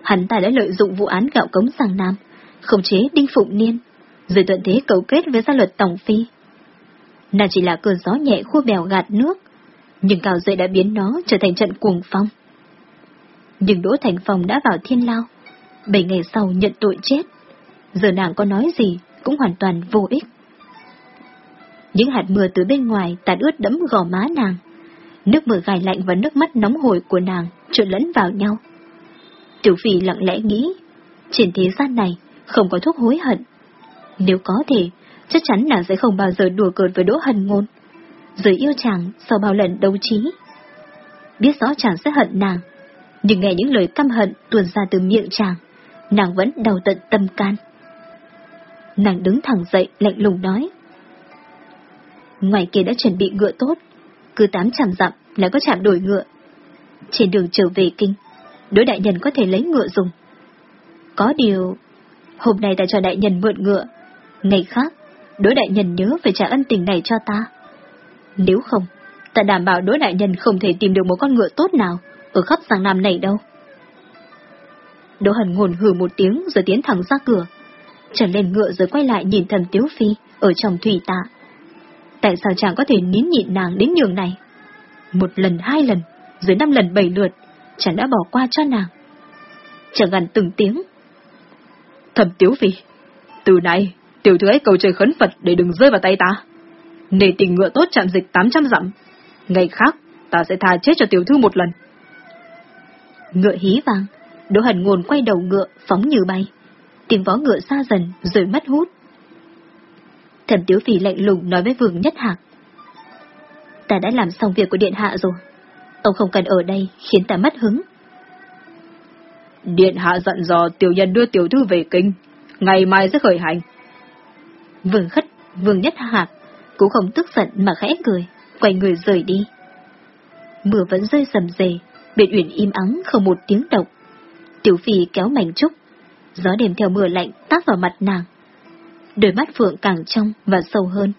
Hắn ta đã lợi dụng vụ án gạo cống Giang Nam, khống chế Đinh Phụng Niên, rồi tuận thế cấu kết với gia luật Tổng Phi. Nàng chỉ là cơn gió nhẹ khua bèo gạt nước, nhưng Cao Duệ đã biến nó trở thành trận cuồng phong. Nhưng Đỗ Thành Phong đã vào thiên lao, bảy ngày sau nhận tội chết. Giờ nàng có nói gì cũng hoàn toàn vô ích. Những hạt mưa từ bên ngoài tạt ướt đẫm gò má nàng. Nước mưa gai lạnh và nước mắt nóng hổi của nàng trộn lẫn vào nhau. Tiểu phỉ lặng lẽ nghĩ, trên thế gian này không có thuốc hối hận. Nếu có thể, chắc chắn nàng sẽ không bao giờ đùa cợt với Đỗ Hân Ngôn. Rồi yêu chàng sau bao lần đấu trí. Biết rõ chàng sẽ hận nàng, nhưng nghe những lời căm hận tuôn ra từ miệng chàng, nàng vẫn đau tận tâm can. Nàng đứng thẳng dậy lạnh lùng nói. Ngoài kia đã chuẩn bị ngựa tốt, cứ 800 dặm là có chạm đổi ngựa. Trên đường trở về kinh, đối đại nhân có thể lấy ngựa dùng. Có điều, hôm nay ta cho đại nhân mượn ngựa, ngày khác, đối đại nhân nhớ phải trả ân tình này cho ta. Nếu không, ta đảm bảo đối đại nhân không thể tìm được một con ngựa tốt nào ở khắp Giang Nam này đâu. Đỗ Hần ngồn hừ một tiếng rồi tiến thẳng ra cửa. Trần lên ngựa rồi quay lại nhìn thầm Tiếu Phi ở trong thủy tạ. Tại sao chàng có thể nín nhịn nàng đến nhường này? Một lần hai lần, dưới năm lần bảy lượt, chàng đã bỏ qua cho nàng. Chẳng gần từng tiếng. Thầm Tiếu Phi, từ nay, tiểu thư ấy cầu trời khấn Phật để đừng rơi vào tay ta. Nề tình ngựa tốt chạm dịch 800 dặm. Ngày khác, ta sẽ tha chết cho tiểu thư một lần. Ngựa hí vang, Đỗ Hần Ngôn quay đầu ngựa, phóng như bay. Tiếng vó ngựa xa dần, rồi mất hút. Thần Tiếu Phi lạnh lùng nói với Vương Nhất Hạc. Ta đã làm xong việc của Điện Hạ rồi. Ông không cần ở đây, khiến ta mất hứng. Điện Hạ dặn dò tiểu nhân đưa tiểu thư về kinh. Ngày mai sẽ khởi hành. Vương Khất, Vương Nhất Hạc cũng không tức giận mà khẽ cười, quay người rời đi. Mưa vẫn rơi sầm rề, biệt uyển im ắng không một tiếng động. Tiểu phi kéo mảnh trúc, gió đêm theo mưa lạnh tác vào mặt nàng. Đôi mắt phượng càng trong và sâu hơn.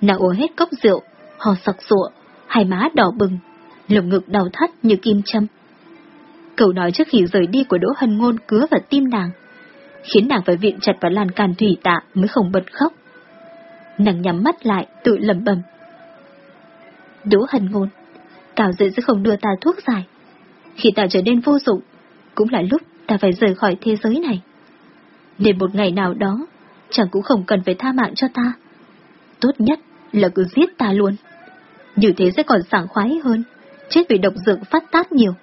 Nàng uống hết cốc rượu, hò sặc sụa, hai má đỏ bừng, lồng ngực đau thắt như kim châm. Câu nói trước khi rời đi của Đỗ Hân Ngôn cứa vào tim nàng, khiến nàng phải viện chặt vào lan can thủy tạ mới không bật khóc. Nàng nhắm mắt lại, tự lẩm bẩm. Đỗ Hân Ngôn, Cảo dễ sẽ không đưa ta thuốc giải. Khi ta trở nên vô dụng, cũng là lúc ta phải rời khỏi thế giới này. Để một ngày nào đó, chẳng cũng không cần phải tha mạng cho ta. Tốt nhất là cứ giết ta luôn. Như thế sẽ còn sảng khoái hơn, chết vì độc dược phát tác nhiều.